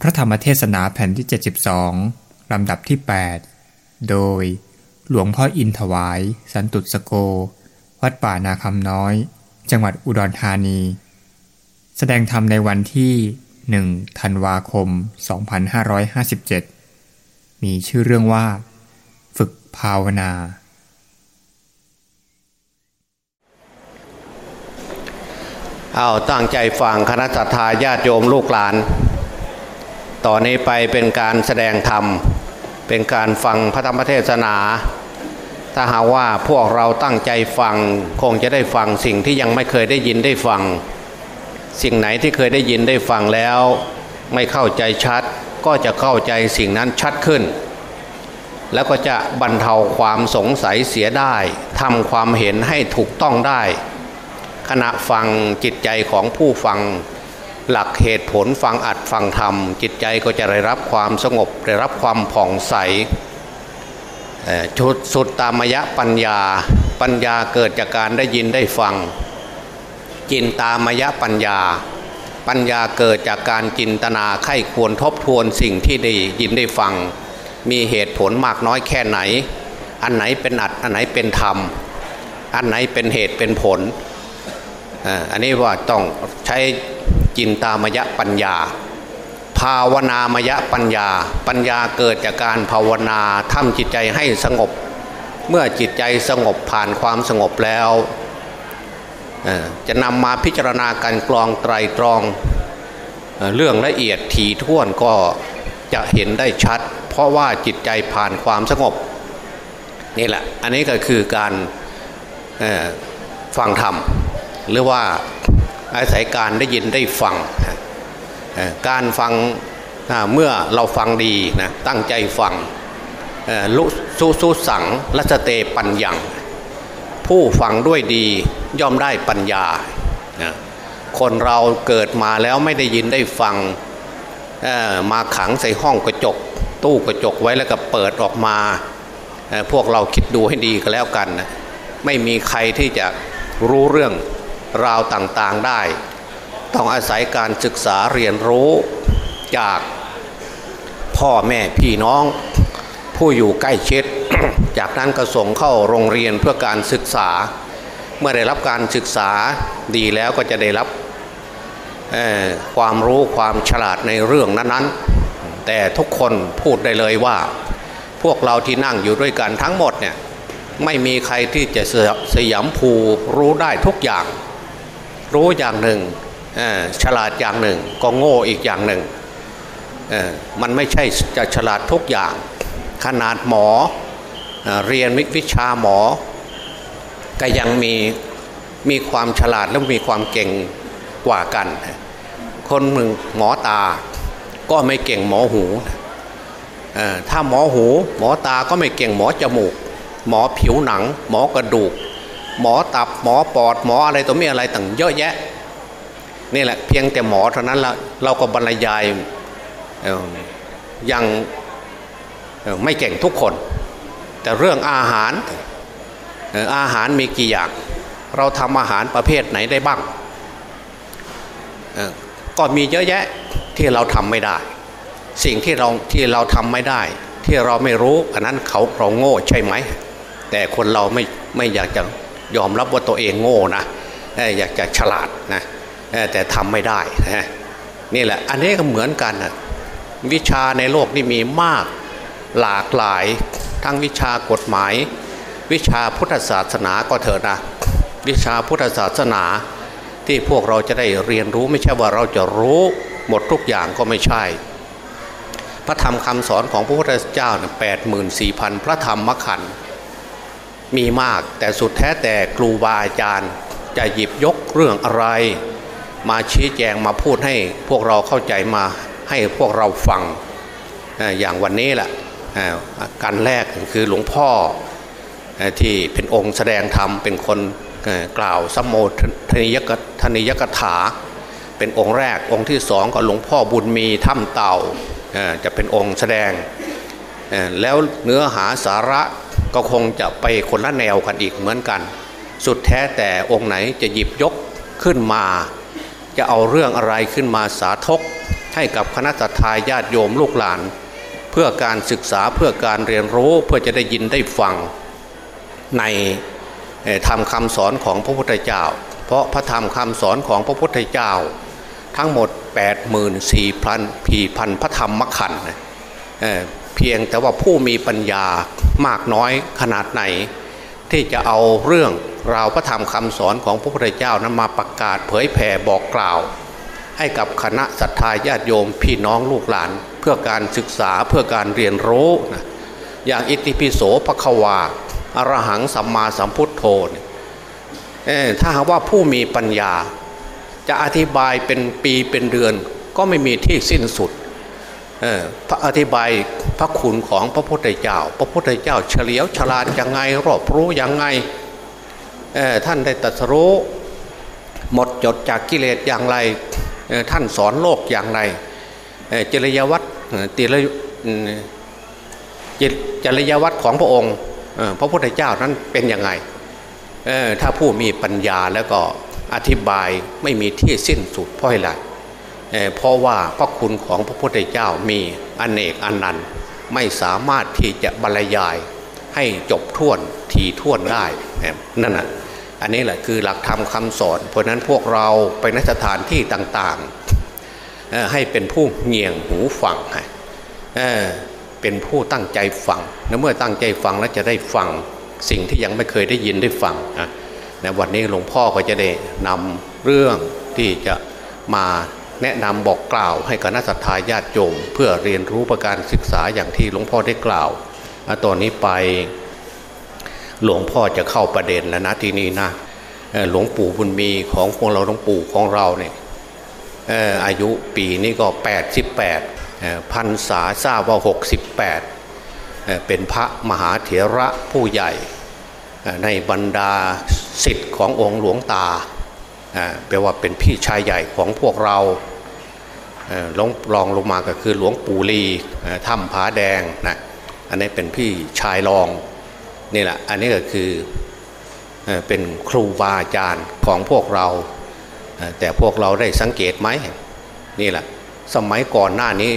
พระธรรมเทศนาแผ่นที่ 72 ลำดับที่ 8 โดยหลวงพ่ออินถวาย สันตุสโก วัดป่านาคำน้อย จังหวัดอุดรธานี แสดงธรรมในวันที่ 1 ธันวาคม 2557 มีชื่อเรื่องว่า ฝึกภาวนา เอาตั้งใจฟังคณะทาญาติโยมลูกหลาน ต่อนนี้ไปเป็นการแสดงธรรม เป็นการฟังพระธรรมเทศนา ถ้าหาว่าพวกเราตั้งใจฟังคงจะได้ฟังสิ่งที่ยังไม่เคยได้ยินได้ฟัง สิ่งไหนที่เคยได้ยินได้ฟังแล้ว ไม่เข้าใจชัด ก็จะเข้าใจสิ่งนั้นชัดขึ้น แล้วก็จะบรรเทาความสงสัยเสียได้ทำความเห็นให้ถูกต้องได้ ขณะฟังจิตใจของผู้ฟัง หลักเหตุผลฟังอัดฟังธรรม จิตใจก็จะได้รับความสงบได้รับความผ่องใสชุดสุดตามยะปัญญาปัญญาเกิดจากการได้ยินได้ฟัง จินตามยะปัญญา ปัญญาเกิดจากการจินตนาไข้ควรทบทวนสิ่งที่ได้ยินได้ฟัง มีเหตุผลมากน้อยแค่ไหน อันไหนเป็นอัดอันไหนเป็นธรรม อันไหนเป็นเหตุเป็นผลอันนี้ว่าต้องใช้ จินตามยะปัญญา ภาวนามยะปัญญา ปัญญาเกิดจากการภาวนาทำจิตใจให้สงบ เมื่อจิตใจสงบผ่านความสงบแล้วจะนำมาพิจารณาการกรองไตรตรองเรื่องละเอียดถี่ถ้วนก็จะเห็นได้ชัด เพราะว่าจิตใจผ่านความสงบนี่แหละอันนี้ก็คือการฟังธรรมหรือว่า อาศัยการได้ยินได้ฟังการฟังเมื่อเราฟังดีนะตั้งใจฟังลุสุสุสังลัสเตปัญญัง ผู้ฟังด้วยดีย่อมได้ปัญญา คนเราเกิดมาแล้วไม่ได้ยินได้ฟังมาขังใส่ห้องกระจก ตู้กระจกไว้แล้วก็เปิดออกมา พวกเราคิดดูให้ดีก็แล้วกันนะไม่มีใครที่จะรู้เรื่อง ราวต่างๆได้ ต้องอาศัยการศึกษาเรียนรู้จากพ่อแม่พี่น้องผู้อยู่ใกล้ชิด จากนั้นก็ส่งเข้าโรงเรียนเพื่อการศึกษา เมื่อได้รับการศึกษาดีแล้วก็จะได้รับความรู้ความฉลาดในเรื่องนั้นๆ แต่ทุกคนพูดได้เลยว่า พวกเราที่นั่งอยู่ด้วยกันทั้งหมดเนี่ยไม่มีใครที่จะสยามภูรู้ได้ทุกอย่าง รู้อย่างหนึ่งฉลาดอย่างหนึ่ง ก็โง่อีกอย่างหนึ่งมันไม่ใช่จะฉลาดทุกอย่าง ขนาดหมอเรียนวิชาหมอ ก็ยังมีมีความฉลาดและมีความเก่งกว่ากัน คนหนึ่งหมอตา ก็ไม่เก่งหมอหูถ้าหมอหู หมอตาก็ไม่เก่งหมอจมูก หมอผิวหนัง หมอกระดูก หมอตับหมอปอดหมออะไรตัวมีอะไรต่างเยอะแยะนี่แหละเพียงแต่หมอเท่านั้นละเราก็บรรยายยังไม่เก่งทุกคน แต่เรื่องอาหารอาหารมีกี่อย่าง เราทำอาหารประเภทไหนได้บ้างก็มีเยอะแยะที่เราทำไม่ได้ สิ่งที่เราที่เราทำไม่ได้ ที่เราไม่รู้ อันนั้นเขาเราโง่ใช่ไหม แต่คนเราไม่ไม่อยากจะ ยอมรับว่าตัวเองโง่นะอยากจะฉลาดนะแต่ทำไม่ได้นะนี่แหละอันนี้ก็เหมือนกันนะวิชาในโลกนี่มีมากหลากหลายทั้งวิชากฎหมาย วิชาพุทธศาสนาก็เถอะนะวิชาพุทธศาสนาที่พวกเราจะได้เรียนรู้ไม่ใช่ว่าเราจะรู้หมดทุกอย่างก็ไม่ใช่ พระธรรมคำสอนของพระพุทธเจ้าแปดหมื่นสี่พันพระธรรมมขันธ์ มีมากแต่สุดแท้แต่ครูบาอาจารย์จะหยิบยกเรื่องอะไร มาชี้แจงมาพูดให้พวกเราเข้าใจมาให้พวกเราฟังอย่างวันนี้แหละการแรกคือหลวงพ่อที่เป็นองค์แสดงธรรมเป็นคนกล่าวสมโภชนิยกธนิยกถา เป็นองค์แรกองค์ที่สองก็หลวงพ่อบุญมีถ้ำเต่าจะเป็นองค์แสดงแล้วเนื้อหาสาระ ก็คงจะไปคนละแนวกันอีกเหมือนกัน สุดแท้แต่องค์ไหนจะหยิบยกขึ้นมา จะเอาเรื่องอะไรขึ้นมาสาธกให้กับคณะทาญาติโยมลูกหลาน เพื่อการศึกษาเพื่อการเรียนรู้เพื่อจะได้ยินได้ฟังในธรรมคำสอนของพระพุทธเจ้า เพราะพระธรรมคำสอนของพระพุทธเจ้า ทั้งหมด 8 4 0 0 0พันพีพันพระธรรมมขันเเพียงแต่ว่าผู้มีปัญญามากน้อยขนาดไหน ที่จะเอาเรื่องราวพระธรรมคำสอนของพระพุทธเจ้านั้นมาประกาศเผยแผ่บอกกล่าว ให้กับคณะศรัทธาญาติโยมพี่น้องลูกหลาน เพื่อการศึกษาเพื่อการเรียนรู้นะอย่างอิติปิโสภควาอรหังสัมมาสัมพุทโธถ้าหากว่าผู้มีปัญญา จะอธิบายเป็นปีเป็นเดือน ก็ไม่มีที่สิ้นสุด พระอธิบายพระคุณของพระพุทธเจ้า พระพุทธเจ้าเฉลียวฉลาดยังไง รอบรู้ยังไงท่านได้ตรัสรู้หมดจดจากกิเลสอย่างไร ท่านสอนโลกอย่างไรจริยวัตรติรจริยวัตรของพระองค์พระพุทธเจ้านั้นเป็นยังไงถ้าผู้มีปัญญาแล้วก็อธิบายไม่มีที่สิ้นสุดเพราะอะไร เพราะว่าพระคุณของพระพุทธเจ้ามีอเนกอันนันต์ไม่สามารถที่จะบรรยายให้จบท่วนทีท่วนได้นั่นน่ะอันนี้แหละคือหลักธรรมคำสอน เพราะนั้นพวกเราไปนสถานที่ต่างๆ ให้เป็นผู้เงี่ยงหูฟังเป็นผู้ตั้งใจฟังและเมื่อตั้งใจฟังแล้วจะได้ฟังสิ่งที่ยังไม่เคยได้ยินได้ฟังนะในวันนี้หลวงพ่อก็จะได้นำเรื่องที่จะมา แนะนำบอกกล่าวให้กับนักศรัทธาญาติโยมเพื่อเรียนรู้ประการศึกษาอย่างที่หลวงพ่อได้กล่าวตอนนี้ไปหลวงพ่อจะเข้าประเด็นแล้วนะทีนี้นะหลวงปู่บุญมีของพวกเราหลวงปู่ของเราเนี่ยอายุปีนี้ก็ 88พันษาทราบว่า 68 เป็นพระมหาเถระผู้ใหญ่ในบรรดาสิทธิ์ขององค์หลวงตา แปลว่าเป็นพี่ชายใหญ่ของพวกเราลงรองลงมาก็คือหลวงปู่ลีถ้ำผาแดงนะอันนี้เป็นพี่ชายรองนี่แหละอันนี้ก็คือเป็นครูบาอาจารย์ของพวกเรา แต่พวกเราได้สังเกตไหมนี่แหละสมัยก่อนหน้านี้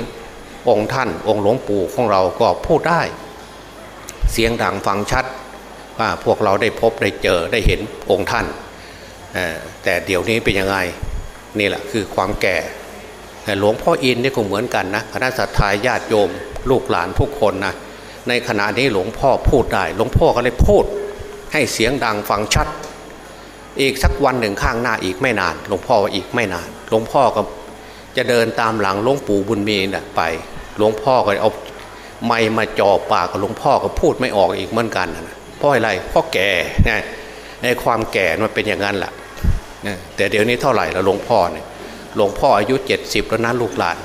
องค์ท่านองค์หลวงปู่ของเราก็พูดได้ เสียงดังฟังชัดว่าพวกเราได้พบได้เจอได้เห็นองค์ท่าน แต่เดี๋ยวนี้เป็นยังไงนี่แหละคือความแก่หลวงพ่ออินนี่ก็เหมือนกันนะคณะสัตยาญาติโยม ลูกหลานทุกคนนะในขณะนี้หลวงพ่อพูดได้ หลวงพ่อก็เลยพูด ให้เสียงดังฟังชัด อีกสักวันหนึ่งข้างหน้าอีกไม่นาน หลวงพ่ออีกไม่นาน หลวงพ่อก็จะเดินตามหลังหลวงปู่บุญมีนะ่ะไป หลวงพ่อก็เอาไม้มาจ่อปากกับหลวงพ่อก็พูดไม่ออกอีกเหมือนกันนะเพราะอะไรพ่อแก่นะในความแก่มันเป็นอย่างนั้นแหละ แต่เดี๋ยวนี้เท่าไหร่แล้วหลวงพ่อเนี่ยหลวงพ่ออายุเจ็ดสิบแล้วนะลูกหลาน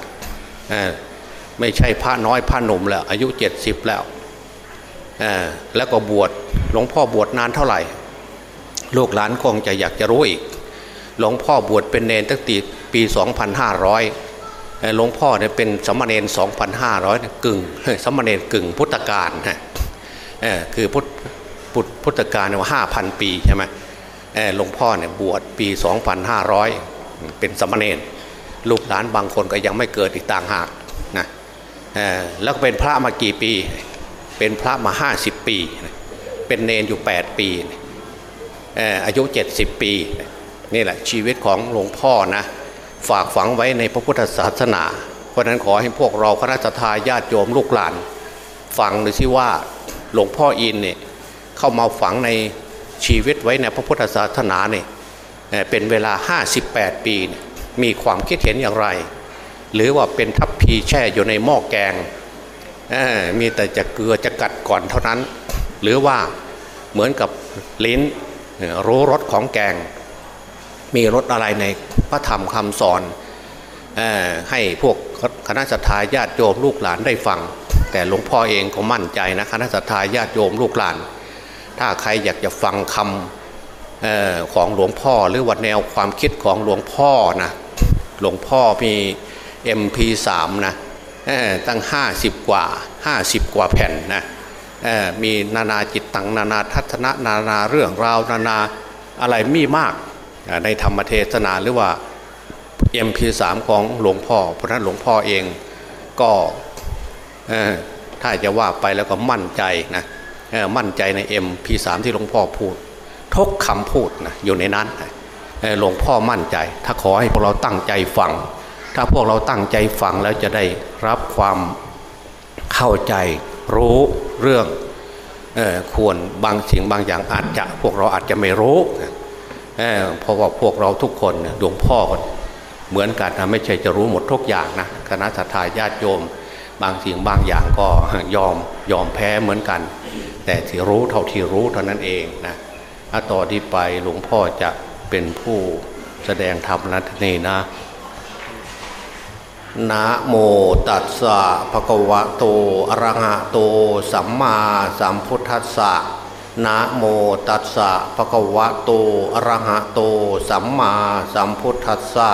ไม่ใช่พระน้อยพระหนุ่มแล้ว อายุเจ็ดสิบแล้วแล้วก็บวชหลวงพ่อบวชนานเท่าไหร่ ลูกหลานคงจะอยากจะรู้อีก หลวงพ่อบวชเป็นเนรตั้งแต่ปี 2500หลวงพ่อเนี่ยเป็นสมณเณร2,500กึ่งสมณเณรกึ่งพุทธกาลนะคือพุทธพุทธกาลว่าห้าพันปีใช่ไหม หลวงพ่อเนี่ยบวชปี 2,500 เป็นสมณเณรลูกหลานบางคนก็ยังไม่เกิดอีกต่างหากนะแล้วก็เป็นพระมากี่ปี เป็นพระมาห้าสิบปี เป็นเนนอยู่แปดปีอายุเจ็ดสิบปี นี่แหละชีวิตของหลวงพ่อนะฝากฝังไว้ในพระพุทธศาสนา เพราะนั้นขอให้พวกเราคณะทาญาติโยมลูกหลาน ฟังดูสิว่าหลวงพ่ออินเนี่ยเข้ามาฝังใน ชีวิตไว้ในพระพุทธศาสนาเนี่ยเป็นเวลา 58 ปี มีความคิดเห็นอย่างไร หรือว่าเป็นทัพพีแช่อยู่ในหม้อแกงมีแต่จะเกลือจะกัดก่อนเท่านั้น หรือว่าเหมือนกับลิ้นรู้รสของแกง มีรสอะไรในพระธรรมคำสอนให้พวกคณะสัตยาญาติโยมลูกหลานได้ฟัง แต่หลวงพ่อเองก็มั่นใจนะคณะสัตยาญาติโยมลูกหลาน ถ้าใครอยากจะฟังคำของหลวงพ่อหรือว่าแนวความคิดของหลวงพ่อนะหลวงพ่อมี MP3 นะตั้งห้าสิบกว่าห้าสิบกว่าแผ่นนะมีนานาจิตตังนานาทัศนะนานาเรื่องราวนานาอะไรมีมากในธรรมเทศนาหรือว่า MP3 ของหลวงพ่อเพราะนั้นหลวงพ่อเองก็ถ้าจะว่าไปแล้วก็มั่นใจนะ มั่นใจใน MP3 ที่หลวงพ่อพูดทุกคำพูดนะอยู่ในนั้นหลวงพ่อมั่นใจ ถ้าขอให้พวกเราตั้งใจฟัง ถ้าพวกเราตั้งใจฟังแล้วจะได้รับความเข้าใจรู้เรื่องออควรบางสิ่งบางอย่างอาจจะพวกเราอาจจะไม่รู้เเพราะว่าพวกเราทุกคนหลวงพ่อเหมือนกันนะไม่ใช่จะรู้หมดทุกอย่างนะคณะทาญาติโยม บางสิ่งบางอย่างก็ยอมยอมแพ้เหมือนกัน แต่ที่รู้เท่าที่รู้เท่านั้นเองนะต่อที่ไปหลวงพ่อจะเป็นผู้แสดงธรรมนัทนีนะนะโมตัสสะภะคะวะโตอะระหะโต สัมมาสัมพุทธัสสะนะโมตัสสะภะคะวะโตอะระหะโต สัมมาสัมพุทธัสสะ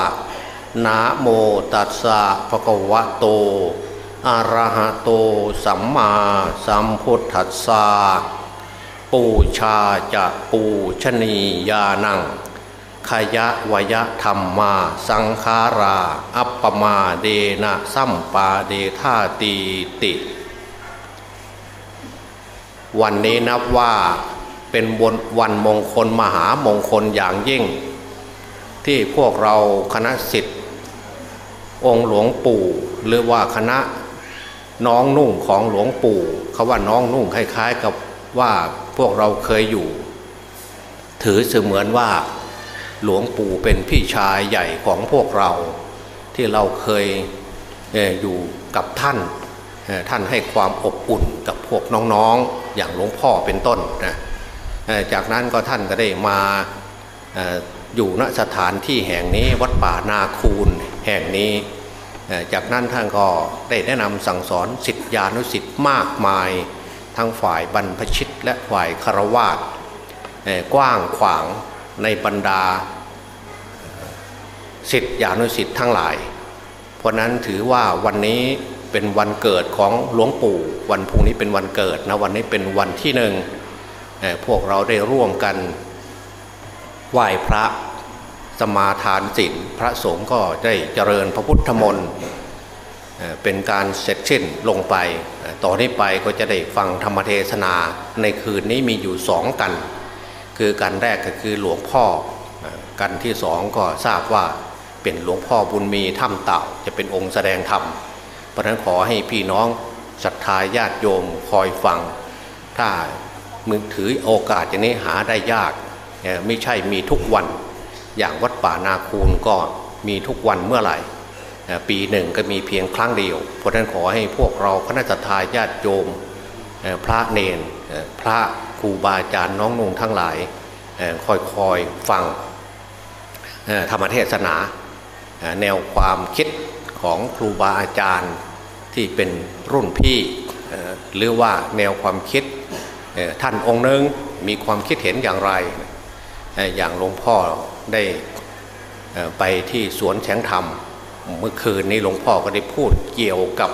นะโมตัสสะภะคะวะโต อะระหะโตสัมมาสัมพุทธัสสะปูชาจะปูชนียานังขยะวยธรรมมาสังขารา อัปปมาเดนะสัมปาเดธาตีติ วันนี้นับว่าเป็นบนวันมงคลมหามงคลอย่างยิ่ง ที่พวกเราคณะสิทธิ์องค์หลวงปู่หรือว่าคณะ น้องนุ่งของหลวงปู่เขาว่าน้องนุ่งคล้าย ๆ กับว่าพวกเราเคยอยู่ ถือเสมือนว่า หลวงปู่เป็นพี่ชายใหญ่ของพวกเรา ที่เราเคยอยู่กับท่านท่านให้ความอบอุ่นกับพวกน้องๆ อย่างหลวงพ่อเป็นต้นนะจากนั้นก็ท่านก็ได้มาอยู่ณสถานที่แห่งนี้วัดป่านาคูนแห่งนี้ จากนั้นท่านก็ได้แนะนำสั่งสอนสิทธิานุสิทธิ์มากมาย ทั้งฝ่ายบรรพชิตและฝ่ายคารวะกว้างขวางในบรรดาสิทธิานุสิทธิ์ทั้งหลาย เพราะนั้นถือว่าวันนี้เป็นวันเกิดของหลวงปู่ วันพรุ่งนี้เป็นวันเกิดนะวันนี้เป็นวันที่หนึ่งพวกเราได้ร่วมกันไหว้พระ สมาทานศีลพระสงฆ์ก็ได้เจริญพระพุทธมนต์เป็นการเสร็จสิ้นลงไป ต่อนนี้ไปก็จะได้ฟังธรรมเทศนาในคืนนี้มีอยู่สองกัน คือกันแรกก็คือหลวงพ่อ กันที่สองก็ทราบว่าเป็นหลวงพ่อบุญมีถ้ำเต่าจะเป็นองค์แสดงธรรม เพราะนั้นขอให้พี่น้องศรัทธาญาติโยมคอยฟัง ถ้ามึงถือโอกาสอย่างนี้หาได้ยากไม่ใช่มีทุกวัน อย่างวัดป่านาคูนก็มีทุกวันเมื่อไหร่ ปีหนึ่งก็มีเพียงครั้งเดียว เพราะนั้นขอให้พวกเราคณะทาญาติโยมพระเนนพระครูบาอาจารย์น้องนุ่งทั้งหลายคอยๆฟังธรรมเทศนา แนวความคิดของครูบาอาจารย์ที่เป็นรุ่นพี่หรือว่าแนวความคิดท่านองค์นึงมีความคิดเห็นอย่างไร อย่างหลวงพ่อ ได้ไปที่สวนแสงธรรม เมื่อคืนนี้หลวงพ่อก็ได้พูดเกี่ยวกับ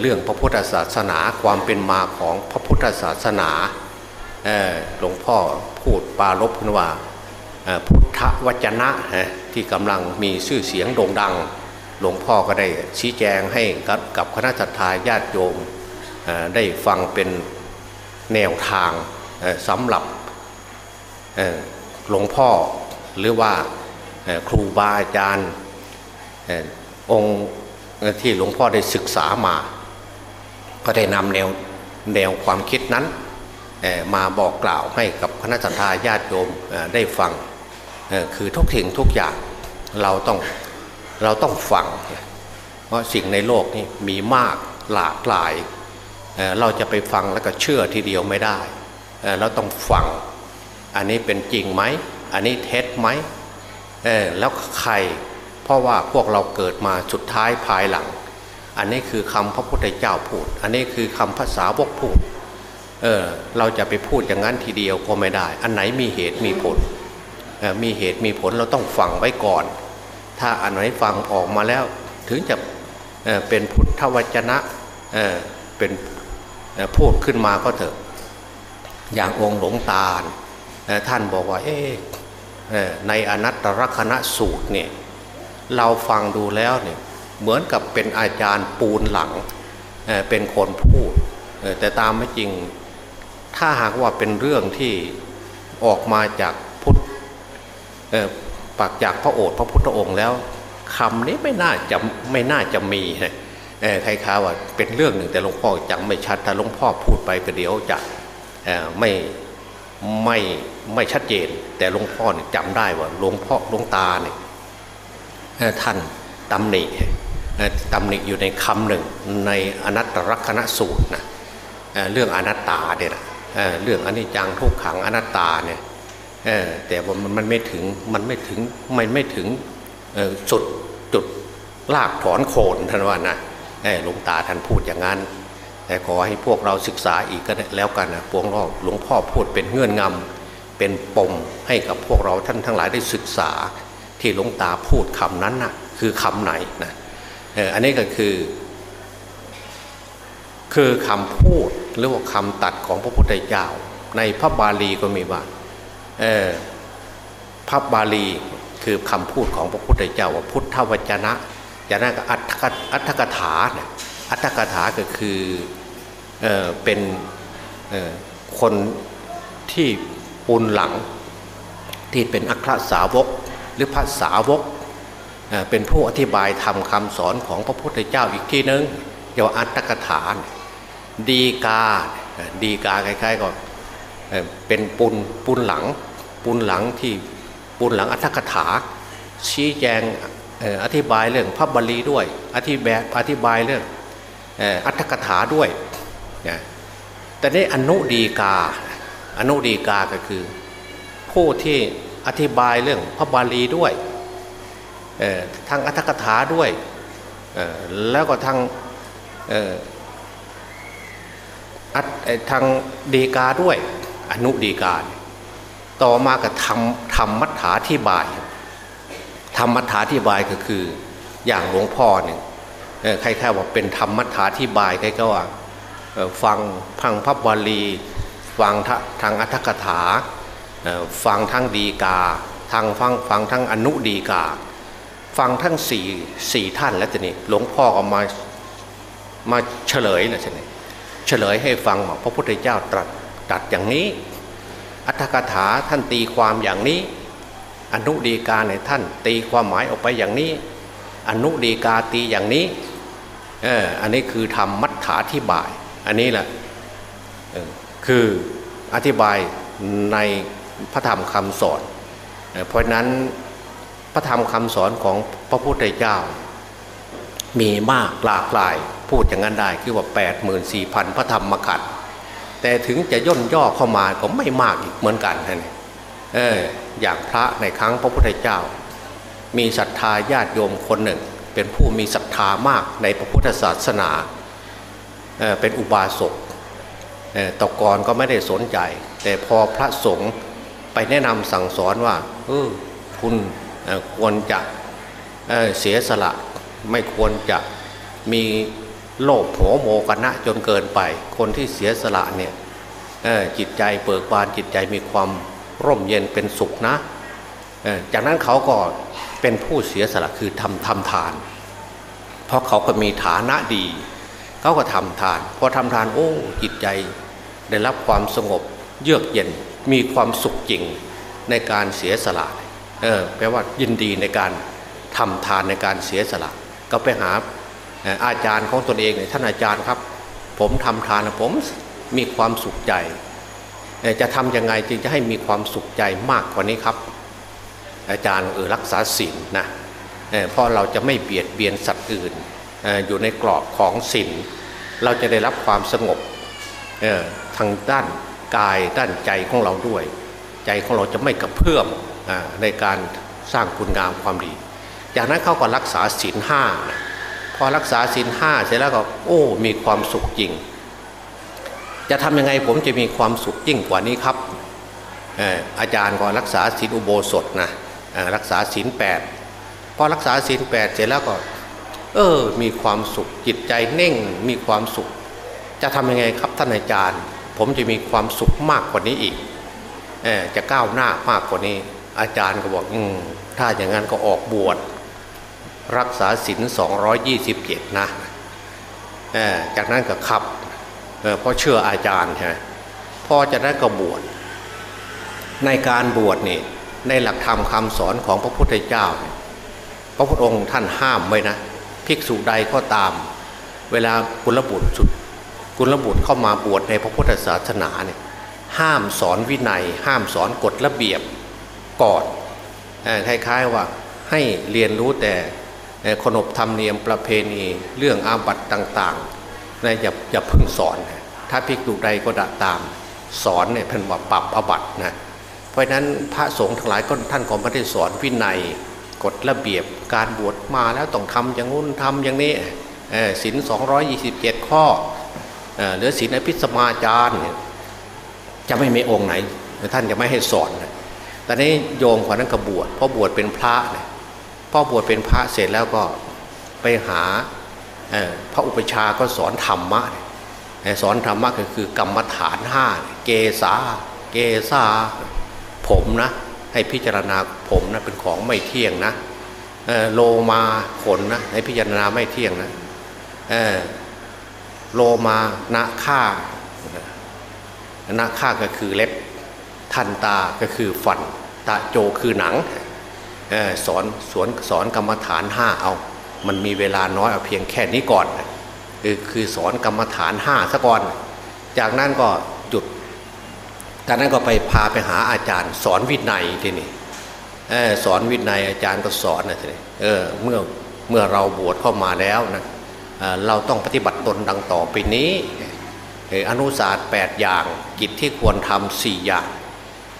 เรื่องพระพุทธศาสนาความเป็นมาของพระพุทธศาสนาหลวงพ่อพูดปาลบขึ้นว่าพุทธวจนะที่กำลังมีชื่อเสียงโด่งดัง หลวงพ่อก็ได้ชี้แจงให้กับคณะสัตยาญาติโยมได้ฟังเป็นแนวทางสำหรับ หลวงพ่อหรือว่าครูบาอาจารย์องค์ที่หลวงพ่อได้ศึกษามา ก็ได้นำแนวแนวความคิดนั้นมาบอกกล่าวให้กับคณะสัตยาญาติโยมได้ฟังคือทุกสิ่งทุกอย่างเราต้องเราต้องฟัง เพราะสิ่งในโลกนี้มีมากหลากหลาย เราจะไปฟังแล้วก็เชื่อทีเดียวไม่ได้ เราต้องฟัง อันนี้เป็นจริงไหม อันนี้เท็จไหมเออแล้วใคร เพราะว่าพวกเราเกิดมาสุดท้ายภายหลัง อันนี้คือคำพระพุทธเจ้าพูด อันนี้คือคำภาษาวกพูดเออเราจะไปพูดอย่างนั้นทีเดียวก็ไม่ได้ อันไหนมีเหตุมีผลมีเหตุมีผลเราต้องฟังไว้ก่อน ถ้าอันไหนฟังออกมาแล้ว ถึงจะเป็นพุทธวจนะเป็นพูดขึ้นมาก็เถอะ อย่างองค์หลวงตา ท่านบอกว่าเอ๊ในอนัตตลกณะสูตรเนี่ยเราฟังดูแล้วเนี่ยเหมือนกับเป็นอาจารย์ปูนหลังเเป็นคนพูด แต่ตามไม่จริงถ้าหากว่าเป็นเรื่องที่ออกมาจากพุทธปากจากพระโอษฐ์พระพุทธองค์แล้วคำนี้ไม่น่าจะไม่น่าจะมีใครค้าว่าเป็นเรื่องหนึ่งแต่หลวงพ่อจำไม่ชัดถ้าหลวงพ่อพูดไปก็เดี๋ยวจะไม่ ไม่ไม่ชัดเจน แต่หลวงพ่อเนี่ยจำได้ว่าหลวงพ่อหลวงตาเนี่ยท่านตำหนิตำหนิอยู่ในคำหนึ่งในอนัตตลักษณสูตรนะเรื่องอนัตตาเนี่ยนะเรื่องอนิจจังทุกขังอนัตตาเนี่ยแต่ว่ามันไม่ถึงมันไม่ถึงมันไม่ถึงสุดจุดลากถอนโคนท่านว่านะหลวงตาท่านพูดอย่างนั้น แต่ขอให้พวกเราศึกษาอีกก็แล้วกันนะพวกเราหลวงพ่อพูดเป็นเงื่อนงำเป็นปมให้กับพวกเราท่านทั้งหลายได้ศึกษาที่หลวงตาพูดคำนั้นนะคือคำไหนนะอันนี้ก็คือ คือคำพูดหรือว่าคำตัดของพระพุทธเจ้าในพระบาลีก็มีว่าพระบาลีคือคำพูดของพระพุทธเจ้าว่าพุทธวจนะจานั้นก็อัตถอัตถกถาเนี่ยอัตถกถาก็คือ เเป็นคนที่ปุนหลังที่เป็นอัครสาวกหรือภาษาวกเป็นผู้อธิบายทำคำสอนของพระพุทธเจ้าอีกที่นึงเรียกว่าอัตถกถาดีกาดีกาคล้ายๆก็เป็นปุนปุนหลังปุนหลังที่ปุนหลังอัตถกถา ชี้แจงอธิบายเรื่องพระบาลีด้วย อธิบายอธิบายเรื่องอัตถกถาด้วย แต่นี้อนุดีกา อนุดีกาก็คือ ผู้ที่อธิบายเรื่องพระบาลีด้วยทางอัตถกถาด้วย แล้วก็ทางทางดีกาด้วย อนุดีกา ต่อมากับทำธรรมมัฏฐาที่บาย ธรรมมัฏฐาที่บายก็คืออย่างหลวงพ่อเนี่ยใครๆว่าเป็นธรรมมัฏฐาที่บายใครก็ว่า ฟังพังพระบาลีฟังทางอัตถกถาฟังทั้งดีกาทางฟังฟังทั้งอนุดีกา ฟังทั้งสี่สี่ท่านแล้วทีนี้หลวงพ่อก็มามาเฉลยเลยทีนี้เฉลยให้ฟังว่าพระพุทธเจ้าตรัสตรัสอย่างนี้ อัตถกถาท่านตีความอย่างนี้ อนุดีกาในท่านตีความหมายออกไปอย่างนี้ อนุดีกาตีอย่างนี้เอออันนี้คือทำมัฏฐาธิบาย อันนี้แหละคืออธิบายในพระธรรมคำสอน เพราะนั้นพระธรรมคำสอนของพระพุทธเจ้า มีมากหลากหลาย พูดอย่างนั้นได้คือว่า 8 4 0 0 0 พระธรรมขันธ์แต่ถึงจะย่นย่อเข้ามาก็ไม่มากอีกเหมือนกันนะเอออย่างพระในครั้งพระพุทธเจ้า มีศรัทธาญาติโยมคนหนึ่ง เป็นผู้มีศรัทธามากในพระพุทธศาสนา เป็นอุบาสกตกรก็ไม่ได้สนใจ แต่พอพระสงฆ์ไปแนะนำสั่งสอนว่าเออคุณควรจะเเสียสละไม่ควรจะมีโลภโหโมกนะจนเกินไป คนที่เสียสละเนี่ยจิตใจเปิกบานจิตใจมีความร่มเย็นเป็นสุขนะจากนั้นเขาก็เป็นผู้เสียสละคือทำทำทาน เพราะเขาก็มีฐานะดี เขาก็ทำทาน พอทำทานโอ้จิตใจ ได้รับความสงบ เยือกเย็นมีความสุขจริงในการเสียสละเออแปลว่ายินดีในการทำทานในการเสียสละ ก็ไปหาอาจารย์ของตนเองเนี่ยท่านอาจารย์ครับ ผมทำทานผมมีความสุขใจ จะทำยังไงจึงจะให้มีความสุขใจมากกว่านี้ครับ อาจารย์เออรักษาศีลนะเพราะเราจะไม่เบียดเบียนสัตว์อื่น อยู่ในกรอบของศีลเราจะได้รับความสงบทางด้านกายด้านใจของเราด้วย ใจของเราจะไม่กระเพื่อมในการสร้างคุณงามความดี จากนั้นเขาก็รักษาศีลห้าพอรักษาศีลห้าเสร็จแล้วก็โอ้มีความสุขจริง จะทำยังไงผมจะมีความสุขยิ่งกว่านี้ครับอาจารย์ก็รักษาศีลอุโบสถนะรักษาศีลแปดพอรักษาศีลแปดเสร็จแล้วก็ เออ มีความสุขจิตใจเน่งมีความสุข จะทำยังไงครับท่านอาจารย์ ผมจะมีความสุขมากกว่านี้อีกจะก้าวหน้ามากกว่านี้ อาจารย์ก็บอกอืมถ้าอย่างนั้นก็ออกบวชรักษาศีลสองยี่สิบเจ็ดนะจากนั้นก็ขับเพราะเชื่ออาจารย์ใช่ไหมพอจะได้ก็บวชในการบวชนี่ในหลักธรรมคำสอนของพระพุทธเจ้า พระพุทธองค์ท่านห้ามไว้นะ ภิกษุใดก็ตาม เวลากุลบุตรสุดกุลบุตรเข้ามาบวชในพระพุทธศาสนาเนี่ยห้ามสอนวินัย ห้ามสอนกฎระเบียบก่อนคล้ายๆว่าให้เรียนรู้แต่ขนบธรรมเนียมประเพณีเรื่องอาบัตต่างๆนะอย่าอย่าพึ่งสอน ถ้าภิกษุใดก็ดตาม สอนเนี่ยเป็นว่าปรับอาบัตนะเพราะนั้นพระสงฆ์ทั้งหลายก็ท่านก็ไม่ได้สอนวินัย กฎระเบียบการบวชมาแล้วต้องทำอย่างงู้นทำอย่างนี้ศีลสองยี่สิบเจ็ดข้อหรือศีลอภิสมาจาร์จะไม่มีองค์ไหน ท่านจะไม่ให้สอนต่นี้โยมคนนั้นก็บวชพอบวชเป็นพระเนี่ยพอบวชเป็นพระเสร็จแล้วก็ไปหาพระอุปชาก็สอนธรรมะสอนธรรมะก็คือกรรมฐานห้าเกษาเกษาผมนะ ให้พิจารณาผมนะเป็นของไม่เที่ยงนะโลมาขนนะให้พิจารณาไม่เที่ยงนะโลมานาค่านาค่าก็คือเล็บทันตาก็คือฟันตาโจคือหนังสอนสอนสอนกรรมฐานห้าเอา มันมีเวลาน้อยเอาเพียงแค่นี้ก่อนคือคือสอนกรรมฐานห้าซะก่อน จากนั้นก็ จากนั้นก็ไปพาไปหาอาจารย์ สอนวินัยทีนี้สอนวินัยอาจารย์ก็สอนนะทีนี้เออเมื่อเมื่อเราบวชเข้ามาแล้วนะเราต้องปฏิบัติตนดังต่อไปนี้อนุศาสตร์8อย่างกิจที่ควรทำสี่อย่าง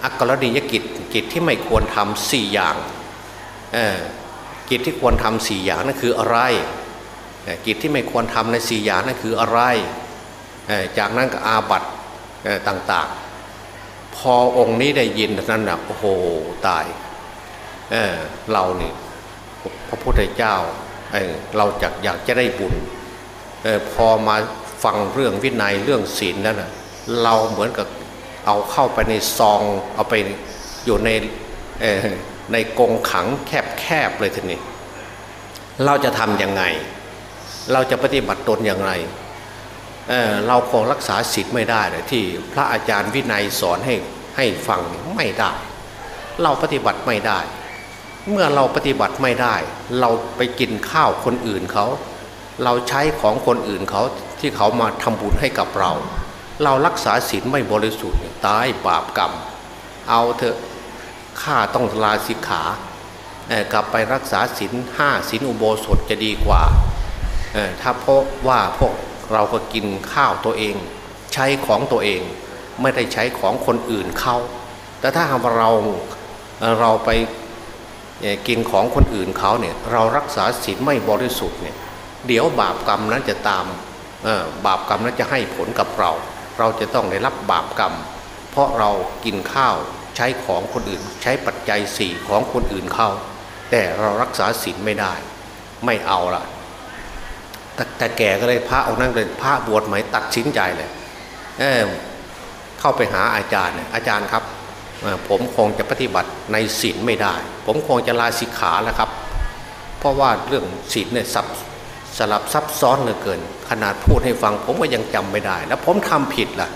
อักรณียกิจกิจที่ไม่ควรทำสี่อย่างกิจที่ควรทำสี่อย่างนั่นคืออะไรกิจที่ไม่ควรทำในสี่อย่างนั่นคืออะไรจากนั้นก็อาบัตต่างๆ อองค์นี้ได้ยินนั้นนะโอ้โหตายเเราเนี่พระพุทธเจ้าเเราจะอยากจะได้บุญอพอมาฟังเรื่องวินัยเรื่องศีลนั้นนะเราเหมือนกับเอาเข้าไปในซอง เอาไปอยู่ในในกรงขังแคบๆเลยทีนี้เราจะทำยังไง เราจะปฏิบัติตนอย่างไรเเราคงรักษาศีลไม่ได้เลยที่พระอาจารย์วินัยสอนให้ ให้ฟังไม่ได้ เราปฏิบัติไม่ได้ เมื่อเราปฏิบัติไม่ได้ เราไปกินข้าวคนอื่นเขา เราใช้ของคนอื่นเขาที่เขามาทำบุญให้กับเรา เรารักษาศีลไม่บริสุทธิ์ตายบาปกรรม เอาเถอะข้าต้องลาสิกขากลับไปรักษาศีลห้าศีลอุโบสถจะดีกว่าถ้าเพราะว่าพวกเราก็กินข้าวตัวเอง ใช้ของตัวเอง ไม่ได้ใช้ของคนอื่นเขาแต่ถ้าหากเราเราไปกินของคนอื่นเขาเนี่ยเรารักษาศีลไม่บริสุทธิ์เนี่ยเดี๋ยวบาปกรรมนั้นจะตามบาปกรรมนั้นจะให้ผลกับเรา เราจะต้องได้รับบาปกรรม เพราะเรากินข้าวใช้ของคนอื่น ใช้ปัจจัยสี่ของคนอื่นเข้า แต่เรารักษาศีลไม่ได้ ไม่เอาละแต่แต่แก่ก็เลยพระเอานั่งเลยพระบวชไหมตัดสินใจเลยเเข้าไปหาอาจารย์ อาจารย์ครับ ผมคงจะปฏิบัติในศีลไม่ได้ ผมคงจะลาสิกขาแล้วครับ เพราะว่าเรื่องศีลเนี่ยซับสลับซับซ้อนเหลือเกิน ขนาดพูดให้ฟัง ผมก็ยังจำไม่ได้ แล้วผมทำผิดล่ะ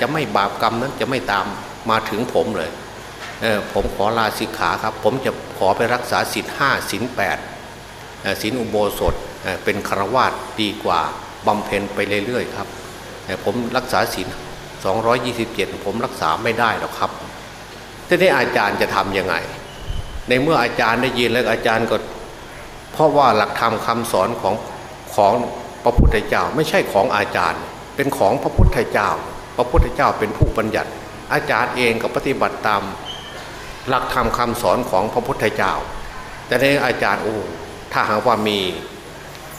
จะไม่บาปกรรมนั้นจะไม่ตามมาถึงผมเลยเผมขอลาสิกขาครับ ผมจะขอไปรักษาศีลห้าศีลแปดศีลอุโบสถเป็นครวาสดีกว่าบำเพ็ญไปเรื่อยๆครับ ผมรักษาศีล 227 ผมรักษาไม่ได้หรอกครับทีนี้อาจารย์จะทำยังไง ในเมื่ออาจารย์ได้ยินแล้วอาจารย์ก็เพราะว่าหลักธรรมคาสอนของของพระพุทธเจ้า ไม่ใช่ของอาจารย์ เป็นของพระพุทธเจ้า พระพุทธเจ้าเป็นผู้บัญญัติ อาจารย์เองก็ปฏิบัติตามหลักธรรมคาสอนของพระพุทธเจ้า แต่ในอาจารย์โอ้ถ้าหากว่ามี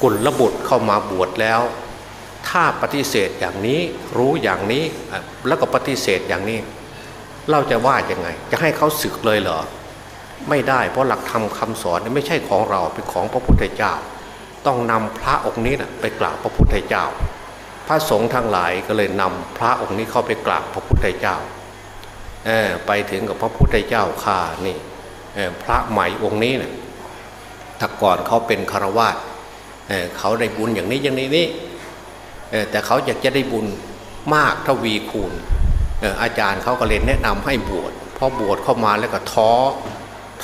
กุลบุตรเข้ามาบวชแล้ว ถ้าปฏิเสธอย่างนี้รู้อย่างนี้แล้วก็ปฏิเสธอย่างนี้ เราจะว่ายังไง จะให้เขาศึกเลยเหรอไม่ได้เพราะหลักธรรมคาสอนไม่ใช่ของเราเป็นของพระพุทธเจ้า ต้องนำพระองค์นี้นะไปกราบพระพุทธเจ้า พระสงฆ์ทั้งหลายก็เลยนำพระองค์นี้เข้าไปกราบพระพุทธเจ้าไปถึงกับพระพุทธเจ้าข่านี่พระใหม่องค์นี้นะ่ยถ้าก่อนเขาเป็นคารวาสเเขาได้บุญอย่างนี้อย่างนี้นี่ แต่เขาอยากจะได้บุญมากทวีคูณอาจารย์เขาก็เลยแนะนำให้บวชพอบวชเข้ามาแล้วก็ท้อ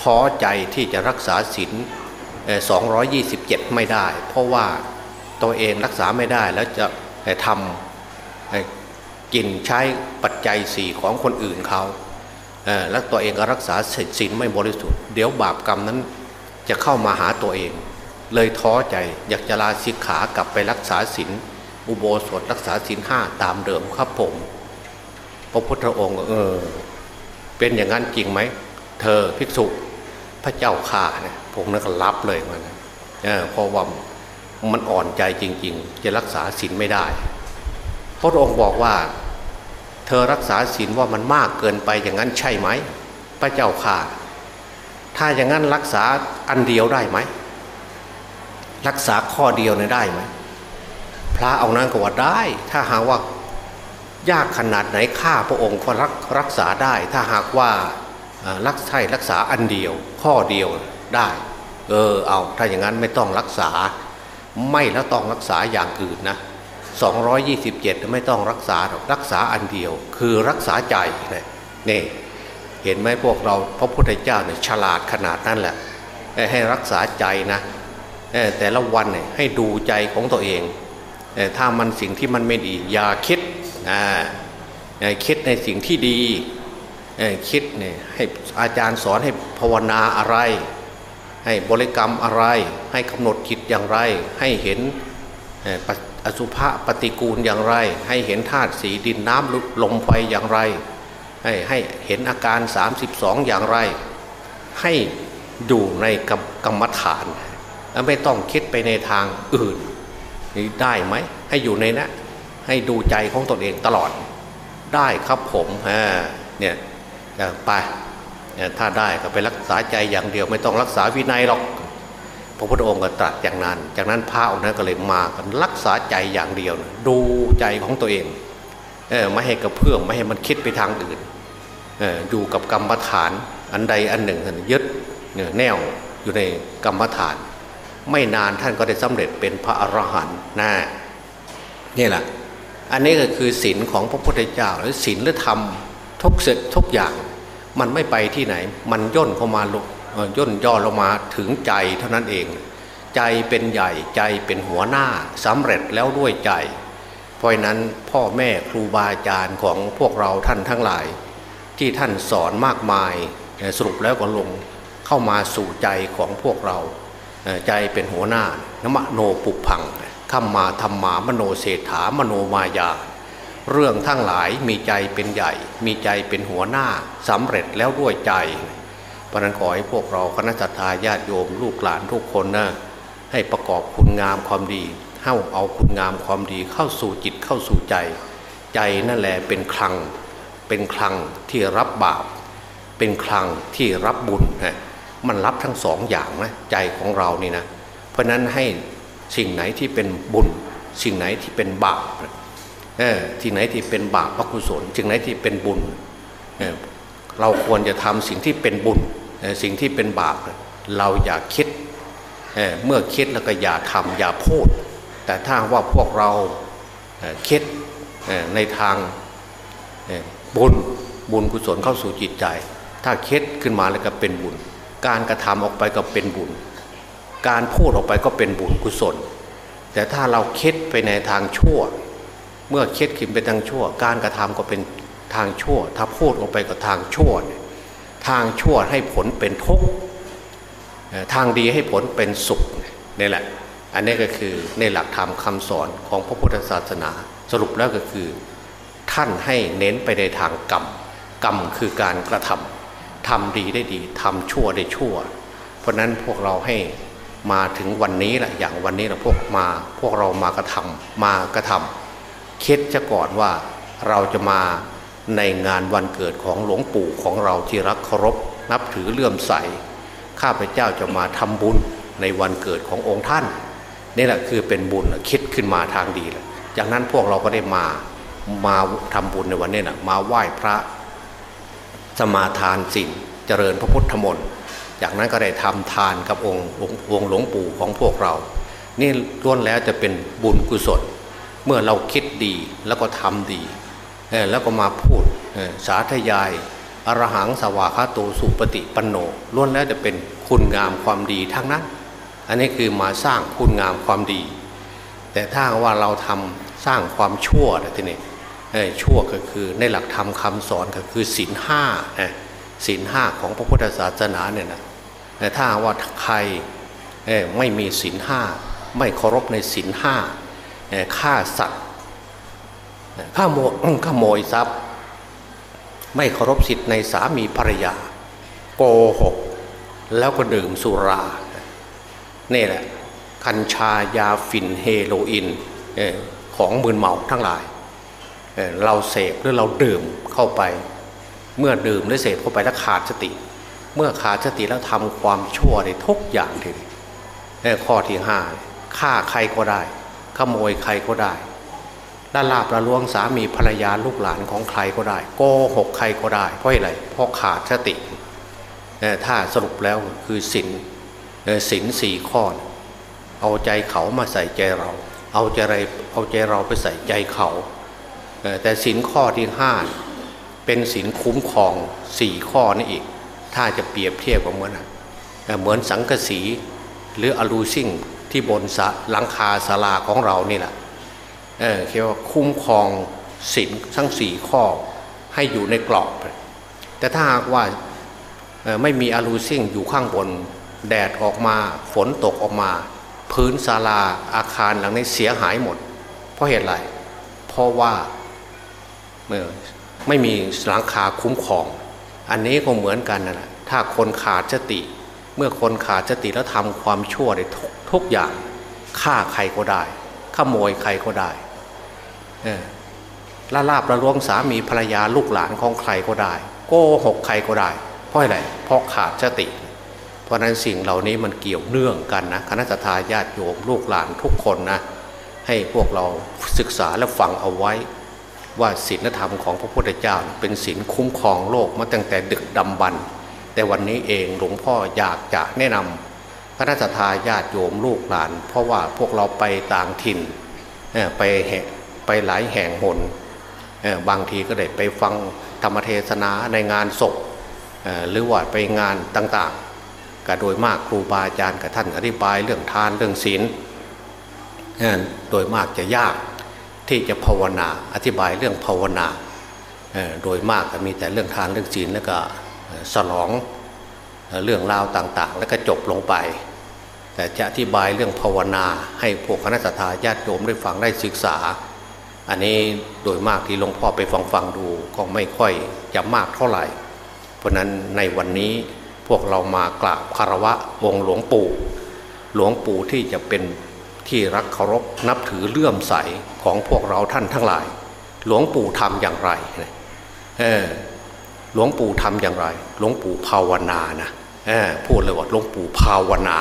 ท้อใจที่จะรักษาศีล227 ไม่ได้ เพราะว่าตัวเองรักษาไม่ได้แล้วจะทำกินใช้ปัจจัยสี่ของคนอื่นเขาแล้วตัวเองก็รักษาศีลไม่บริสุทธิ์เดี๋ยวบาปกรรมนั้นจะเข้ามาหาตัวเอง เลยท้อใจอยากจะลาสิกขากลับไปรักษาศีล อุโบสถรักษาศีลห้าตามเดิมครับผม พระพุทธองค์เออ เป็นอย่างนั้นจริงไหม เธอภิกษุพระเจ้าข่าเนี่ยผมนั่นก็รับเลยมันเเพราะว่ามันอ่อนใจจริง ๆ จะรักษาศีลไม่ได้ พระองค์บอกว่า เธอรักษาศีลว่ามันมากเกินไปอย่างนั้นใช่ไหม พระเจ้าข่าถ้าอย่างนั้นรักษาอันเดียวได้ไหม รักษาข้อเดียวเนี่ยได้ไหม พระเอานั้นก็ว่าได้ ถ้าหากว่ายากขนาดไหนข้าพระองค์ก็รักรักษาได้ ถ้าหากว่ารักใช่รักษาอันเดียว ข้อเดียวได้ เออเอาถ้าอย่างนั้นไม่ต้องรักษา ไม่แล้วต้องรักษาอย่างอื่นนะ227 ไม่ต้องรักษารักษาอันเดียว คือรักษาใจนี่เห็นไหมพวกเราพระพุทธเจ้าเนี่ยฉลาดขนาดนั้นแหละให้รักษาใจนะแต่ละวันเนี่ยให้ดูใจของตัวเอง ถ้ามันสิ่งที่มันไม่ดี อย่าคิดคิดในสิ่งที่ดีคิดเนี่ยให้อาจารย์สอนให้ภาวนาอะไร ให้บริกรรมอะไร ให้กำหนดจิตอย่างไร ให้เห็นอสุภะปฏิกูลอย่างไร ให้เห็นธาตุสีดินน้ำลมไฟอย่างไร ให้ให้เห็นอาการ 32 อย่างไร ให้อยู่ในกรรมฐาน แล้วไม่ต้องคิดไปในทางอื่น ได้ไหมให้อยู่ในนะให้ดูใจของตนเองตลอด ได้ครับผมเนี่ยไปถ้าได้ก็ไปรักษาใจอย่างเดียวไม่ต้องรักษาวินัยหรอกพระพุทธองค์ก็ตรัสอย่างนั้น จากนั้นพระองค์นั้นก็เลยมากันรักษาใจอย่างเดียว ดูใจของตัวเองเออไม่ให้กระเพื่อมไม่ให้มันคิดไปทางอื่นอออยู่กับกรรมฐานอันใดอันหนึ่งยึดแนวอยู่ในกรรมฐาน ไม่นานท่านก็ได้สำเร็จเป็นพระอรหันต์นะนี่แหละอันนี้ก็คือศีลของพระพุทธเจ้าหรือศีลหรือธรรมทุกสิ่งทุกอย่างมันไม่ไปที่ไหน มันย่นเข้ามาลงย่นย่อลงมาถึงใจเท่านั้นเอง ใจเป็นใหญ่ใจเป็นหัวหน้าสำเร็จแล้วด้วยใจ เพราะนั้นพ่อแม่ครูบาอาจารย์ของพวกเราท่านทั้งหลาย ที่ท่านสอนมากมายสรุปแล้วก็ลงเข้ามาสู่ใจของพวกเรา ใจเป็นหัวหน้านมโนปุพังขมมาธรรมามโนเศรษฐามโนมายา เรื่องทั้งหลายมีใจเป็นใหญ่ มีใจเป็นหัวหน้าสำเร็จแล้วด้วยใจพราะนั้นขอให้พวกเราคณะทาญาติโยมลูกหลานทุกคนนะให้ประกอบคุณงามความดีเข้าเอาคุณงามความดีเข้าสู่จิตเข้าสู่ใจ ใจนั่นแหละเป็นคลัง เป็นคลังที่รับบาป เป็นคลังที่รับบุญนะ มันรับทั้งสองอย่างนะใจของเรานี่นะ เพราะนั้นให้สิ่งไหนที่เป็นบุญ สิ่งไหนที่เป็นบาปเออที่ไหนที่เป็นบาปอกุศลสิ่งไหนที่เป็นบุญเเราควรจะทำสิ่งที่เป็นบุญสิ่งที่เป็นบาปเราอย่าคิดเเมื่อคิดแล้วก็อย่าทำอย่าพูด แต่ถ้าว่าพวกเราคิดในทางบุญบุญกุศลเข้าสู่จิตใจ ถ้าคิดขึ้นมาแล้วก็เป็นบุญ การกระทำออกไปก็เป็นบุญ การพูดออกไปก็เป็นบุญกุศล แต่ถ้าเราคิดไปในทางชั่ว เมื่อคิดขึ้นเป็นทางชั่ว การกระทำก็เป็นทางชั่ว ถ้าพูดออกไปก็ทางชั่ว ทางชั่วให้ผลเป็นทุกข์ทางดีให้ผลเป็นสุขนี่แหละ อันนี้ก็คือในหลักธรรมคาสอนของพระพุทธศาสนา สรุปแล้วก็คือ ท่านให้เน้นไปในทางกรรม กรรมคือการกระทำ ทำดีได้ดีทำชั่วได้ชั่ว เพราะนั้นพวกเราให้มาถึงวันนี้แหละอย่างวันนี้เราพวกมาพวกเรามากระทำมากระทำคิดจะก่อนว่าเราจะมาในงานวันเกิดของหลวงปู่ของเราที่รักเคารพนับถือเลื่อมใส ข้าพเจ้าจะมาทำบุญในวันเกิดขององค์ท่านนี่แหละคือเป็นบุญคิดขึ้นมาทางดีเลยจากนั้นพวกเราก็ได้มามาทำบุญในวันนี้นะมาไหว้พระ สมาทานสิ่งเจริญพระพุทธมนต์จากนั้นก็ได้ทำทานกับองค์องค์หลวงปู่ของพวกเรา นี่ล้วนแล้วจะเป็นบุญกุศล เมื่อเราคิดดีแล้วก็ทำดีแล้วก็มาพูดสาธยายอรหังสวาคาโตสุปฏิปันโนล้วนแล้วจะเป็นคุณงามความดีทั้งนั้น อันนี้คือมาสร้างคุณงามความดี แต่ถ้าว่าเราทำสร้างความชั่วนะทีนี้ ชั่วก็คือในหลักธรรมคาสอนก็คือศีลห้าศีลห้าของพระพุทธศาสนาเนี่ยนะถ้าว่าใครไม่มีศีลห้าไม่เคารพในศีลห้าฆ่าสัตว์ฆ่าโมขโมยทรัพย์ ไม่เคารพสิทธิ์ในสามีภรรยา โกหก แล้วก็ดื่มสุรานี่แหละกัญชายาฝิ่นเฮโรอีนของมืนเมาทั้งหลาย เราเสพหรือเราดื่มเข้าไป เมื่อดื่มหรือเสพเข้าไปแล้วขาดสติ เมื่อขาดสติแล้วทำความชั่วในทุกอย่างทีนี้ข้อที่ห้าฆ่าใครก็ได้ ขโมยใครก็ได้ล่าลาบละลวงสามีภรรยาลูกหลานของใครก็ได้ โกหกใครก็ได้ เพราะอะไรเพราะขาดสติถ้าสรุปแล้วคือสินสินสี่ข้อ เอาใจเขามาใส่ใจเรา เอาใจไรเอาใจเราไปใส่ใจเขา แต่สินข้อที่ห้าเป็นสินคุ้มครองสี่ข้อนี่อีก ถ้าจะเปรียบเทียบกับเหมือนเหมือนสังกสีหรืออลูซิ่งที่บนหลังคาศาลาของเรานี่แหละเออเรียกว่าคุ้มครองสินทั้งสี่ข้อให้อยู่ในกรอบ แต่ถ้าหากว่าไม่มีอลูซิ่งอยู่ข้างบนแดดออกมาฝนตกออกมา พื้นศาลาอาคารหลังนี้เสียหายหมด เพราะเหตุไรเพราะว่า ไม่มีหลังคาคุ้มครอง อันนี้ก็เหมือนกันนะะถ้าคนขาดสติ เมื่อคนขาดสติแล้วทำความชั่วในทุกทุกอย่างฆ่าใครก็ได้ขโมยใครก็ได้ละลาบละล้วงสามีภรรยาลูกหลานของใครก็ได้ โกหกใครก็ได้ เพราะอะไรเพราะขาดสติราะนั้นสิ่งเหล่านี้มันเกี่ยวเนื่องกันนะคณะทาญาติโยมลูกหลานทุกคนนะให้พวกเราศึกษาและฟังเอาไว้ ว่าศีลธรรมของพระพุทธเจ้าเป็นศีลคุ้มครองโลกมาตั้งแต่ดึกดำบรรแต่วันนี้เองหลวงพ่ออยากจะแนะนำคณะทาญาติโยมลูกหลาน เพราะว่าพวกเราไปต่างถิ่นไปไปหลายแห่งหนบางทีก็ได้ไปฟังธรรมเทศนาในงานศพหรือว่าไปงานต่างๆก็โดยมากครูบาอาจารย์กับท่านอธิบายเรื่องทานเรื่องศีลโดยมากจะยาก ที่จะภาวนา อธิบายเรื่องภาวนาโดยมากก็มีแต่เรื่องทานเรื่องศีลแล้วก็สนองเรื่องราวต่างๆ แล้วก็จบลงไป แต่จะอธิบายเรื่องภาวนา ให้พวกคณะสัตยาญาติโยมได้ฟังได้ศึกษา อันนี้โดยมากที่หลวงพ่อไปฟังฟังดูก็ไม่ค่อยจะมากเท่าไหร่ เพราะนั้นในวันนี้พวกเรามากราบคารวะองค์หลวงปู่ หลวงปู่ที่จะเป็น ที่รักเคารพนับถือเลื่อมใสของพวกเราท่านทั้งหลาย หลวงปู่ทำอย่างไรเออหลวงปู่ทำอย่างไร หลวงปู่ภาวนานะพูดเลยว่าหลวงปู่ภาวนา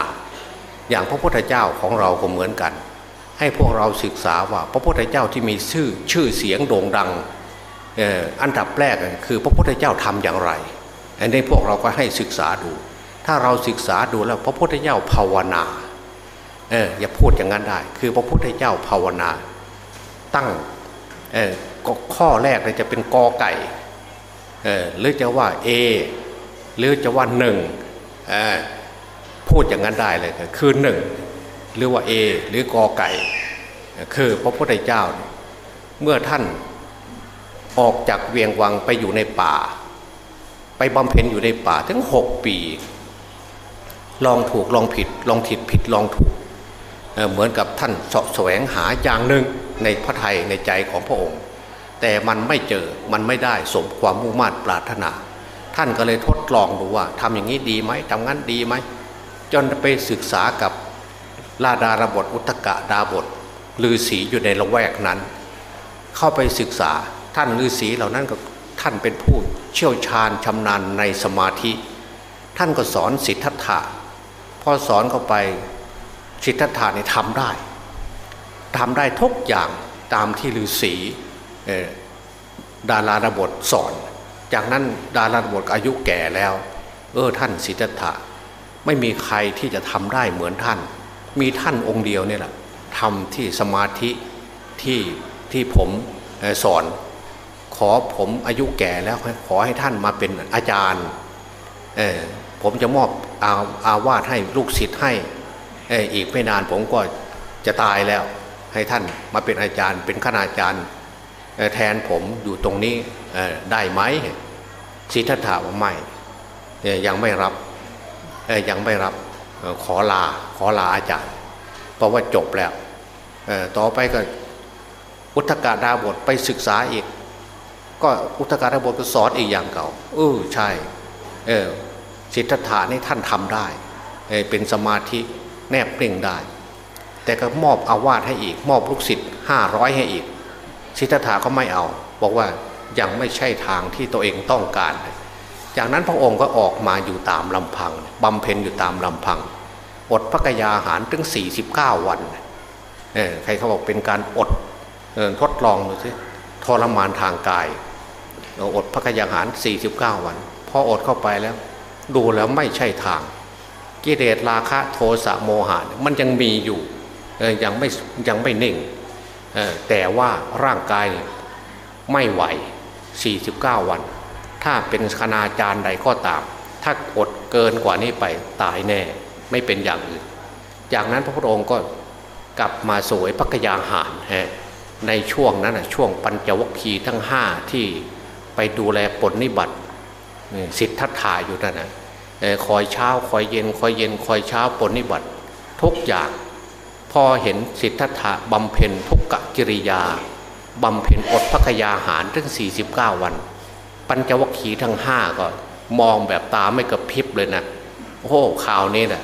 อย่างพระพุทธเจ้าของเราก็เหมือนกัน ให้พวกเราศึกษาว่าพระพุทธเจ้าที่มีชื่อชื่อเสียงโด่งดังอันดับแรกคือพระพุทธเจ้าทำอย่างไร อันนี้พวกเราก็ให้ศึกษาดู ถ้าเราศึกษาดูแล้วพระพุทธเจ้าภาวนา เอออย่าพูดอย่างนั้นได้ คือพระพุทธเจ้าภาวนา ตั้งเออข้อแรกเลยจะเป็นกอไก่เออหรือจะว่าเอหรือจะว่าหนึ่งเออพูดอย่างนั้นได้เลยคือหนึ่งหรือว่าเอหรือกอไก่ คือพระพุทธเจ้า เมื่อท่านออกจากเวียงวังไปอยู่ในป่า ไปบำเพ็ญอยู่ในป่าถึงหกปี ลองถูกลองผิด ลองผิดผิดลองถูก เหมือนกับท่านสอบแสวงหาอย่างหนึ่งในพระไทยในใจของพระองค์ แต่มันไม่เจอมันไม่ได้สมความมุ่งมั่นปรารถนา ท่านก็เลยทดลองดูว่าทำอย่างนี้ดีไหมทำงั้นดีไหมจนไปศึกษากับลาดารบทอุตกะดาบทลือศีอยู่ในละแวกนั้น เข้าไปศึกษาท่านลือศีเหล่านั้นก็ท่านเป็นผู้เชี่ยวชาญชำนาญในสมาธิ ท่านก็สอนสิทธัตถะพอสอนเข้าไป สิทธัตถะนี่ยทำได้ทำได้ทุกอย่างตามที่ฤาษีดาราดบทสอน จากนั้นดาราดบทอายุแก่แล้ว เออท่านสิทธัตถะไม่มีใครที่จะทำได้เหมือนท่าน มีท่านองค์เดียวเนี่ยแหละทำที่สมาธิที่ที่ผมสอน ขอผมอายุแก่แล้วขอให้ท่านมาเป็นอาจารย์ผมจะมอบอาอาวาสให้ลูกศิษย์ให้ อีกไม่นานผมก็จะตายแล้ว ให้ท่านมาเป็นอาจารย์ เป็นคณาจารย์แทนผมอยู่ตรงนี้ได้ไหมสิทธัตถะว่าไม่ยังไม่รับยังไม่รับขอลาขอลาอาจารย์ เพราะว่าจบแล้วต่อไปก็อุทกาดาบทไปศึกษาอีก ก็อุทกาดาบทก็สอนอีกอย่างเก่าเออใช่เออสิทธัตถะนี่ท่านทำได้เเป็นสมาธิ แนบเปล่งได้ แต่ก็มอบอาวาสให้อีก มอบลูกศิษย์ห้าร้อยให้อีกสิทธัตถะก็ไม่เอา บอกว่ายังไม่ใช่ทางที่ตัวเองต้องการ จากนั้นพระองค์ก็ออกมาอยู่ตามลำพังบำเพ็ญอยู่ตามลำพัง อดพระกยาหารถึง 49 วันเออใครเขาบอกเป็นการอดทดลองดูสิทรมานทางกายอดพระกยาหาร 49 วัน พออดเข้าไปแล้ว ดูแล้วไม่ใช่ทาง กิเลสราคะโทสะโมหะมันยังมีอยู่ยังไม่ยังไม่นิ่งแต่ว่าร่างกายไม่ไหว 49 วัน ถ้าเป็นคณาจารย์ใดก็ตาม ถ้าอดเกินกว่านี้ไปตายแน่ไม่เป็นอย่างอื่น จากนั้นพระพุทธองค์ก็กลับมาสวยพักยาหารในช่วงนั้นช่วงปัญจวัคคีย์ทั้งห้าที่ไปดูแลปนนิบัติสิทธัตถาอยู่นั่นนะ คอยเช้าคอยเย็นคอยเย็นคอยเช้าปนนิบัติ ทุกอย่างพอเห็นสิทธัตถะบำเพ็ญทุกกกิริยาบำเพ็ญอดพักยาหารถึง 49 วัน ปัญจวัคคีย์ทั้งห้าก็มองแบบตาไม่กระพริบเลยนะโอ้ข่าวนี้แหละ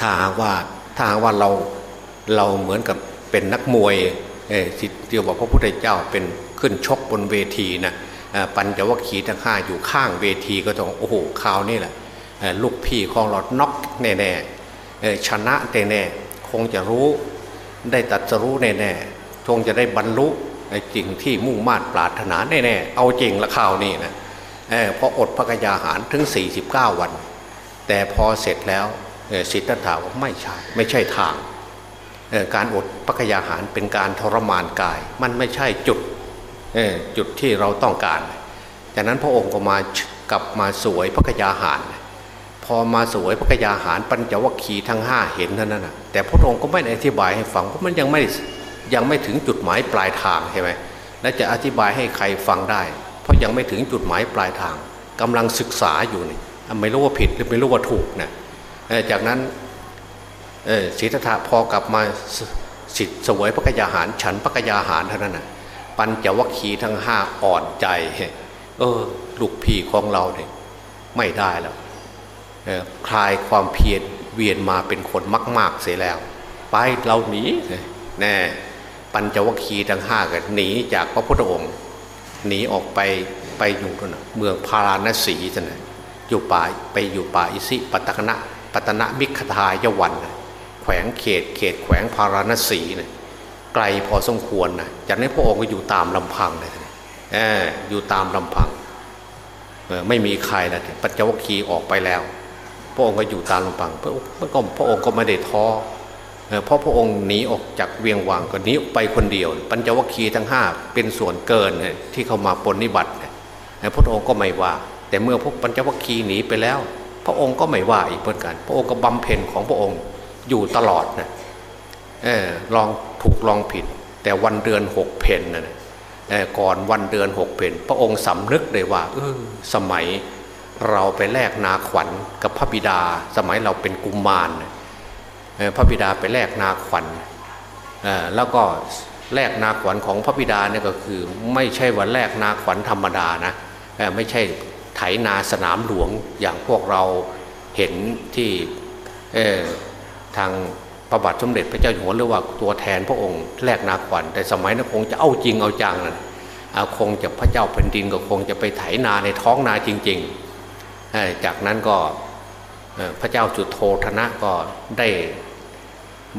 ถ้าหากว่าถ้าหากว่าเราเราเหมือนกับเป็นนักมวยเออสิเดียวบอกพระพุทธเจ้าเป็นขึ้นชกบนเวทีนะ ปัญจวัคคีย์ทั้งห้าอยู่ข้างเวทีก็ต้องโอ้โหข่าวนี้แหละลูกพี่ของเราน็อกแน่ๆชนะแน่ๆคงจะรู้ได้ตัดสรู้แน่ๆคงจะได้บรรลุในจริงที่มุ่งมา่ปรารถนาแน่ๆเอาจริงละข่าวนี้นะเพราะอดพระกยาหารถึง 49 วัน แต่พอเสร็จแล้วสิทธัตถะว่าไม่ใช่ไม่ใช่ทาง การอดพระกยาหารเป็นการทรมานกาย มันไม่ใช่จุด จุดที่เราต้องการ จากนั้นพระองค์ก็มากลับมาสวยพระกยาหาร พอมาสวยพระกยาหารปัญจวัคคีย์ทั้งห้าเห็นนั่นน่ะแต่พระองค์ก็ไม่ได้อธิบายให้ฟังเพราะมันยังไม่ยังไม่ถึงจุดหมายปลายทางใช่ไหมและจะอธิบายให้ใครฟังได้ เพราะยังไม่ถึงจุดหมายปลายทางกำลังศึกษาอยู่นี่ไม่รู้ว่าผิดหรือไม่รู้ว่าถูกนะจากนั้นศีรษะพอกลับมาสิทธิสวยพระกยาหาร ฉันพระกยาหารเท่านั้นนะ ปัญจวัคคีย์ทั้งห้าอ่อนใจ เออ ลูกพี่ของเราเนี่ยไม่ได้แล้วคลายความเพียรเวียนมาเป็นคนมาก ๆ เสียแล้ว ไปเราหนีแน่ปัญจวัคคีย์ทั้งห้ากันหนีจากพระพุทธองค์ หนีออกไปไปอยู่ตรงเมืองพาราณสีท่านอยู่ป่าไปอยู่ป่าอิสิปตนะปัตนะมิขทายวันแขวงเขตเขตแขวงพาราณสีเนี่ย ไกลพอสมควรนะจากนั้นพระองค์ก็อยู่ตามลำพังเลยออยู่ตามลำพังไม่มีใครแล้วปัจจวคีออกไปแล้ว พระองค์ก็อยู่ตามลำพังพระองค์พระองค์ก็ไม่ได้ท้อเพราะพระองค์หนีออกจากเวียงวังก็หนีออกไปคนเดียว ปัญจวัคคีย์ทั้งห้าเป็นส่วนเกินที่เข้ามาปนนิบัติพระองค์ก็ไม่ว่า แต่เมื่อพวกปัญจวัคคีย์หนีไปแล้ว พระองค์ก็ไม่ว่าอีกเหมือนกัน พระองค์ก็บำเพ็ญของพระองค์อยู่ตลอดนะออลอง ถูกลองผิด แต่วันเดือนหกเพนนะก่อนวันเดือนหกเพนพระองค์สำนึกเลยว่าเออสมัยเราไปแลกนาขวัญกับพระบิดา สมัยเราเป็นกุมมารพระบิดาไปแลกนาขวัญแล้วก็แลกนาขวัญของพระบิดาเนี่ยก็คือ ไม่ใช่ว่าแลกนาขวัญธรรมดานะไม่ใช่ไถนาสนามหลวงอย่างพวกเราเห็นที่ทาง พระบาทสมเด็จพระเจ้าอยู่หัวหรือว่าตัวแทนพระองค์แลกนาขวัญแต่สมัยนั้นคงจะเอาจริงเอาจังนะคงจะพระเจ้าแผ่นดินก็คงจะไปไถนาในท้องนาจริงๆ จากนั้นก็พระเจ้าจุดโทธนะก็ได้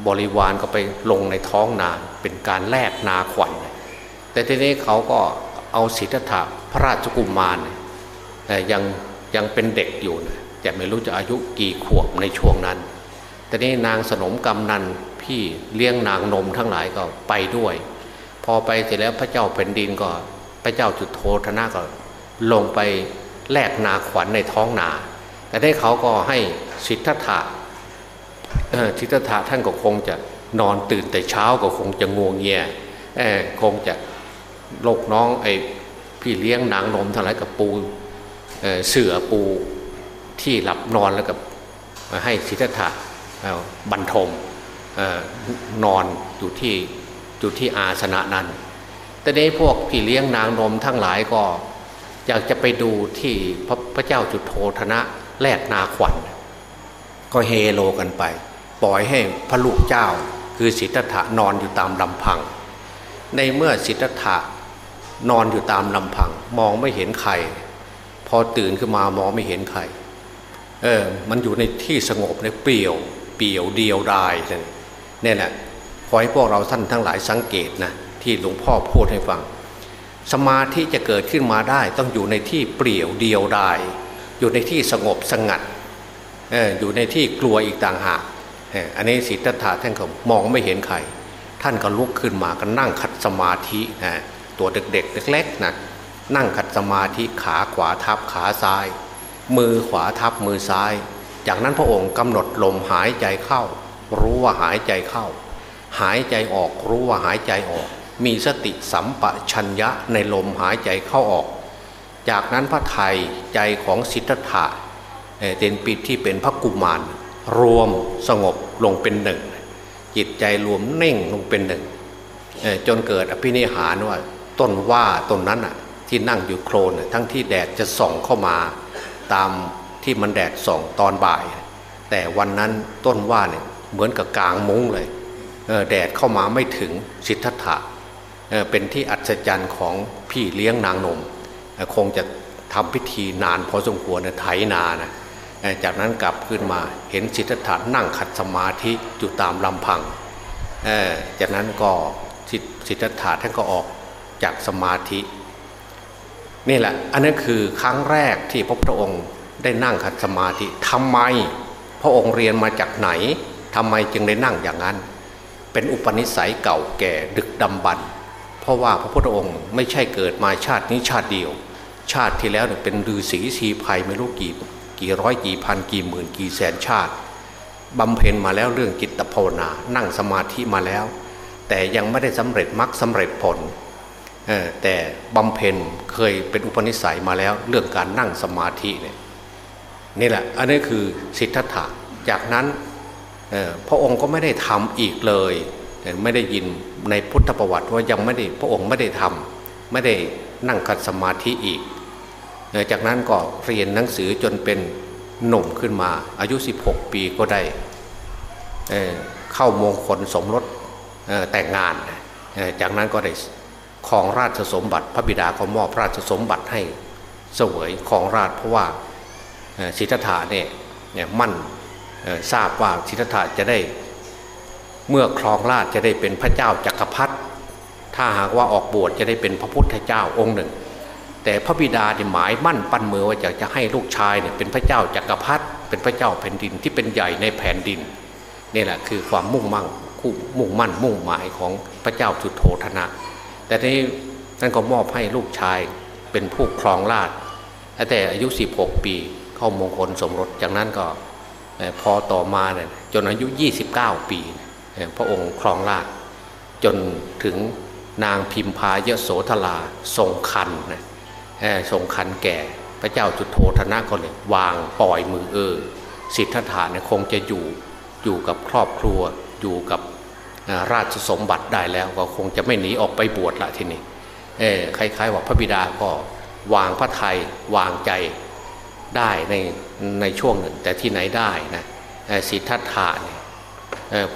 บริวารก็ไปลงในท้องนาเป็นการแลกนาขวัญ แต่ทีนี้เขาก็เอาสิทธัตถะพระราชกุมารยังยังเป็นเด็กอยู่แต่ไม่รู้จะอายุกี่ขวบในช่วงนั้น แต่นี้นางสนมกำนันพี่เลี้ยงนางนมทั้งหลายก็ไปด้วย พอไปเสร็จแล้วพระเจ้าแผ่นดินก็ พระเจ้าจุดโทธนะก็ลงไปแลกนาขวัญในท้องนา แต่ได้เขาก็ให้สิทธัตถะสิทธัตถะท่านก็คงจะนอนตื่นแต่เช้าก็คงจะงวงเงียคงจะโลกน้องไอ้พี่เลี้ยงนางนมทั้งหลายกับปูเสือปูที่หลับนอนแล้วกับให้สิทธัตถะ บรรทมนอนอยู่ที่อยู่ที่อาสนะนั้น แต่นี้พวกพี่เลี้ยงนางนมทั้งหลายก็ อยากจะไปดูที่พระพระเจ้าจุดโทธนะแลกนาขวัญ ก็เฮโลกันไป ปล่อยให้พระลูกเจ้าคือสิทธัตถะนอนอยู่ตามลำพัง ในเมื่อสิทธัตถะนอนอยู่ตามลำพัง มองไม่เห็นใคร พอตื่นขึ้นมามองไม่เห็นใครเออ มันอยู่ในที่สงบในเปลี่ยว เปลี่ยวเดียวดายนี่แหละขอให้พวกเราท่านทั้งหลายสังเกตนะที่หลวงพ่อพูดให้ฟัง สมาธิจะเกิดขึ้นมาได้ ต้องอยู่ในที่เปลี่ยวเดียวดาย อยู่ในที่สงบสงัดอออยู่ในที่กลัวอีกต่างหากอันนี้สิทธัตถะท่านก็มองไม่เห็นใคร ท่านก็ลุกขึ้นมาก็นั่งขัดสมาธินะตัวเด็กๆเล็กๆนะนั่งขัดสมาธิขาขวาทับขาซ้าย มือขวาทับมือซ้าย จากนั้นพระองค์กำหนดลมหายใจเข้า รู้ว่าหายใจเข้า หายใจออกรู้ว่าหายใจออก มีสติสัมปชัญญะในลมหายใจเข้าออก จากนั้นพระไทยใจของสิทธัตถะเต็นปิดที่เป็นพระกุมาร รวมสงบลงเป็นหนึ่ง จิตใจรวมเน่งลงเป็นหนึ่งจนเกิดอภินิหารว่าต้นว่าต้นนั้นอะที่นั่งอยู่โคลนทั้งที่แดดจะส่องเข้ามาตาม ที่มันแดดส่องตอนบ่าย แต่วันนั้นต้นว่าเนี่ยเหมือนกับกลางมุ้งเลยแดดเข้ามาไม่ถึงสิทธัตถะเป็นที่อัศจรรย์ของพี่เลี้ยงนางนม คงจะทำพิธีนานพอสมควรนะไถนานะจากนั้นกลับขึ้นมาเห็นสิทธัตถะนั่งขัดสมาธิอยู่ตามลำพังจากนั้นก็สิทธัตถะท่านก็ออกจากสมาธิ นี่แหละ อันนั้นคือครั้งแรกที่พระพุทธองค์ ได้นั่งขัดสมาธิทำไม พระองค์เรียนมาจากไหนทำไมจึงได้นั่งอย่างนั้น เป็นอุปนิสัยเก่าแก่ดึกดำบรรเพราะว่าพระพุทธองค์ไม่ใช่เกิดมาชาตินี้ชาติเดียว ชาติที่แล้วเนี่ยเป็นฤาษีชีภัยไม่รู้กี่กี่ร้อยกี่พันกี่หมื่นกี่แสนชาติบำเพ็ญมาแล้วเรื่องจิตภาวนา นั่งสมาธิมาแล้ว แต่ยังไม่ได้สำเร็จมรรคสาเร็จผลแต่บำเพ็ญเคยเป็นอุปนิสัยมาแล้ว เรื่องการนั่งสมาธิเนี่ย นี่แหละอันนี้คือสิทธัตถะจากนั้นพระองค์ก็ไม่ได้ทำอีกเลยไม่ได้ยินในพุทธประวัติว่ายังไม่ได้พระองค์ไม่ได้ทำไม่ได้นั่งคัดสมาธิอีก จากนั้นก็เรียนหนังสือจนเป็นหนุ่มขึ้นมา อายุ 16 ปีก็ได้เเข้ามงคลสมรสแต่งงาน จากนั้นก็ได้ของราชสมบัติ พระบิดาเขามอบราชสมบัติให้เสวยของราชเพราะว่า สิทธัตถะเนี่ยมั่นทราบว่าสิทธัตถะจะได้เมื่อครองราชจะได้เป็นพระเจ้าจักรพรรดิถ้าหากว่าออกบวชจะได้เป็นพระพุทธเจ้าองค์หนึ่ง แต่พระบิดาเนี่ยหมายมั่นปั้นมือว่าจะจะให้ลูกชายเนี่ยเป็นพระเจ้าจักรพรรดิเป็นพระเจ้าแผ่นดินที่เป็นใหญ่ในแผ่นดินนี่แหละคือความมุ่งมั่งคู่มุ่งมั่นมุ่งหมายของพระเจ้าจุโธธนะ แต่นี้ท่านก็มอบให้ลูกชายเป็นผู้ครองราชแต่อายุ 16 ปี เข้ามงคลสมรสจากนั้นก็พอต่อมาเนี่ยจนอายุ 29 ปี พระองค์ครองราชจนถึงนางพิมพายโสธราทรงคันนะทรงคันแก่พระเจ้าจุดโทธนะก็เลยวางปล่อยมือเออสิทธัตถะเนี่ยคงจะอยู่อยู่กับครอบครัวอยู่กับราชสมบัติได้แล้วก็คงจะไม่หนีออกไปบวชละทีนี้คล้ายๆว่าพระบิดาก็วางพระไทยวางใจ ได้ในในช่วงหนึ่ง แต่ที่ไหนได้นะสิทธัตถะเนี่ย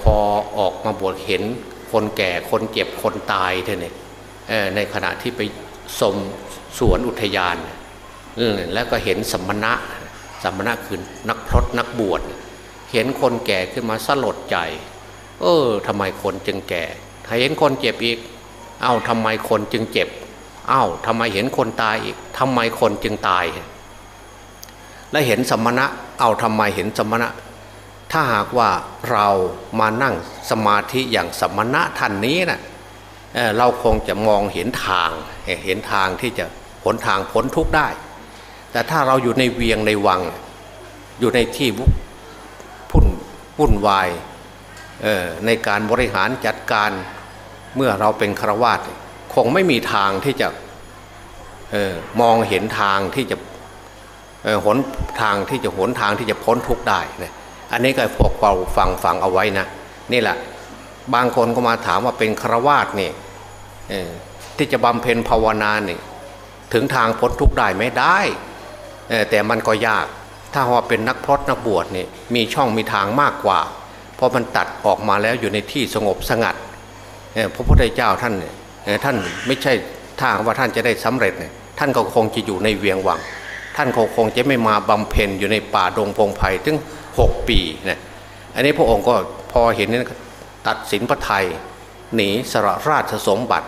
พอออกมาบวชเห็นคนแก่คนเจ็บคนตายเท่านี้ในขณะที่ไปสมสวนอุทยานแล้วก็เห็นสมณะสมณะคือนักพรตนักบวชเห็นคนแก่ขึ้นมาสลดใจ เออทำไมคนจึงแก่ถ้าเห็นคนเจ็บอีก เอ้าทำไมคนจึงเจ็บ เอ้าทำไมเห็นคนตายอีกทำไมคนจึงตาย และเห็นสมณะเอาทำไมเห็นสมณะ ถ้าหากว่าเรามานั่งสมาธิอย่างสมณะท่านนี้นะเเราคงจะมองเห็นทางเห็นทางที่จะผลทางพ้นทุกได้ แต่ถ้าเราอยู่ในเวียงในวัง อยู่ในที่พุ่นวุ่นวายในการบริหารจัดการเมื่อเราเป็นฆรวาสคงไม่มีทางที่จะออมองเห็นทางที่จะ หนทางที่จะหนทางที่จะพ้นทุกข์ได้นะอันนี้ก็พวกเราฟังฟังเอาไว้นะนี่แหละบางคนก็มาถามว่าเป็นฆรวาสนี่ที่จะบำเพ็ญภาวนาเนี่ยถึงทางพ้นทุกข์ได้ไม่ได้ แต่มันก็ยาก ถ้าว่าเป็นนักพรตนักบวชเนี่ยมีช่องมีทางมากกว่า เพราะมันตัดออกมาแล้วอยู่ในที่สงบสงัดพระพุทธเจ้าท่านท่านไม่ใช่ทางว่าท่านจะได้สำเร็จเนี่ยท่านก็คงจะอยู่ในเวียงวัง ท่านคงคงจะไม่มาบำเพ็ญอยู่ในป่าดงพงไพ่ถึงหกปีเนี่ยอันนี้พระองค์ก็พอเห็นนั้นตัดสินพระไทยหนีสละราชสมบัติ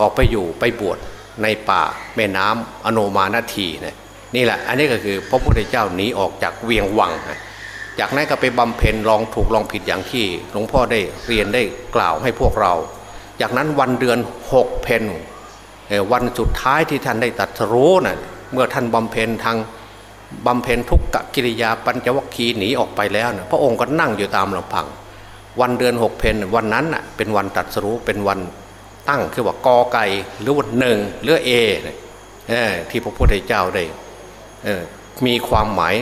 ออกไปอยู่ไปบวชในป่าแม่น้ำอโนมานาทีเนี่ยนี่แหละ อันนี้ก็คือพระพุทธเจ้าหนีออกจากเวียงวังจากนั้นก็ไปบำเพ็ญลองถูกลองผิดอย่างที่หลวงพ่อได้เรียนได้กล่าวให้พวกเรา จากนั้นวันเดือนหกเพนวันสุดท้ายที่ท่านได้ตัดรู้นะ่ะ เมื่อท่านบำเพ็ญทางบำเพ็ญทุกกกิริยาปัญจวัคคีย์หนีออกไปแล้วนะพระองค์ก็นั่งอยู่ตามลำพัง วันเดือนหกเพนวันนั้นนะเป็นวันตัดสรู้เป็นวันตั้งคือว่ากอไก่หรือวันหนึ่งหรือเอที่พระพุทธเจ้าได้มีความหมาย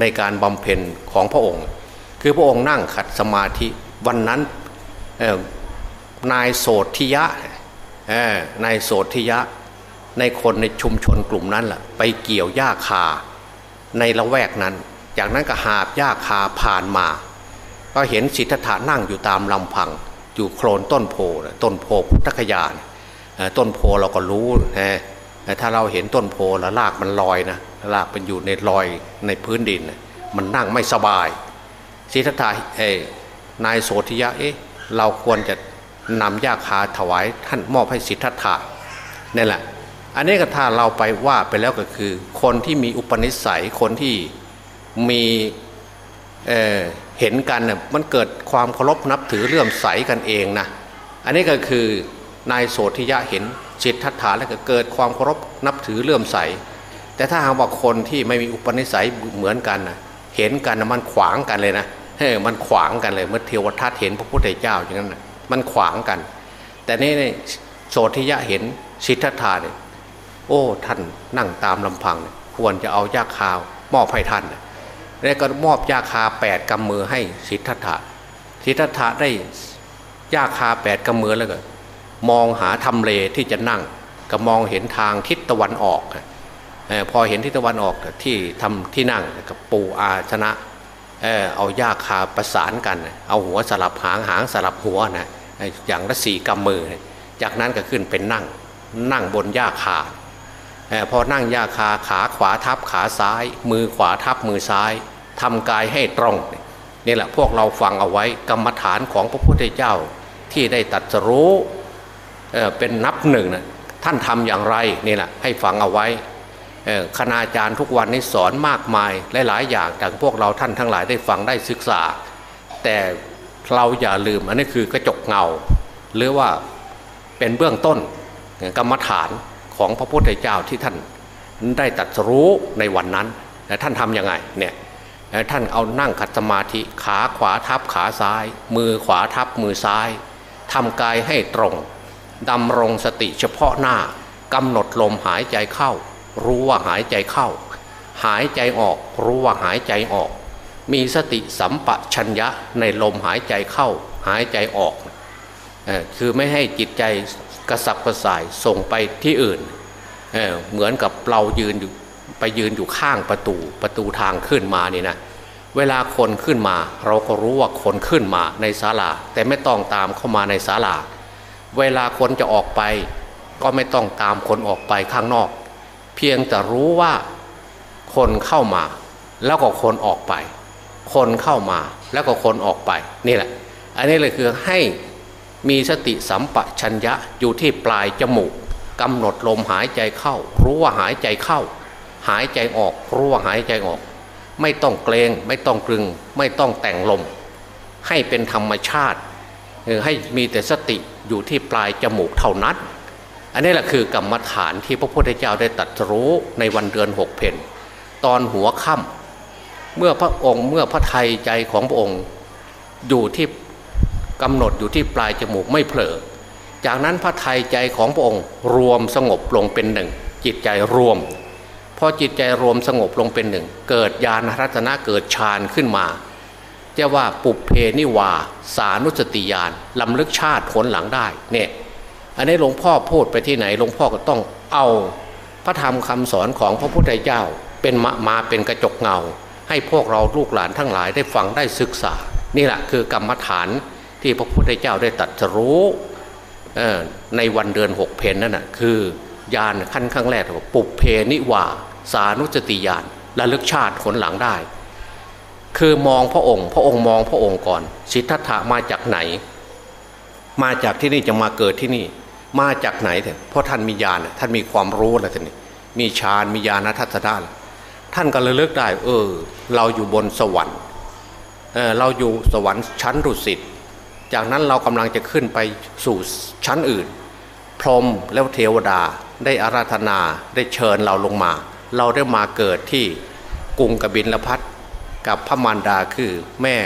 ในการบำเพ็ญของพระองค์ คือพระองค์นั่งขัดสมาธิวันนั้นนายโสธิยะนายโสธิยะ ในคนในชุมชนกลุ่มนั้นแหละไปเกี่ยวหญ้าคาในละแวกนั้น จากนั้นก็หาบหญ้าคาผ่านมา ก็เห็นสิทธัตถะนั่งอยู่ตามลำพัง อยู่โคลนต้นโพต้นโพพุทธคยานต้นโพเราก็รู้นะถ้าเราเห็นต้นโพแล้วรากมันลอยนะรากเป็นอยู่ในลอยในพื้นดิน มันนั่งไม่สบายสิทธัตถะเอนายโสธิยะเอ๊ะเราควรจะนำยาคาถวายท่านมอบให้สิทธัตถะนี่แหละ อันนี้ก็ถ้าเราไปว่าไปแล้วก็คือ คนที่มีอุปนิสัยคนที่มีเเห็นกันน่ยมันเกิดความเคารพนับถือเลื่อมใสกันเองนะอันนี้ก็คือนายโสธิยะเห็นจิตทัฏฐาแล้วก็เกิดความเคารพนับถือเลื่อมใส แต่ถ้าหากว่าคนที่ไม่มีอุปนิสัยเหมือนกันนะเห็นกันนะมันขวางกันเลยนะเฮ้มันขวางกันเลยเมื่อเทวทัตเห็นพระพุทธเจ้าอย่างนั้นนะมันขวางกัน แต่นี่โสธิยะเห็นสิทธัตถะเนี่ย โอ้ท่านนั่งตามลำพัง ควรจะเอายาคามอบให้ท่านแล้วก็มอบยาคาแปดกำมือให้สิทธัตถะสิทธัตถะได้ยาคาแปดกำมือแล้วก็มองหาทำเลที่จะนั่ง ก็มองเห็นทางทิศตะวันออกพอเห็นทิศตะวันออกที่ทำที่นั่งกับปูอาชนะเอาหญ้าคาประสานกัน เอาหัวสลับหางหางสลับหัวนะอย่างละสี่กำมือ จากนั้นก็ขึ้นเป็นนั่งนั่งบนหญ้าคา พอนั่งหญ้าคาขาขวาทับขาซ้าย มือขวาทับมือซ้ายทำกายให้ตรงนี่แหละพวกเราฟังเอาไว้กรรมฐานของพระพุทธเจ้าที่ได้ตัดรู้เป็นนับหนึ่งนะท่านทำอย่างไรนี่แหละให้ฟังเอาไว้คณาจารย์ทุกวันนี้สอนมากมายหลาย ๆ อย่างแต่พวกเราท่านทั้งหลายได้ฟังได้ศึกษา แต่เราอย่าลืมอันนี้คือกระจกเงา หรือว่าเป็นเบื้องต้นกรรมฐาน ของพระพุทธเจ้าที่ท่านได้ตัดรู้ในวันนั้นท่านทำยังไงเนี่ยท่านเอานั่งขัดสมาธิขาขวาทับขาซ้าย มือขวาทับมือซ้ายทำกายให้ตรงดำรงสติเฉพาะหน้ากำหนดลมหายใจเข้า รู้ว่าหายใจเข้า หายใจออก รู้ว่าหายใจออก มีสติสัมปชัญญะในลมหายใจเข้า หายใจออกคือไม่ให้จิตใจ กระสับกระส่ายส่งไปที่อื่นเเหมือนกับเรายืนอยู่ไปยืนอยู่ข้างประตูประตูทางขึ้นมานี่นะเวลาคนขึ้นมา เราก็รู้ว่าคนขึ้นมาในศาลา แต่ไม่ต้องตามเข้ามาในศาลา เวลาคนจะออกไป ก็ไม่ต้องตามคนออกไปข้างนอก เพียงแต่รู้ว่าคนเข้ามา แล้วก็คนออกไป คนเข้ามาแล้วก็คนออกไปนี่แหละ อันนี้เลยคือให้ มีสติสัมปชัญญะอยู่ที่ปลายจมูกกำหนดลมหายใจเข้า รู้ว่าหายใจเข้า หายใจออก รู้ว่าหายใจออก ไม่ต้องเกรงไม่ต้องกลึง ไม่ต้องแต่งลม ให้เป็นธรรมชาติให้มีแต่สติอยู่ที่ปลายจมูกเท่านั้น อันนี้แหละคือกรรมฐานที่พระพุทธเจ้าได้ตรัสรู้ในวันเดือนหกเพนตอนหัวค่ำเมื่อพระองค์เมื่อพระไทยใจของพระองค์ อยู่ที่ กำหนดอยู่ที่ปลายจมูกไม่เผลอ จากนั้นพระไทยใจของพระองค์รวมสงบลงเป็นหนึ่ง จิตใจรวมพอจิตใจรวมสงบลงเป็นหนึ่ง เกิดญาณรัตนะเกิดฌานขึ้นมาจะว่าปุเพนิวา สานุสติญาณลำลึกชาติผลหลังได้เนี่ยอันนี้หลวงพ่อพูดไปที่ไหนหลวงพ่อก็ต้องเอาพระธรรมคำสอนของพระพุทธเจ้าเป็นมามาเป็นกระจกเงา ให้พวกเราลูกหลานทั้งหลายได้ฟังได้ศึกษา นี่แหละคือกรรมฐาน ที่พระพุทธเจ้าได้ตัดรู้ในวันเดือนหกเพนนั่นนะคือยานขั้นครั้งแรกปุเพนิวาสานุสติญาณระลึกชาติผลหลังได้ คือมองพระองค์ พระองค์มองพระองค์ก่อนสิทธัตถะมาจากไหน มาจากที่นี่จะมาเกิดที่นี่ มาจากไหนเถอะเพราะท่านมีญาณท่านมีความรู้อะไรท่านนี่มีฌานมีญาณทัศนะท่านก็เลยเลิกได้ เออ เราอยู่บนสวรรค์เออเราอยู่สวรรค์ชั้นดุสิต จากนั้นเรากำลังจะขึ้นไปสู่ชั้นอื่น พรหมแล้วเทวดาได้อาราธนาได้เชิญเราลงมา เราได้มาเกิดที่กรุงกบินลพัทกับพระมารดาคือแม่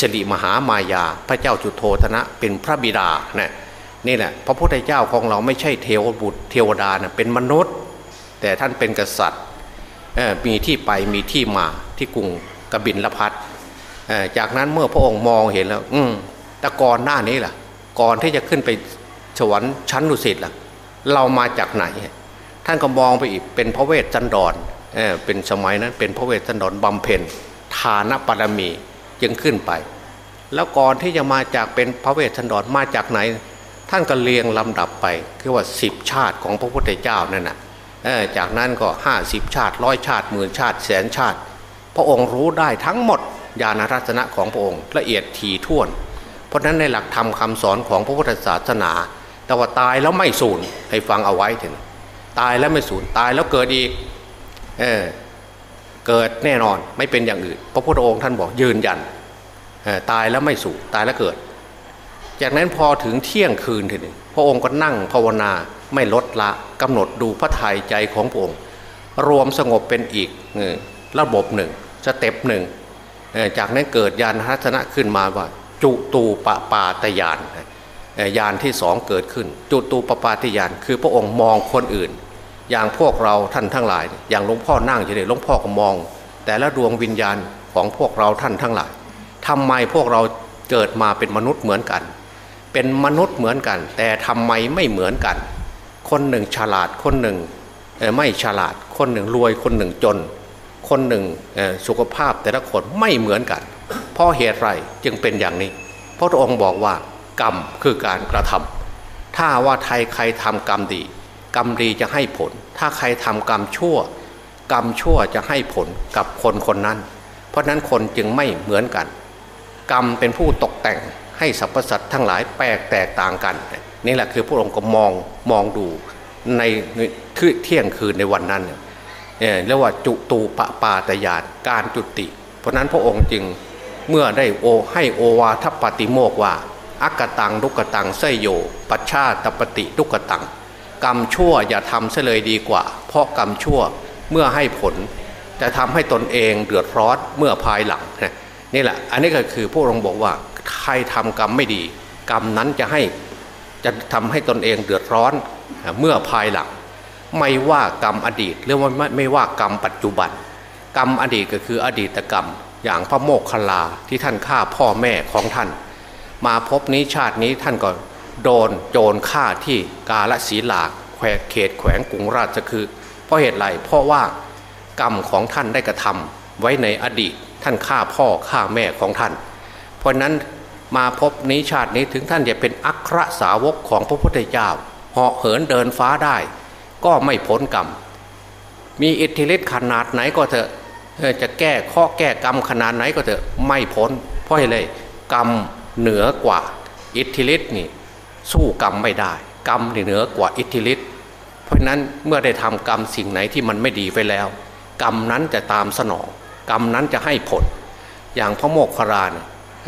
สิริมหามายา พระเจ้าจุโธธนะเป็นพระบิดานะนี่แหละพระพุทธเจ้าของเราไม่ใช่เทวบุตรเทวดานะเป็นมนุษย์ แต่ท่านเป็นกษัตริย์มีที่ไปมีที่มาที่กรุงกบินลพัทจากนั้นเมื่อพระองค์มองเห็นแล้ว อื แต่ก่อนหน้านี้ล่ะ ก่อนที่จะขึ้นไปสวรรค์ชั้นดุสิตล่ะ เรามาจากไหน ท่านก็มองไปอีกเป็นพระเวทจันดรเออเป็นสมัยนั้น เป็นพระเวทจันดรบำเพ็ญฐานปารมีจึงขึ้นไป แล้วก่อนที่จะมาจากเป็นพระเวทจันดรมาจากไหน ท่านก็เรียงลำดับไป คือว่าสิบชาติของพระพุทธเจ้านั่นนะจากนั้นก็ห้าสิบชาติร้อยชาติหมื่นชาติแสนชาติ พระองค์รู้ได้ทั้งหมดญาณรัตนะของพระองค์ละเอียดถี่ถ้วน ราะนั้นในหลักธรรมคาสอนของพระพุทธศาสนา แต่ว่าตายแล้วไม่สูญให้ฟังเอาไว้เถึงตายแล้วไม่สูญตายแล้วเกิดอีกเออเกิดแน่นอนไม่เป็นอย่างอื่น พระพุทธองค์ท่านบอกยืนยันตายแล้วไม่สูญตายแล้วเกิด จากนั้นพอถึงเที่ยงคืนทีนึงพระองค์ก็นั่งภาวนาไม่ลดละกำหนดดูพระทัยใจของพระองค์ รวมสงบเป็นอีกระบบหนึ่งสเต็ปหนึ่งจากนั้นเกิดยานทัศนะขึ้นมาว่า จุตูปปาตยานยานที่สองเกิดขึ้น จุตูปปาตยานคือพระองค์มองคนอื่น อย่างพวกเราท่านทั้งหลาย อย่างหลวงพ่อนั่งเฉยหลวงพ่อก็มอง แต่ละดวงวิญญาณของพวกเราท่านทั้งหลายทำไมพวกเราเกิดมาเป็นมนุษย์เหมือนกัน เป็นมนุษย์เหมือนกัน แต่ทำไมไม่เหมือนกัน คนหนึ่งฉลาดคนหนึ่งไม่ฉลาดคนหนึ่งรวยคนหนึ่งจน คนหนึ่งสุขภาพแต่ละคนไม่เหมือนกัน เพราะเหตุไรจึงเป็นอย่างนี้ พระองค์บอกว่ากรรมคือการกระทำถ้าว่าไทยใครทำกรรมดี กรรมดีจะให้ผล ถ้าใครทำกรรมชั่ว กรรมชั่วจะให้ผลกับคนคนนั้น เพราะนั้นคนจึงไม่เหมือนกัน กรรมเป็นผู้ตกแต่งให้สรรพสัตว์ทั้งหลายแปลกแตกต่างกัน นี่แหละคือพระองค์ก็มองมองดูในเที่ยงคืนในวันนั้นเนี่ย เรียกว่าจุตูปปาตยานการจุติ เพราะนั้นพระองค์จึงเมื่อได้โอให้โอวาทปฏิโมกว่า อักตังดุกตังเสยโย ปัชชาตปฏิดุกตัง กรรมชั่วอย่าทำเสเลยดีกว่า เพราะกรรมชั่วเมื่อให้ผล จะทำให้ตนเองเดือดร้อนเมื่อภายหลังนี่แหละ อันนี้ก็คือพวกเราบอกว่าใครทำกรรมไม่ดี กรรมนั้นจะให้จะทำให้ตนเองเดือดร้อนเมื่อภายหลัง ไม่ว่ากรรมอดีตหรือว่าไม่ไม่ว่ากรรมปัจจุบัน กรรมอดีตก็คืออดีตกรรม อย่างพระโมกขลาที่ท่านฆ่าพ่อแม่ของท่าน มาพบนี้ชาตินี้ท่านก็โดนโจรฆ่าที่กาลสีลาแควเขตแขวงกรุงราชคือ เพราะเหตุไรเพราะว่ากรรมของท่านได้กระทำไว้ในอดีตท่านฆ่าพ่อฆ่าแม่ของท่าน เพราะนั้นมาพบนี้ชาตินี้ถึงท่านจะเป็นอัครสาวกของพระพุทธเจ้าเหาะเหินเดินฟ้าได้ ก็ไม่พ้นกรรม มีอิทธิฤทธิ์ขนาดไหนก็เถอะจะแก้ข้อแก้กรรมขนาดไหนก็เถอะไม่พ้น เพราะอะไรกรรมเหนือกว่า อิทธิฤทธิ์นี่สู้กรรมไม่ได้ กรรมเหนือกว่าอิทธิฤทธิ์เพราะนั้นเมื่อได้ทำกรรมสิ่งไหนที่มันไม่ดีไปแล้ว กรรมนั้นจะตามสนอง กรรมนั้นจะให้ผล อย่างพระโมกขลาน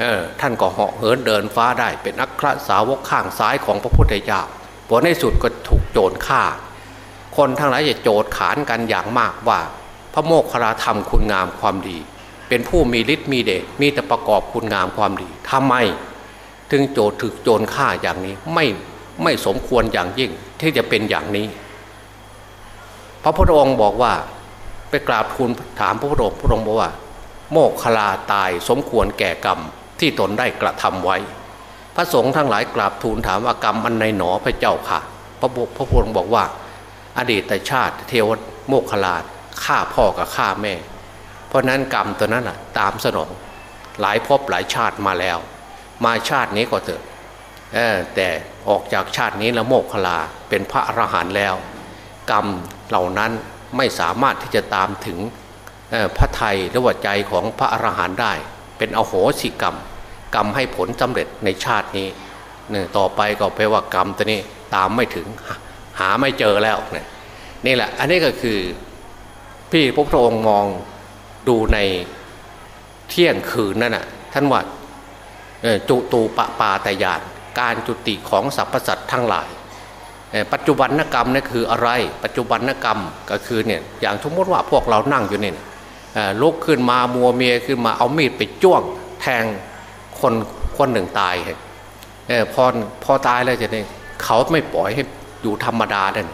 เออท่านก็เหาะเหินเดินฟ้าได้เป็นอัครสาวกข้างซ้ายของพระพุทธเจ้าผลในสุดก็ถูกโจรฆ่า คนทั้งหลายจะโจดขานกันอย่างมากว่า พระโมกขลาทำคุณงามความดี เป็นผู้มีฤทธิ์มีเดชมีแต่ประกอบคุณงามความดีทำไม ถึงโจดถึกโจรฆ่าอย่างนี้ไม่ไม่สมควรอย่างยิ่งที่จะเป็นอย่างนี้ พระพุทธองค์บอกว่าไปกราบทูลถามพระพุทธองค์พระองค์บอกว่า โมกขลาตายสมควรแก่กรรมที่ตนได้กระทำไว้ พระสงฆ์ทั้งหลายกราบทูลถามว่ากรรมอันในหนอพระเจ้าค่ะ พระพระพุทธองค์บอกว่า อดีตชาติ เทวโมกขลาฆ่าพ่อกับฆ่าแม่ เพราะนั้นกรรมตัวนั้นอะตามสนองหลายภพหลายชาติมาแล้ว มาชาตินี้ก็เถอะแต่ออกจากชาตินี้แล้วโมกขลาเป็นพระอรหันต์แล้ว กรรมเหล่านั้นไม่สามารถที่จะตามถึงพระไทยหรือว่าใจของพระอรหันต์ได้ เป็นอโหสิกรรม กรรมให้ผลสำเร็จในชาตินี้ ต่อไปก็แปลว่ากรรมตัวนี้ตามไม่ถึง หาไม่เจอแล้วเนี่ยนี่แหละ อันนี้ก็คือพี่พระองค์มองดูในเที่ยงคืนนั่นน่ะท่านว่าจุตูปปาตยานการจุติของสรรพสัตว์ทั้งหลาย ปัจจุบันนกรรมนี่คืออะไร ปัจจุบันนกรรมก็คือเนี่ยอย่างสมมติว่าพวกเรานั่งอยู่เนี่ยลุกขึ้นมามัวเมียขึ้นมาเอามีดไปจ้วงแทงคนคนหนึ่งตายพอพอตายแล้วจะเนี่ยเขาไม่ปล่อยให้ อยู่ธรรมดาเนี่ย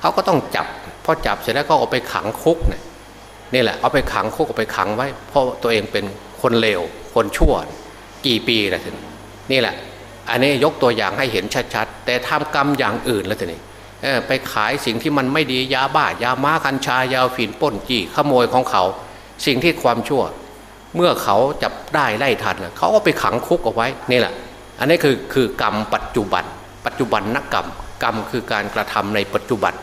เขาก็ต้องจับพอจับเสร็จแล้วก็เอาไปขังคุกเนี่ยนี่แหละเอาไปขังคุกเอาไปขังไว้ เพราะตัวเองเป็นคนเลวคนชั่ว กี่ปีแล้วทีนี่แหละ อันนี้ยกตัวอย่างให้เห็นชัดๆแต่ทำกรรมอย่างอื่นแล้วทีนี้ไปขายสิ่งที่มันไม่ดียาบ้ายาม้ากัญชายาฝิ่นป้นจี้ขโมยของเขา สิ่งที่ความชั่ว เมื่อเขาจับได้ไล่ทันเขาก็ไปขังคุกเอาไว้นี่แหละ อันนี้คือคือกรรมปัจจุบัน ปัจจุบันนักกรรม กรรมคือการกระทำในปัจจุบัน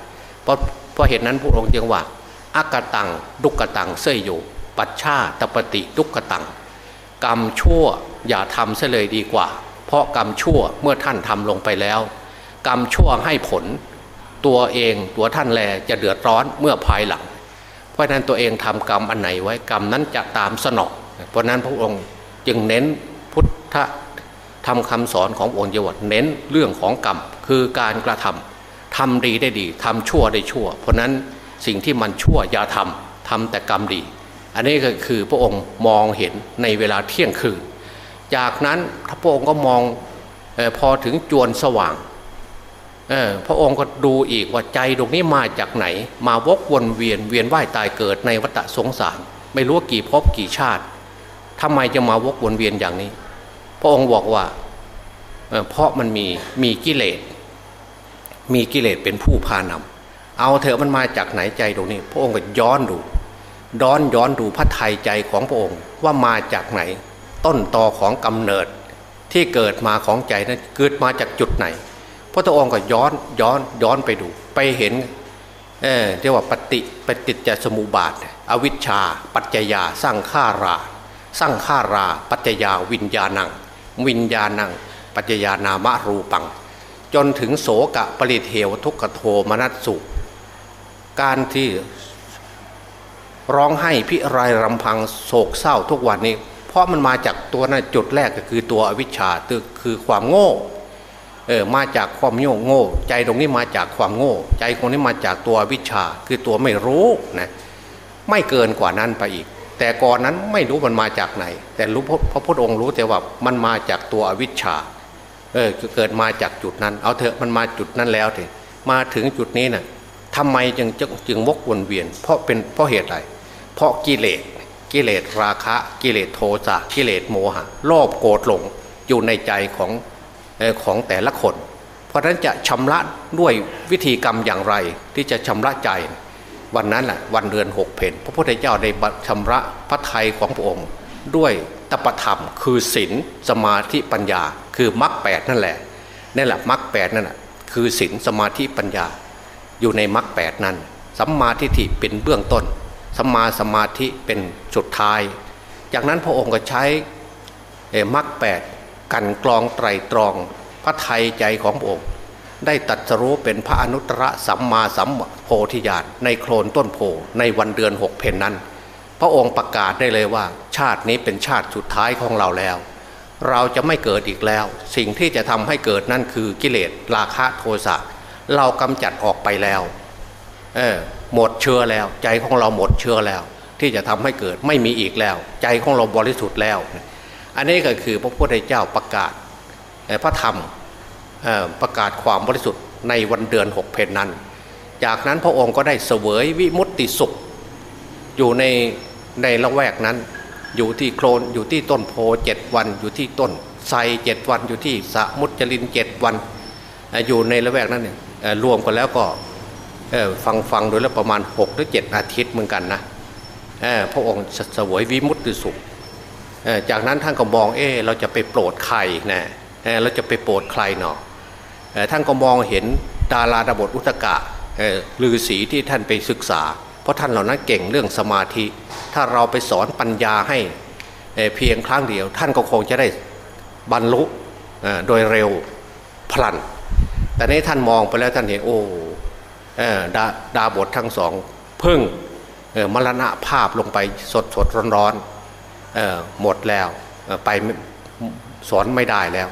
เพราะเพราะเหตุนั้นพระองค์จึงว่าอากตังดุกตังเสยอยู่ปัจฉาตปฏิดุกตัง กรรมชั่วอย่าทำเสเลยดีกว่า เพราะกรรมชั่วเมื่อท่านทำลงไปแล้ว กรรมชั่วให้ผลตัวเองตัวท่านแลจะเดือดร้อนเมื่อภายหลัง เพราะนั้นตัวเองทำกรรมอันไหนไว้กรรมนั้นจะตามสนองเพราะนั้นพระองค์จึงเน้นพุทธ ทำคำสอนขององค์เยวดเน้นเรื่องของกรรมคือการกระทำทำดีได้ดีทำชั่วได้ชั่ว เพราะนั้นสิ่งที่มันชั่วอย่าทำทำแต่กรรมดี อันนี้ก็คือพระองค์มองเห็นในเวลาเที่ยงคืน จากนั้นพระองค์ก็มองอพอถึงจวนสว่างพระองค์ก็ดูอีกว่าใจตรงนี้มาจากไหน มาวกวนเวียนเวียนว่ายตายเกิดในวัฏสงสาร ไม่รู้กี่ภพกี่ชาติทำไมจะมาวกวนเวียนอย่างนี้ พระองค์บอกว่าเพราะมันมีมีกิเลส มีกิเลสเป็นผู้พานำเอาเถอะมันมาจากไหนใจตรงนี้ พระองค์ก็ย้อนดูย้อนย้อนดูพระไทยใจของพระองค์ว่ามาจากไหน ต้นตอของกำเนิดที่เกิดมาของใจนั้นเกิดมาจากจุดไหน พระองค์ก็ย้อนย้อนย้อนไปดู ไปเห็นเออเรียกว่าปฏิปฏิจจสมุปบาท อวิชชา ปัจจยาสร้างฆาราสร้างฆารา ปัจจยาวิญญาณัง วิญญาณัง ปัจจยานามะรูปัง จนถึงโสกะปริเทวทุกขโทมนัสสุการที่ร้องให้พิไรรำพังโศกเศร้าทุกวันนี้ เพราะมันมาจากตัวนั้นจุดแรกก็คือตัวอวิชชาคือความโง่เออมาจากความโง่โง่ ใจตรงนี้มาจากความโง่ ใจตรงนี้มาจากตัววิชา คือตัวไม่รู้นะไม่เกินกว่านั้นไปอีก แต่ก่อนนั้นไม่รู้มันมาจากไหน แต่รู้พระพุทธองค์รู้แต่ว่ามันมาจากตัวอวิชชาเออเกิดมาจากจุดนั้น เอาเถอะมันมาจุดนั้นแล้วเถอะมาถึงจุดนี้นะ่ะทำไมจึงจึงวกวนเวียน เพราะเป็นเพราะเหตุอะไร เพราะกิเลสกิเลสราคะกิเลสโทสะกิเลสโมหะโลภโกรธหลงอยู่ในใจของของแต่ละคน เพราะฉะนั้นจะชำระด้วยวิธีกรรมอย่างไรที่จะชำระใจ วันนั้นแหละวันเดือนหกเพนพระพุทธเจ้าได้ชำระพระไทยของพระองค์ ด้วยตปธรรมคือศีลสมาธิปัญญา คือมรรคแปดนั่นแหละนี่แหละมรรคแปดนั่นแหะคือศีลสมาธิปัญญา อยู่ในมรรคแปดนั้นสัมมาทิฏฐิเป็นเบื้องต้นสัมาสมาธิเป็นสุดท้าย จากนั้นพระองค์ก็ใช้มรรคแปดกันกรองไตรตรอง พระไทยใจของพระองค์ ได้ตัดสรู้เป็นพระอนุตตรสัมมาสัมโพธิญาณในโคลนต้นโพในวันเดือนหกเพนนั้น พระองค์ประกาศได้เลยว่า ชาตินี้เป็นชาติสุดท้ายของเราแล้ว เราจะไม่เกิดอีกแล้ว สิ่งที่จะทำให้เกิดนั่นคือกิเลสราคะโทสะเรากำจัดออกไปแล้วเออหมดเชื้อแล้ว ใจของเราหมดเชื้อแล้ว ที่จะทำให้เกิดไม่มีอีกแล้ว ใจของเราบริสุทธิ์แล้ว อันนี้ก็คือพระพุทธเจ้าประกาศพระธรรม ประกาศความบริสุทธิ์ในวันเดือนหกเพนนั้น จากนั้นพระองค์ก็ได้เสวยวิมุตติสุข อยู่ในในละแวกนั้น อยู่ที่โคลนอยู่ที่ต้นโพเจ็ดวัน อยู่ที่ต้นไทรเจ็ดวัน อยู่ที่สมุจลินเจ็ดวัน อยู่ในละแวกนั้นเนี่ยรวมกันแล้วก็ฟังฟังโดยแล้วประมาณ6หรือ7อาทิตย์เหมือนกันนะพระองค์เสวยวิมุตติสุข จากนั้นท่านก็มองเออเราจะไปโปรดใครนะเราจะไปโปรดใครเนาะ ท่านก็มองเห็นดาราดาบทอุตกะลือศีที่ท่านไปศึกษา เพราะท่านเหล่านั้นเก่งเรื่องสมาธิ ถ้าเราไปสอนปัญญาให้เพียงครั้งเดียว ท่านก็คงจะได้บรรลุโดยเร็วพลัน แต่นี้ท่านมองไปแล้วท่านเห็นโอ้ดาดาบททั้งสองพึ่งมรณะภาพลงไปสดสดร้อนร้อนหมดแล้วไปสอนไม่ได้แล้ว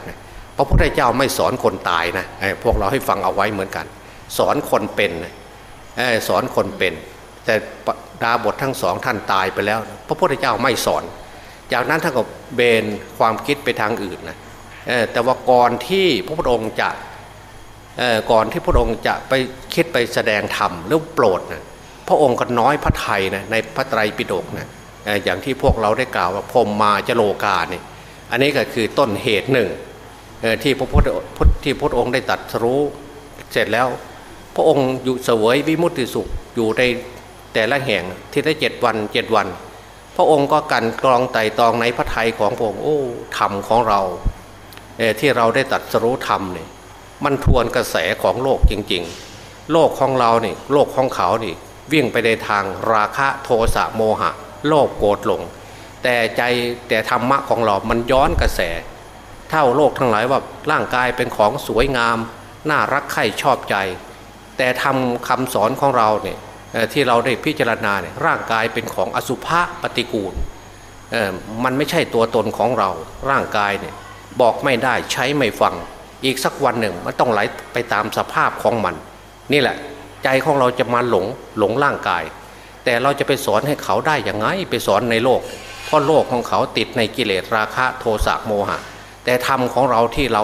พระพุทธเจ้าไม่สอนคนตายนะพวกเราให้ฟังเอาไว้เหมือนกัน สอนคนเป็นสอนคนเป็น แต่ดาบททั้งสองท่านตายไปแล้ว พระพุทธเจ้าไม่สอน จากนั้นท่านก็เบนความคิดไปทางอื่นนะแต่ว่าก่อนที่พระพุทธองค์จะก่อนที่พระองค์จะไปคิดไปแสดงธรรมหรือโปรดนะพระองค์ก็น้อยพระไทยนะในพระไตรปิฎกนะอย่างที่พวกเราได้กล่าวว่าพรมมาจโลกาเนี่ยอันนี้ก็คือต้นเหตุหนึ่ง ที่พระพุทธที่พระองค์ได้ตัดรู้เสร็จแล้ว พระองค์อยู่เสวยวิมุตติสุขอยู่ในแต่ละแห่งที่ได้เจ็ดวันเจ็ดวัน พระองค์ก็กันกรองไต่ตองในพระไทยของพระองค์โอ้ธรรมของเราที่เราได้ตัดรู้ธรรมเนี่ยมันทวนกระแสของโลกจริง ๆ โลกของเราเนี่ยโลกของเขานี่วิ่งไปในทางราคะโทสะโมหะ โลภโกรธหลง แต่ใจแต่ธรรมะของเรา มันย้อนกระแส เท่าโลกทั้งหลายว่าร่างกายเป็นของสวยงาม น่ารักใคร่ชอบใจ แต่ทำคำสอนของเราเนี่ยที่เราได้พิจารณาเนี่ยร่างกายเป็นของอสุภะปฏิกูลมันไม่ใช่ตัวตนของเรา ร่างกายเนี่ยบอกไม่ได้ใช้ไม่ฟัง อีกสักวันหนึ่งมันต้องไหลไปตามสภาพของมัน นี่แหละใจของเราจะมาหลงหลงร่างกาย แต่เราจะไปสอนให้เขาได้อย่างไงไปสอนในโลก เพราะโลกของเขาติดในกิเลสราคะโทสะโมหะ แต่ธรรมของเราที่เรา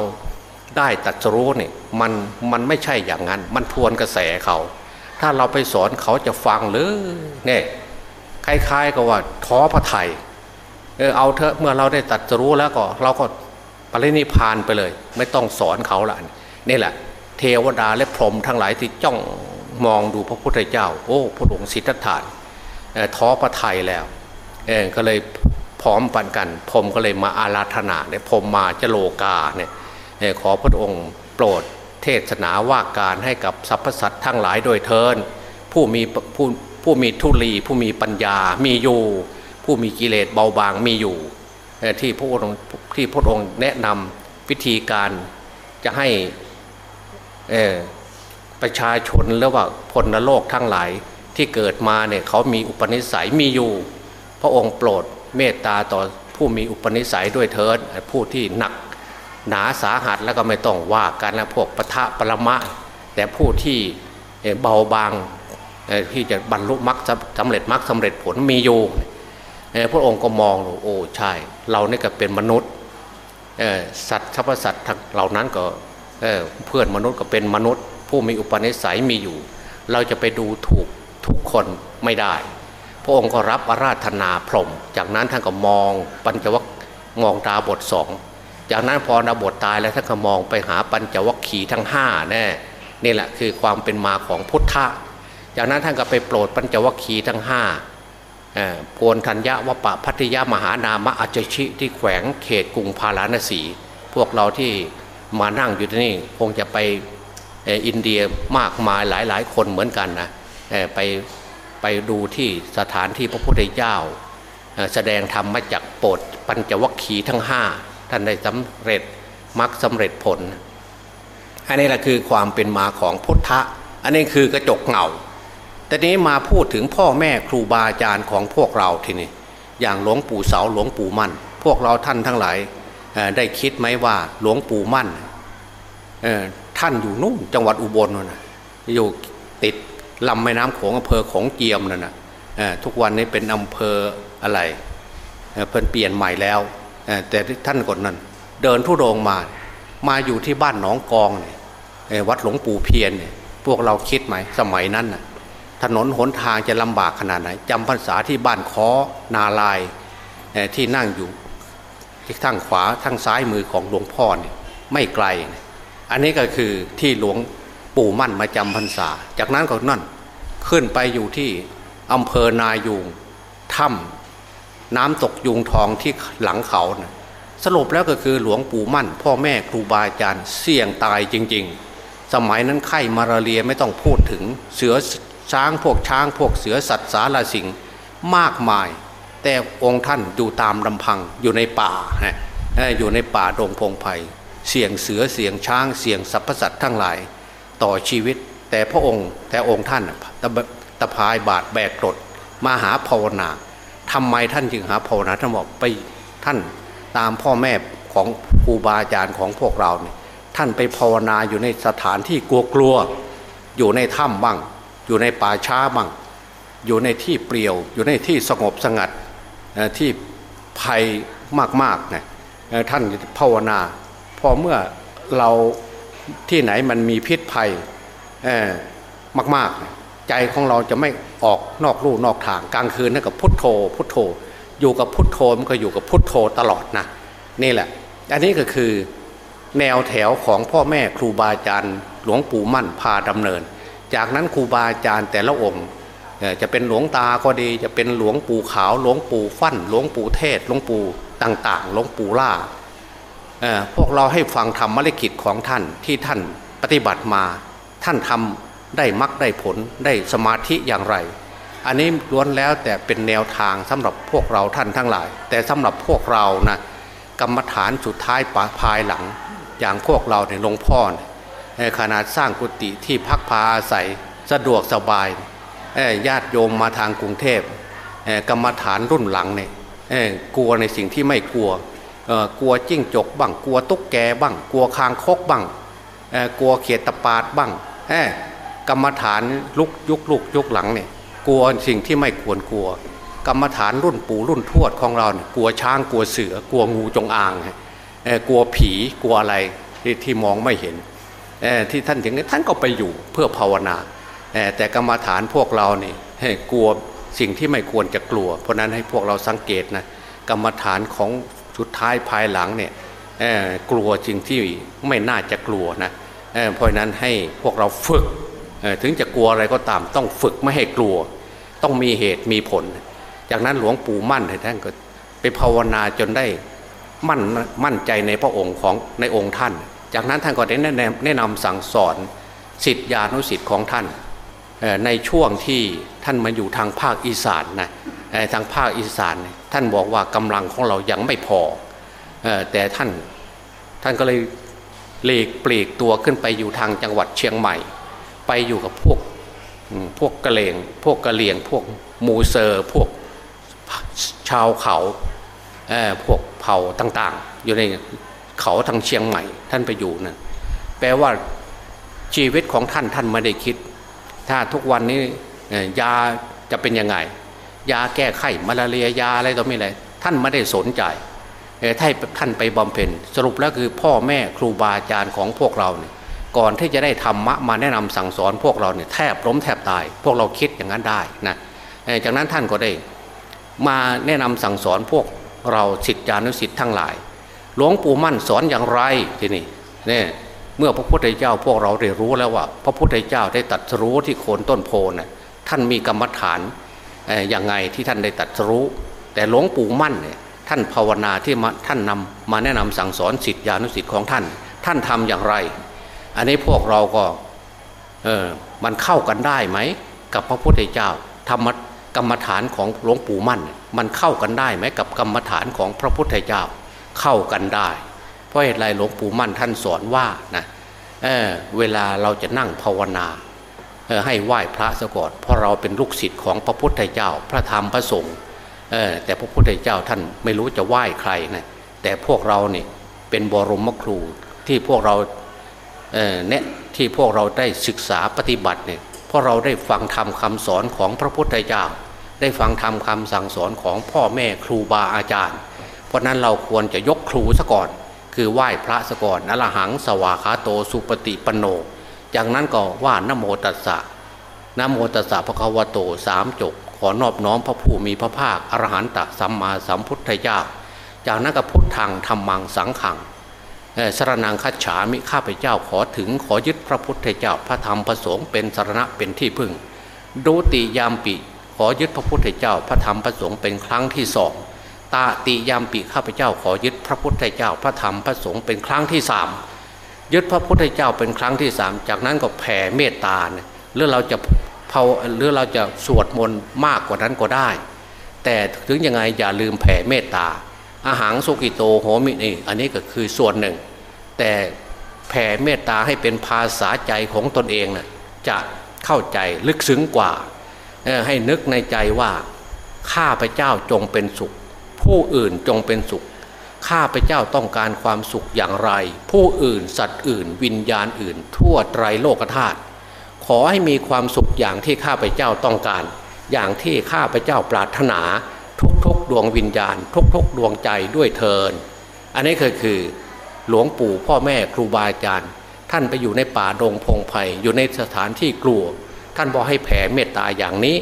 ได้ตัดรู้เนี่ยมันมันไม่ใช่อย่างนั้น มันทวนกระแสเขา ถ้าเราไปสอนเขาจะฟังหรือเนี่ยคล้ายๆกับว่าท้อพระไทยเออเอาเถอะเมื่อเราได้ตัดรู้แล้วก็ เราก็ปรินิพานไปเลย ไม่ต้องสอนเขาละนี่แหละ เทวดาและพรหมทั้งหลายที่จ้องมองดูพระพุทธเจ้า โอ้พระองค์สิทธัตถานท้อพระไทยแล้วเออก็เลย พร้อมปันกันพรมก็เลยมาอาราธนาเนี่ยพรมมาจโลกาเนี่ยขอพระองค์โปรดเทศนาว่าการให้กับสรรพสัตว์ทั้งหลายโดยเทินผู้มีผู้ผู้มีทุลีผู้มีปัญญามีอยู่ ผู้มีกิเลสเบาบางมีอยู่ที่พระองค์ที่พระองค์แนะนำวิธีการจะให้ประชาชนหรือว่าพลโลกทั้งหลายที่เกิดมาเนี่ยเขามีอุปนิสัยมีอยู่ พระองค์โปรด เมตตาต่อผู้มีอุปนิสัยด้วยเถิดผู้ที่หนักหนาสาหัสแล้วก็ไม่ต้องว่ากันนะพวกปะทะปรมะ แต่ผู้ที่เบาบางที่จะบรรลุมรรคสำเร็จมรรคสาเร็จผลมีอยู่พระองค์ก็มองโอ้ใช่ เรานี่ก็เป็นมนุษย์สัตว์ทัพสัตว์เหล่านั้นก็เพื่อนมนุษย์ก็เป็นมนุษย์ ผู้มีอุปนิสัยมีอยู่ เราจะไปดูถูกทุกคนไม่ได้ พระองค์ก็รับอาราธนาพรหมจากนั้นท่านก็มองปัญจวัคมองดาบทสอง จากนั้นพอดาบทตายแล้วท่านก็มองไปหาปัญจวัคคีทั้งห้าแน่นี่แหละคือความเป็นมาของพุทธะ จากนั้นท่านก็ไปโปรดปัญจวัคคีทั้งห้าโพนธัญญาวปะพัทยามหานามะอัจฉิที่แขวงเขตกรุงพาราณสี พวกเราที่มานั่งอยู่ที่นี่คงจะไปอินเดียมากมายหลายหลายคนเหมือนกันนะไป ไปดูที่สถานที่พระพุทธเจ้าแสดงธรรมมาจากโปรดปัญจวัคคีย์ทั้งห้าท่านได้สำเร็จมรรคสาเร็จผล อันนี้แหละคือความเป็นมาของพุทธะ อันนี้คือกระจกเงาแต่นี้มาพูดถึงพ่อแม่ครูบาอาจารย์ของพวกเราทีนี้อย่างหลวงปู่เสาหลวงปู่มั่น พวกเราท่านทั้งหลายได้คิดไหมว่าหลวงปู่มั่นท่านอยู่นู่นจังหวัดอุบลนะอยู่ติด ลำแม่น้ำโขงอำเภอของเจียมนั่นนะทุกวันนี้เป็นอำเภออะไรเพิ่นเปลี่ยนใหม่แล้วแต่ท่านก่อนนั้น เดินทุดงมา มาอยู่ที่บ้านหนองกองเนี่ยวัดหลวงปู่เพียนเนี่ยพวกเราคิดไหมสมัยนั้นน่ะถนนหนทางจะลำบากขนาดไหนจำพรรษาที่บ้านคอนาลายที่นั่งอยู่ที่ทั้งขวาทั้งซ้ายมือของหลวงพ่อเนี่ยไม่ไกล อันนี้ก็คือที่หลวงปู่มั่นมาจำพรรษา จากนั้นก็นั่น ขึ้นไปอยู่ที่อำเภอนายูงถ้ำน้ำตกยุงทองที่หลังเขานะสรุปแล้วก็คือหลวงปู่มั่น พ่อแม่ครูบาอาจารย์เสี่ยงตายจริง ๆ สมัยนั้นไข้มาราเรียไม่ต้องพูดถึงเสือช้างพวกช้างพวกเสือสัตว์สาราสิงมากมาย แต่องค์ท่านอยู่ตามลำพังอยู่ในป่าอยู่ในป่าดงพงไพ่เสี่ยงเสือเสี่ยงช้างเสี่ยงสรรพสัตว์ทั้งหลาย ต่อชีวิต แต่พระองค์แต่องค์ท่านตะพายบาดแบกกรดมาหาภาวนาทำไมท่านจึงหาภาวนาท่านบอกไปท่านตามพ่อแม่ของครูบาอาจารย์ของพวกเราเนี่ยท่านไปภาวนาอยู่ในสถานที่กลัวกลัวอยู่ในถ้ำบ้าง อยู่ในป่าช้าบ้าง อยู่ในที่เปลี่ยว อยู่ในที่สงบสงัดที่ภัยมากๆนะท่านภาวนา พอเมื่อเราที่ไหนมันมีพิษภัย มากๆ ใจของเราจะไม่ออกนอกลู่นอกทางกลางคืนนั่นกับพุทโธ พุทโธ อยู่กับพุทโธมันก็อยู่กับพุทโธตลอดนะนี่แหละ อันนี้ก็คือแนวแถวของพ่อแม่ครูบาอาจารย์ หลวงปู่มั่นพาดำเนิน จากนั้นครูบาอาจารย์แต่ละองค์จะเป็นหลวงตาก็ดี จะเป็นหลวงปู่ขาว หลวงปู่ฟั่น หลวงปู่เทศ หลวงปู่ต่างๆ หลวงปู่ล่าพวกเราให้ฟังธรรมมรกิจของท่านที่ท่านปฏิบัติมา ท่านทำได้มักได้ผลได้สมาธิอย่างไร อันนี้ล้วนแล้วแต่เป็นแนวทางสำหรับพวกเราท่านทั้งหลาย แต่สำหรับพวกเรานะกรรมฐานสุดท้ายปภายหลัง อย่างพวกเราในหลวงพ่อเนี่ยขนาดสร้างกุฏิที่พักพาอาศัยสะดวกสบายญาติโยมมาทางกรุงเทพกรรมฐานรุ่นหลังเนี่ยกลัวในสิ่งที่ไม่กลัวกลัวจิ้งจกบ้างกลัวตุ๊กแกบ้าง กลัวคางคกบ้างกลัวเขียดตะปาดบ้าง กรรมฐานลุกยุกลุกยุกหลังเนี่ยกลัวสิ่งที่ไม่ควรกลัว กรรมฐานรุ่นปู่รุ่นทวดของเราเนี่ยกลัวช้างกลัวเสือกลัวงูจงอางกลัวผีกลัวอะไรที่มองไม่เห็นที่ท่านถึงท่านก็ไปอยู่เพื่อภาวนาแต่กรรมฐานพวกเราเนี่ยกลัวสิ่งที่ไม่ควรจะกลัว เพราะนั้นให้พวกเราสังเกตนะกรรมฐานของชุดท้ายภายหลังเนี่ยกลัวสิ่งที่ไม่น่าจะกลัวนะ เพราะนั้นให้พวกเราฝึกถึงจะกลัวอะไรก็ตามต้องฝึกไม่ให้กลัว ต้องมีเหตุมีผล จากนั้นหลวงปู่มั่นท่านก็ไปภาวนาจนได้มั่นมั่นใจในพระองค์ของในองค์ท่าน จากนั้นท่านก็ได้แนะนำสั่งสอนสิทธิานุสิทธิ์ของท่านในช่วงที่ท่านมาอยู่ทางภาคอีสานนะทางภาคอีสาน ท่านบอกว่ากำลังของเรายังไม่พอแต่ท่านท่านก็เลย เลกปลีกตัวขึ้นไปอยู่ทางจังหวัดเชียงใหม่ ไปอยู่กับพวกพวกกะเลงพวกกะเหลียง พวกมูเซอร์พวกชาวเขาพวกเผ่าต่าง ๆ อยู่ในเขาทางเชียงใหม่ ท่านไปอยู่นะแปลว่าชีวิตของท่านท่านไม่ได้คิด ถ้าทุกวันนี้ยาจะเป็นยังไง ยาแก้ไขมาลาเรียยาอะไรต่อไม่อะไรท่านไม่ได้สนใจ ถ้าท่านไปบำเพ็ญสรุปแล้วคือพ่อแม่ครูบาอาจารย์ของพวกเราเนี่ยก่อนที่จะได้ธรรมะมาแนะนำสั่งสอนพวกเราเนี่ยแทบล้มแทบตาย พวกเราคิดอย่างนั้นได้นะจากนั้นท่านก็ได้ มาแนะนำสั่งสอนพวกเราสิทธิานุสิทธิ์ทั้งหลาย หลวงปู่มั่นสอนอย่างไรทีนี่เนี่ยเมื่อพระพุทธเจ้าพวกเราได้รู้แล้วว่า พระพุทธเจ้าได้ตัดรู้ที่โคนต้นโพนะ่ะท่านมีกรรมฐานอย่างไงที่ท่านได้ตัดรู้ แต่หลวงปู่มั่นเนี่ย ท่านภาวนาที่ท่านนำมาแนะนำสั่งสอนสิทธิานุสิทธิ์ของท่าน ท่านทำอย่างไร อันนี้พวกเราก็เออมันเข้ากันได้ไหม กับพระพุทธเจ้าธรรมกรรมฐานของหลวงปู่มั่น มันเข้ากันได้ไหมกับกรรมฐานของพระพุทธเจ้าเข้ากันได้ เพราะเหตุไรหลวงปู่มั่นท่านสอนว่านะเเวลาเราจะนั่งภาวนาให้ไหว้พระซะกอนเพราะเราเป็นลูกศิษย์ของพระพุทธเจ้า พระธรรมพระสงฆ์ แต่พระพุทธเจ้าท่านไม่รู้จะไหว้ใครนะแต่พวกเราเนี่ยเป็นบรมครูที่พวกเราเนี่ยที่พวกเราได้ศึกษาปฏิบัติเนี่ยเพราะเราได้ฟังธรรมคาสอนของพระพุทธเจ้า ได้ฟังธรรมคาสั่งสอนของพ่อแม่ครูบาอาจารย์ เพราะนั้นเราควรจะยกครูซะก่อน คือไหว้พระซะก่อนนละหังสวาขาโตสุปฏิปโน จากนั้นก็ว่านโมตัสสะนโมตัสสะพระควโตสามจบ อนอบน้อมพระผู้มีพระภาคอรหันตสัมมาสัมพุทธเจ้า จากนั้นก็พุทธังธรรมังสังขังสรนังคัจฉามิข้าพเจ้าขอถึงขอยึดพระพุทธเจ้าพระธรรมพระสงฆ์เป็นสารณะเป็นที่พึ่งดูติยามปิขอยึดพระพุทธเจ้าพระธรรมพระสงฆ์เป็นครั้งที่สองตาติยามปิข้าพเจ้าขอยึดพระพุทธเจ้าพระธรรมพระสงฆ์เป็นครั้งที่สามยึดพระพุทธเจ้าเป็นครั้งที่สามจากนั้นก็แผ่เมตตาหรือเราจะาหรือเราจะสวดมนต์มากกว่านั้นก็ได้ แต่ถึงยังไงอย่าลืมแผ่เมตตา อาหารสุกิโตโหมินี่อันนี้ก็คือส่วนหนึ่ง แต่แผ่เมตตาให้เป็นภาษาใจของตนเองนะ่ะจะเข้าใจลึกซึ้งกว่า ให้นึกในใจว่าข้าพเจ้าจงเป็นสุข ผู้อื่นจงเป็นสุขข้าพเจ้าต้องการความสุขอย่างไร ผู้อื่นสัตว์อื่น วิญญาณอื่น ทั่วไตรโลกธาตุ ขอให้มีความสุขอย่างที่ข้าพเจ้าต้องการ อย่างที่ข้าพเจ้าปรารถนา ทุกๆ ดวงวิญญาณ ทุกๆ ดวงใจด้วยเทินอันนี้คือคือหลวงปู่พ่อแม่ครูบาอาจารย์ ท่านไปอยู่ในป่าดงพงไพ่อยู่ในสถานที่กลัว ท่านบอกให้แผ่เมตตาอย่างนี้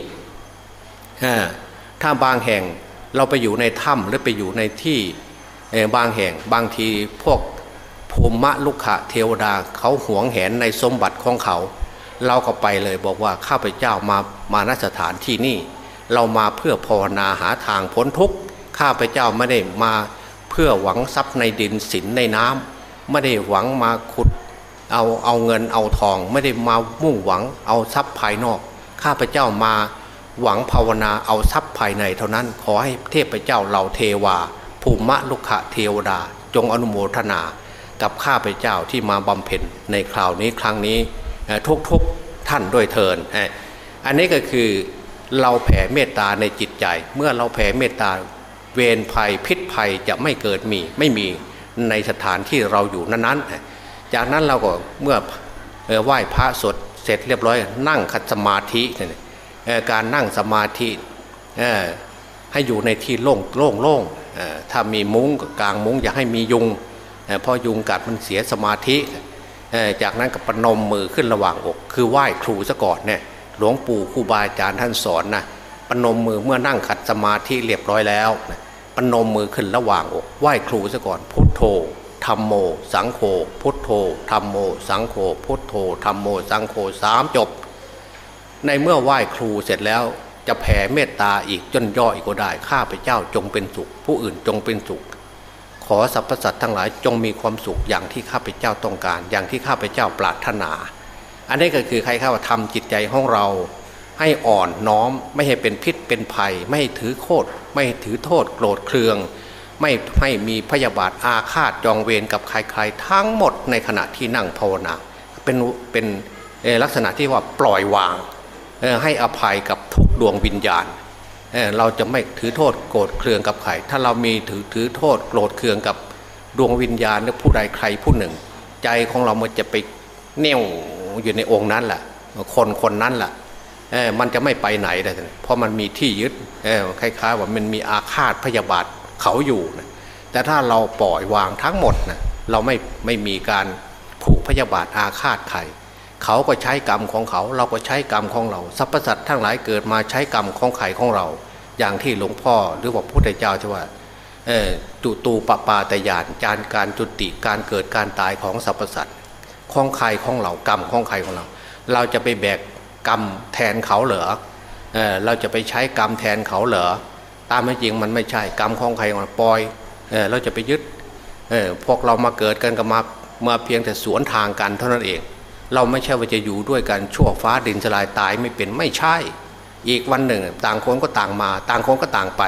ถ้าบางแห่งเราไปอยู่ในถ้ำหรือไปอยู่ในที่บางแห่งบางทีพวกภูมิมะลุกขะเทวดาเขาหวงแหนในสมบัติของเขา เราก็ไปเลยบอกว่าข้าพเจ้ามามาณสถานที่นี่ เรามาเพื่อภาวนาหาทางพ้นทุกข์ข้าพเจ้าไม่ได้มาเพื่อหวังทรัพย์ในดินสินในน้ำไม่ได้หวังมาขุดเอาเอาเงินเอาทอง ไม่ได้มามุ่งหวังเอาทรัพย์ภายนอก ข้าพเจ้ามาหวังภาวนาเอาทรัพย์ภายในเท่านั้นขอให้เทพเจ้าเหล่าเทวาภูมิลุกะเทวดา จงอนุโมทนา กับข้าพเจ้าที่มาบำเพ็ญในคราวนี้ครั้งนี้ ทุกๆท่านด้วยเทินอันนี้ก็คือเราแผ่เมตตาในจิตใจ เมื่อเราแผ่เมตตาเวรภัยพิษภัยจะไม่เกิดมีไม่มีในสถานที่เราอยู่นั้นๆ จากนั้นเราก็เมื่อไหว้พระสดเสร็จเรียบร้อย นั่งคัดสมาธิการนั่งสมาธิให้อยู่ในที่โล่งโล่งโล่งถ้ามีมุ้งกลางมุ้งอย่าให้มียุงเพราะยุงกัดมันเสียสมาธิ จากนั้นก็ปนมมือขึ้นระหว่างอก คือไหว้ครูซะก่อนเนี่ยหลวงปู่ครูบาอาจารย์ท่านสอนนะปนมมือเมื่อนั่งขัดสมาธิเรียบร้อยแล้วปนมมือขึ้นระหว่างอก ไหว้ครูซะก่อนพุทโธธรรมโม สังโฆพุทโธธรรมโม สังโฆพุทโธธรรมโม สังโฆสามจบ ในเมื่อไหว้ครูเสร็จแล้วจะแผ่เมตตาอีกจนย่ออีกก็ได้ข้าพเจ้าจงเป็นสุข ผู้อื่นจงเป็นสุข ขอสรรพสัตว์ทั้งหลายจงมีความสุขอย่างที่ข้าพเจ้าต้องการ อย่างที่ข้าพเจ้าปรารถนา อันนี้ก็คือใครเข้าทำจิตใจของเรา ให้อ่อนน้อมไม่ให้เป็นพิษเป็นภัย ไม่ถือโคตรไม่ถือโทษโกรธเคือง ไม่ให้มีพยาบาทอาฆาตจองเวรกับใครๆ ทั้งหมดในขณะที่นั่งภาวนาเป็นเป็นลักษณะที่ว่าปล่อยวางให้อภัยกับทุกดวงวิญญาณ เราจะไม่ถือโทษโกรธเคืองกับใครถ้าเรามีถือถือโทษโกรธเคืองกับดวงวิญญาณหรือผู้ใดใครผู้หนึ่ง ใจของเรามันจะไปเน่วอยู่ในองค์นั้นแหละคนคนนั้นแหละมันจะไม่ไปไหนเลยเพราะมันมีที่ยึดคล้ายๆว่ามันมีอาฆาตพยาบาทเขาอยู่นะแต่ถ้าเราปล่อยวางทั้งหมดนะเราไม่ไม่มีการผูกพยาบาทอาฆาตใคร เขาก็ใช้กรรมของเขา เราก็ใช้กรรมของเราสรรพสัตว์ทั้งหลายเกิดมาใช้กรรมของใครของเรา อย่างที่หลวงพ่อหรือว่าพุทธเจ้าที่ว่าจุตูปปาตยานจานการจุติการเกิดการตายของสรรพสัตว์ของใครของเรากรรมของใครของเรา เราจะไปแบกกรรมแทนเขาเหรอเออเราจะไปใช้กรรมแทนเขาเหรอตามไม่จริงมันไม่ใช่กรรมของใครของเราปล่อยเออเราจะไปยึดเออพวกเรามาเกิดกันกับมามาเพียงแต่สวนทางกันเท่านั้นเอง เราไม่ใช่ว่าจะอยู่ด้วยกันชั่วฟ้าดินสลายตายไม่เป็นไม่ใช่ อีกวันหนึ่ง ต่างคนก็ต่างมา ต่างคนก็ต่างไป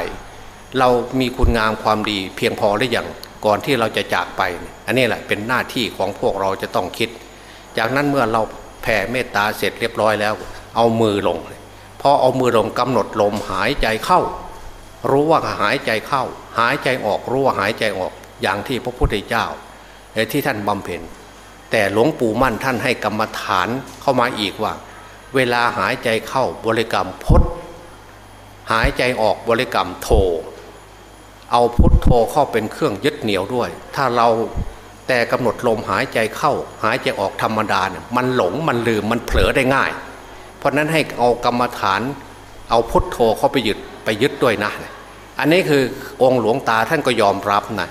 เรามีคุณงามความดีเพียงพอหรือยังก่อนที่เราจะจากไป อันนี้แหละเป็นหน้าที่ของพวกเราจะต้องคิด จากนั้นเมื่อเราแแผ่เมตตาเสร็จเรียบร้อยแล้ว เอามือลงพอเอามือลงกำหนดลมหายใจเข้า รู้ว่าหายใจเข้า หายใจออกรู้ว่าหายใจออกอย่างที่พระพุทธเจ้าที่ท่านบำเพ็ญ แต่หลวงปู่มั่นท่านให้กรรมฐานเข้ามาอีกว่า เวลาหายใจเข้าบริกรรมพดหายใจออกบริกรรมโท เอาพุทโธเข้าเป็นเครื่องยึดเหนี่ยวด้วย ถ้าเราแต่กำหนดลมหายใจเข้า หายใจออกธรรมดาเนี่ยมันหลงมันลืมมันเผลอได้ง่าย เพราะนั้นให้เอากรรมฐาน เอาพุทโธเข้าไปยึดไปยึดด้วยนะ อันนี้คือองค์หลวงตาท่านก็ยอมรับนะ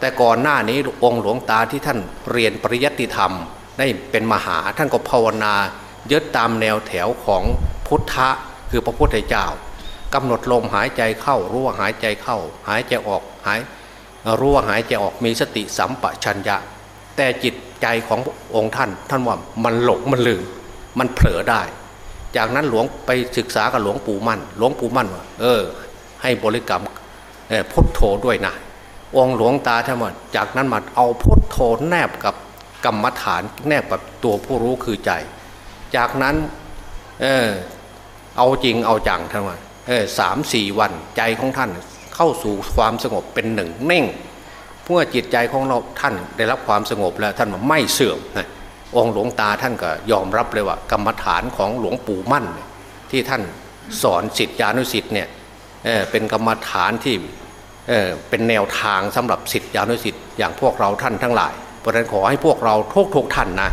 แต่ก่อนหน้านี้องค์หลวงตาที่ท่านเรียนปริยัติธรรม ได้เป็นมหาท่านก็ภาวนายึดตามแนวแถวของพุทธะคือพระพุทธเจ้ากำหนดลมหายใจเข้ารู้ว่าหายใจเข้า หายใจออกหายรู้ว่าหายใจออกมีสติสัมปชัญญะ แต่จิตใจขององค์ท่าน ท่านว่ามันหลงมันลืมมันเผลอได้ จากนั้นหลวงไปศึกษากับหลวงปู่มั่น หลวงปู่มั่นว่าเออ ให้บริกรรมพุทโธด้วยนะ องหลวงตาท่านว่าจากนั้นมาเอาพุทโธแนบกับกรรมฐานแนบกับตัวผู้รู้คือใจ จากนั้นเออเอาจริงเอาจังท่านว่าเออสามสี่วันใจของท่านเข้าสู่ความสงบเป็นหนึ่งเน่งเมื่อจิตใจของเราท่านได้รับความสงบแล้วท่านไม่เสื่อมนะองหลวงตาท่านก็ยอมรับเลยว่ากรรมฐานของหลวงปู่มั่น ที่ท่านสอนสิทธิานุสิทธิ์เนี่ยเเป็นกรรมฐานที่ เเป็นแนวทางสำหรับสิทธิานุสิทธิ์อย่างพวกเราท่านทั้งหลาย เพราะฉะนั้นขอให้พวกเราทุกทุกท่านนะ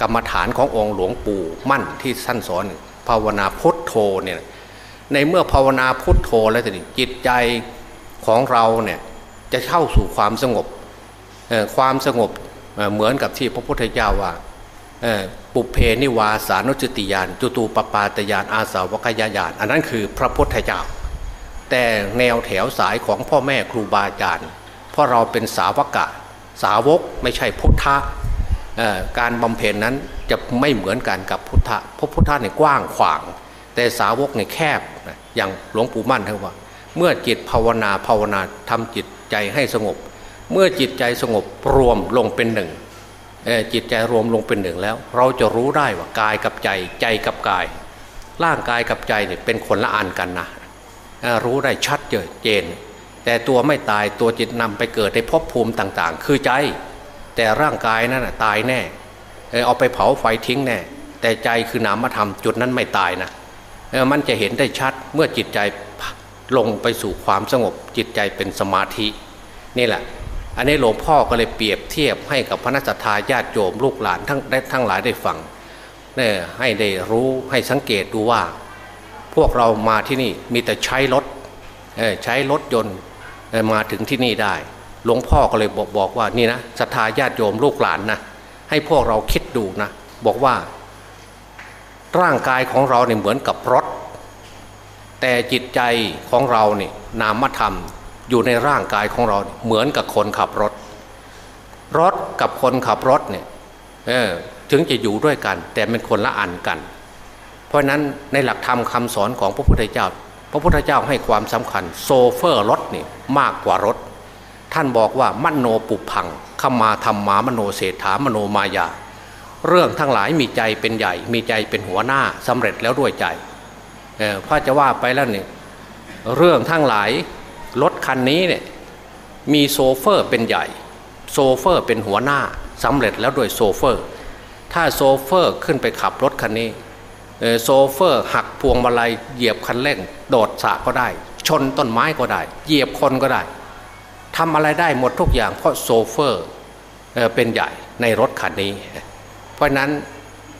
กรรมฐานขององค์หลวงปู่มั่นที่ท่านสอนภาวนาพุทโธเนี่ยในเมื่อภาวนาพุทโธแล้วทีนี้จิตใจของเราเนี่ยจะเข้าสู่ความสงบความสงบเหมือนกับที่พระพุทธเจ้าว่าปุเพนิวาสานุจติยานจุตูปปาตยานอาสาวกยายาน อันนั้นคือพระพุทธเจ้า แต่แนวแถวสายของพ่อแม่ครูบาอาจารย์เพราะเราเป็นสาวกะ สาวกไม่ใช่พุทธะการบำเพ็ญนั้นจะไม่เหมือนกันกับพุทธะเพราะพุทธะเนี่ยกว้างขวาง แต่สาวกเนี่ยแคบอย่างหลวงปู่มั่นท่านว่า เมื่อจิตภาวนาภาวนาทำจิตใจให้สงบ เมื่อจิตใจสงบรวมลงเป็นหนึ่งจิตใจรวมลงเป็นหนึ่งแล้ว เราจะรู้ได้ว่ากายกับใจใจกับกาย ร่างกายกับใจเนี่ยเป็นคนละอันกันนะ รู้ได้ชัดเจน แต่ตัวไม่ตายตัวจิตนำไปเกิดในภพภูมิต่างๆ คือใจ แต่ร่างกายนั้นตายแน่เอาไปเผาไฟทิ้งแน่ แต่ใจคือนามธรรมจุดนั้นไม่ตายนะมันจะเห็นได้ชัดเมื่อจิตใจลงไปสู่ความสงบจิตใจเป็นสมาธิ นี่แหละ อันนี้หลวงพ่อก็เลยเปรียบเทียบให้กับพระนักทาญาติโยมลูกหลานทั้งได้ทั้งหลายได้ฟังเนี่ยให้ได้รู้ให้สังเกตดูว่า พวกเรามาที่นี่มีแต่ใช้รถใช้รถยนต์มาถึงที่นี่ได้ หลวงพ่อก็เลยบอกบอกว่านี่นะศรัทธาญาติโยมลูกหลานนะให้พวกเราคิดดูนะ บอกว่า ร่างกายของเราเนี่ยเหมือนกับรถ แต่จิตใจของเราเนี่ยนามธรรมอยู่ในร่างกายของเราเหมือนกับคนขับรถ รถกับคนขับรถเนี่ยถึงจะอยู่ด้วยกัน แต่เป็นคนละอันกัน ราะนั้นในหลักธรรมคาสอนของพระพุทธเจ้า พระพุทธเจ้าให้ความสำคัญ โซเฟอร์รถนี่มากกว่ารถ ท่านบอกว่ามโนปุพังขมาธรรมามโนเศรษฐามโนมายา เรื่องทั้งหลายมีใจเป็นใหญ่ มีใจเป็นหัวหน้าสำเร็จแล้วด้วยใจเพ่อจะว่าไปแล้วเนี่ยเรื่องทั้งหลายรถคันนี้เนี่ยมีโซเฟอร์เป็นใหญ่ โซเฟอร์เป็นหัวหน้าสำเร็จแล้วด้วยโซเฟอร์ ถ้าโซเฟอร์ขึ้นไปขับรถคันนี้ โซเฟอร์หักพวงมาลัยเหยียบคันเร่ง โดดสระก็ได้ ชนต้นไม้ก็ได้ เหยียบคนก็ได้ทำอะไรได้หมดทุกอย่างเพราะโซเฟอร์เป็นใหญ่ในรถคันนี้ เพราะนั้น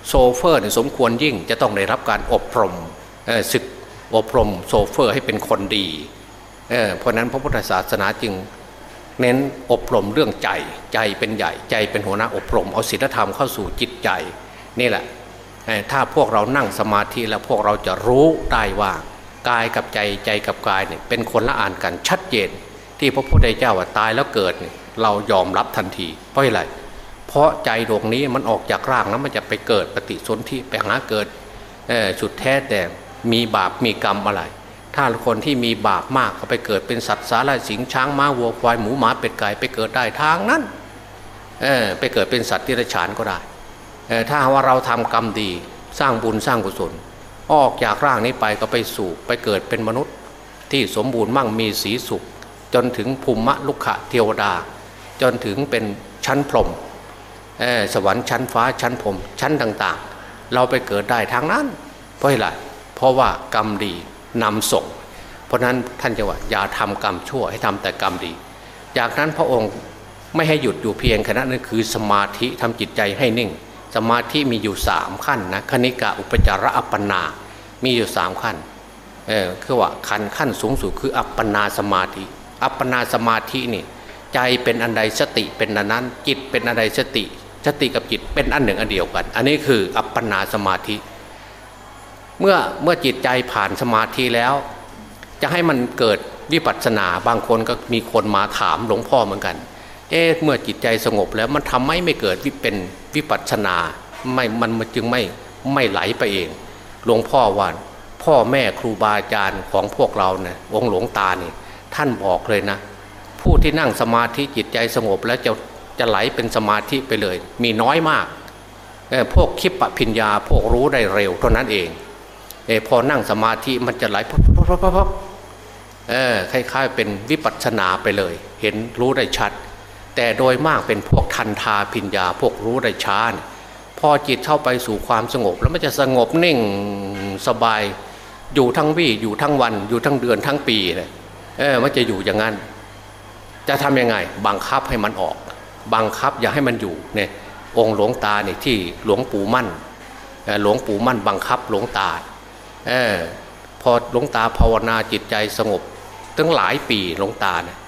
โซเฟอร์สมควรยิ่งจะต้องได้รับการอบรมศึกอบรมโซเฟอร์ให้เป็นคนดีเเพราะนั้นพระพุทธศาสนาจึงเน้นอบรมเรื่องใจใจเป็นใหญ่ใจเป็นหัวหน้าอบรม เอาศีลธรรมเข้าสู่จิตใจ นี่แหละ ถ้าพวกเรานั่งสมาธิแล้วพวกเราจะรู้ได้ว่ากายกับใจใจกับกายเนี่ยเป็นคนละอ่านกันชัดเจน ที่พระพุทธเจ้าว่าตายแล้วเกิดเรายอมรับทันที เพราะอะไรเพราะใจดวงนี้มันออกจากร่างแล้วมันจะไปเกิดปฏิสนธิไปหาเกิดสุดแท้แต่มีบาปมีกรรมอะไร ถ้าคนที่มีบาปมากเขาไปเกิดเป็นสัตว์สาราสิงช้างม้าวัวควายหมูหมาเป็ดไก่ไปเกิดได้ทางนั้นไปเกิดเป็นสัตว์ที่ไรฉานก็ได้ ถ้าว่าเราทำกรรมดีสร้างบุญสร้างกุศล ออกจากร่างนี้ไปก็ไปสู่ไปเกิดเป็นมนุษย์ ที่สมบูรณ์มั่งมีสีสุข จนถึงภูมิลุกขะเทวดา จนถึงเป็นชั้นพรมสวรรค์ชั้นฟ้าชั้นพรมชั้นต่างๆ เราไปเกิดได้ทางนั้น เพราะอะไรเพราะว่ากรรมดีนำส่ง เพราะนั้นท่านจะว่าอย่าทำกรรมชั่วให้ทำแต่กรรมดี จากนั้นพระองค์ไม่ให้หยุดอยู่เพียงแค่นั้นนั่นคือสมาธิทำจิตใจให้นิ่ง สมาธิมีอยู่สามขั้นนะคณิกะอุปจาระอัปปนา มีอยู่สามขั้นเออคือว่าขั้นขั้นสูงสุดคืออัปปนาสมาธิ อัปปนาสมาธินี่ใจเป็นอันใดสติเป็นอันนั้น จิตเป็นอันใดสติ สติกับจิตเป็นอันหนึ่งอันเดียวกัน อันนี้คืออัปปนาสมาธิ เมื่อเมื่อจิตใจผ่านสมาธิแล้ว จะให้มันเกิดวิปัสสนาบางคนก็มีคนมาถามหลวงพ่อเหมือนกัน เอ๊ะเมื่อจิตใจสงบแล้วมันทำให้ไม่เกิดวิเป็นวิปัสสนาไม่มันมันจึงไม่ไม่ไหลไปเอง หลวงพ่อวานพ่อแม่ครูบาอาจารย์ของพวกเราเนะี่ยองหลวงตาเนี่ยท่านบอกเลยนะ ผู้ที่นั่งสมาธิจิตใจสงบแล้วจะจะไหลเป็นสมาธิไปเลย มีน้อยมากพวกคิปปพิญญาพวกรู้ได้เร็วเท่านั้นเองเอพอนั่งสมาธิมันจะไหลพพพพพเออคล้ายๆ เป็นวิปัสสนาไปเลย เห็นรู้ได้ชัด แต่โดยมากเป็นพวกทันทาพิญญาพวกรู้ได้ช้าพอจิตเข้าไปสู่ความสงบ แล้วมันจะสงบนิ่งสบาย อยู่ทั้งวี่อยู่ทั้งวัน อยู่ทั้งเดือนทั้งปีเลยเออมันจะอยู่อย่างนั้น จะทำยังไง บังคับให้มันออก บังคับอย่าให้มันอยู่เนี่ยองค์หลวงตาเนี่ยที่หลวงปู่มั่นหลวงปู่มั่นบังคับหลวงตาเออพอหลวงตาภาวนาจิตใจสงบ ตั้งหลายปีหลวงตาเนี่ย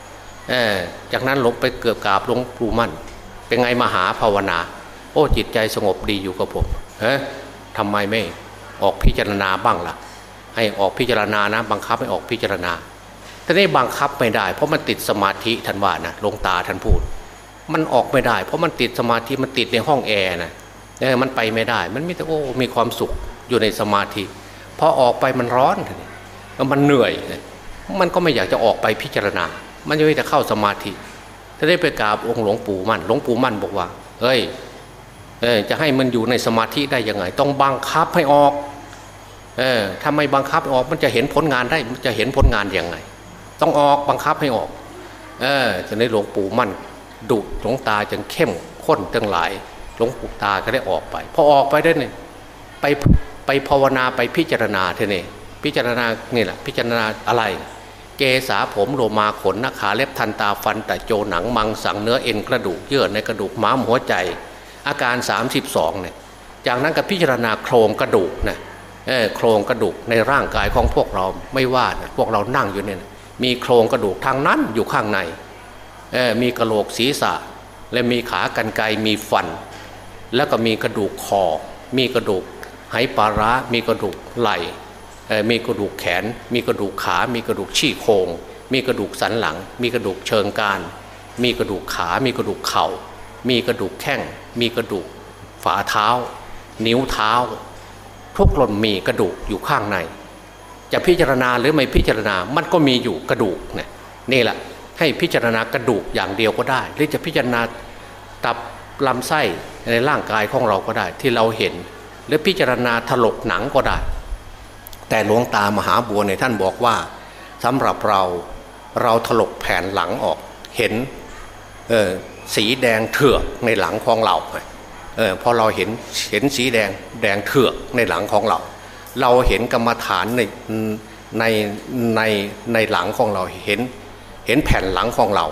จากนั้นหลงไปเกือบกราบหลวงปู่มั่น เป็นไงมาหาภาวนา โอ้จิตใจสงบดีอยู่กับผมเฮ้ทำไมไม่ออกพิจารณาบ้างละ่ะ ให้ออกพิจารณานะ บังคับให้ออกพิจารณาแต่นี่บังคับไม่ได้ เพราะมันติดสมาธิท่านว่านะลงตาท่านพูด มันออกไม่ได้ เพราะมันติดสมาธิมันติดในห้องแอร์นะเออมันไปไม่ได้ มันมีแต่โอ้มีความสุขอยู่ในสมาธิพอออกไปมันร้อนมันเหนื่อย มันก็ไม่อยากจะออกไปพิจารณา มันจะไม่จะเข้าสมาธิ ถ้าได้ไปกราบองค์หลวงปู่มั่นหลวงปู่มั่นบอกว่าเฮ้ยเออจะให้มันอยู่ในสมาธิได้ยังไง ต้องบังคับให้ออกเออถ้าไม่บังคับออกมันจะเห็นผลงานได้มันจะเห็นผลงานยังไง ต้องออกบังคับให้ออกเออจะได้หลวงปู่มั่นดุหลวงตาจึงเข้มข้นตั้งหลายหลวงปู่ตาก็ได้ออกไปพอออกไปได้เนี่ยไปไปภาวนาไปพิจารณาเท่นี่พิจารณานี่แหละพิจารณาอะไร เกษาผมโลมาขนนักขาเล็บทันตาฟันแต่โจหนังมังสังเนื้อเอ็นกระดูกเยื่อในกระดูกม้ามหัวใจ อาการ 32เนี่ยจากนั้นก็พิจารณาโครงกระดูกนะโครงกระดูกในร่างกายของพวกเราไม่ว่านะพวกเรานั่งอยู่เนี่ยมีโครงกระดูกทางนั้นอยู่ข้างในมีกระโหลกศีรษะ และมีขากรรไกรมีฟัน แล้วก็มีกระดูกคอ มีกระดูกไหปลาร้ามีกระดูกไหล มีกระดูกแขน มีกระดูกขา มีกระดูกชี้โครงมีกระดูกสันหลัง มีกระดูกเชิงการ มีกระดูกขา มีกระดูกเข่า มีกระดูกแข้ง มีกระดูกฝ่าเท้า นิ้วเท้า ทุกลนมีกระดูกอยู่ข้างใน จะพิจารณาหรือไม่พิจารณา มันก็มีอยู่กระดูกเนี่ยนี่แหละให้พิจารณากระดูกอย่างเดียวก็ได้ หรือจะพิจารณาตับลำไส้ในร่างกายของเราก็ได้ ที่เราเห็น หรือพิจารณาถลกหนังก็ได้ แต่หลวงตามหาบัวในท่านบอกว่าสำหรับเราเราถลกแผ่นหลังออกเห็นสีแดงเถือกในหลังของเราเออพอเราเห็นเห็นสีแดงแดงเถือกในหลังของเรา เราเห็นกรรมฐานในในในในหลังของเราเห็นเห็นแผ่นหลังของเรา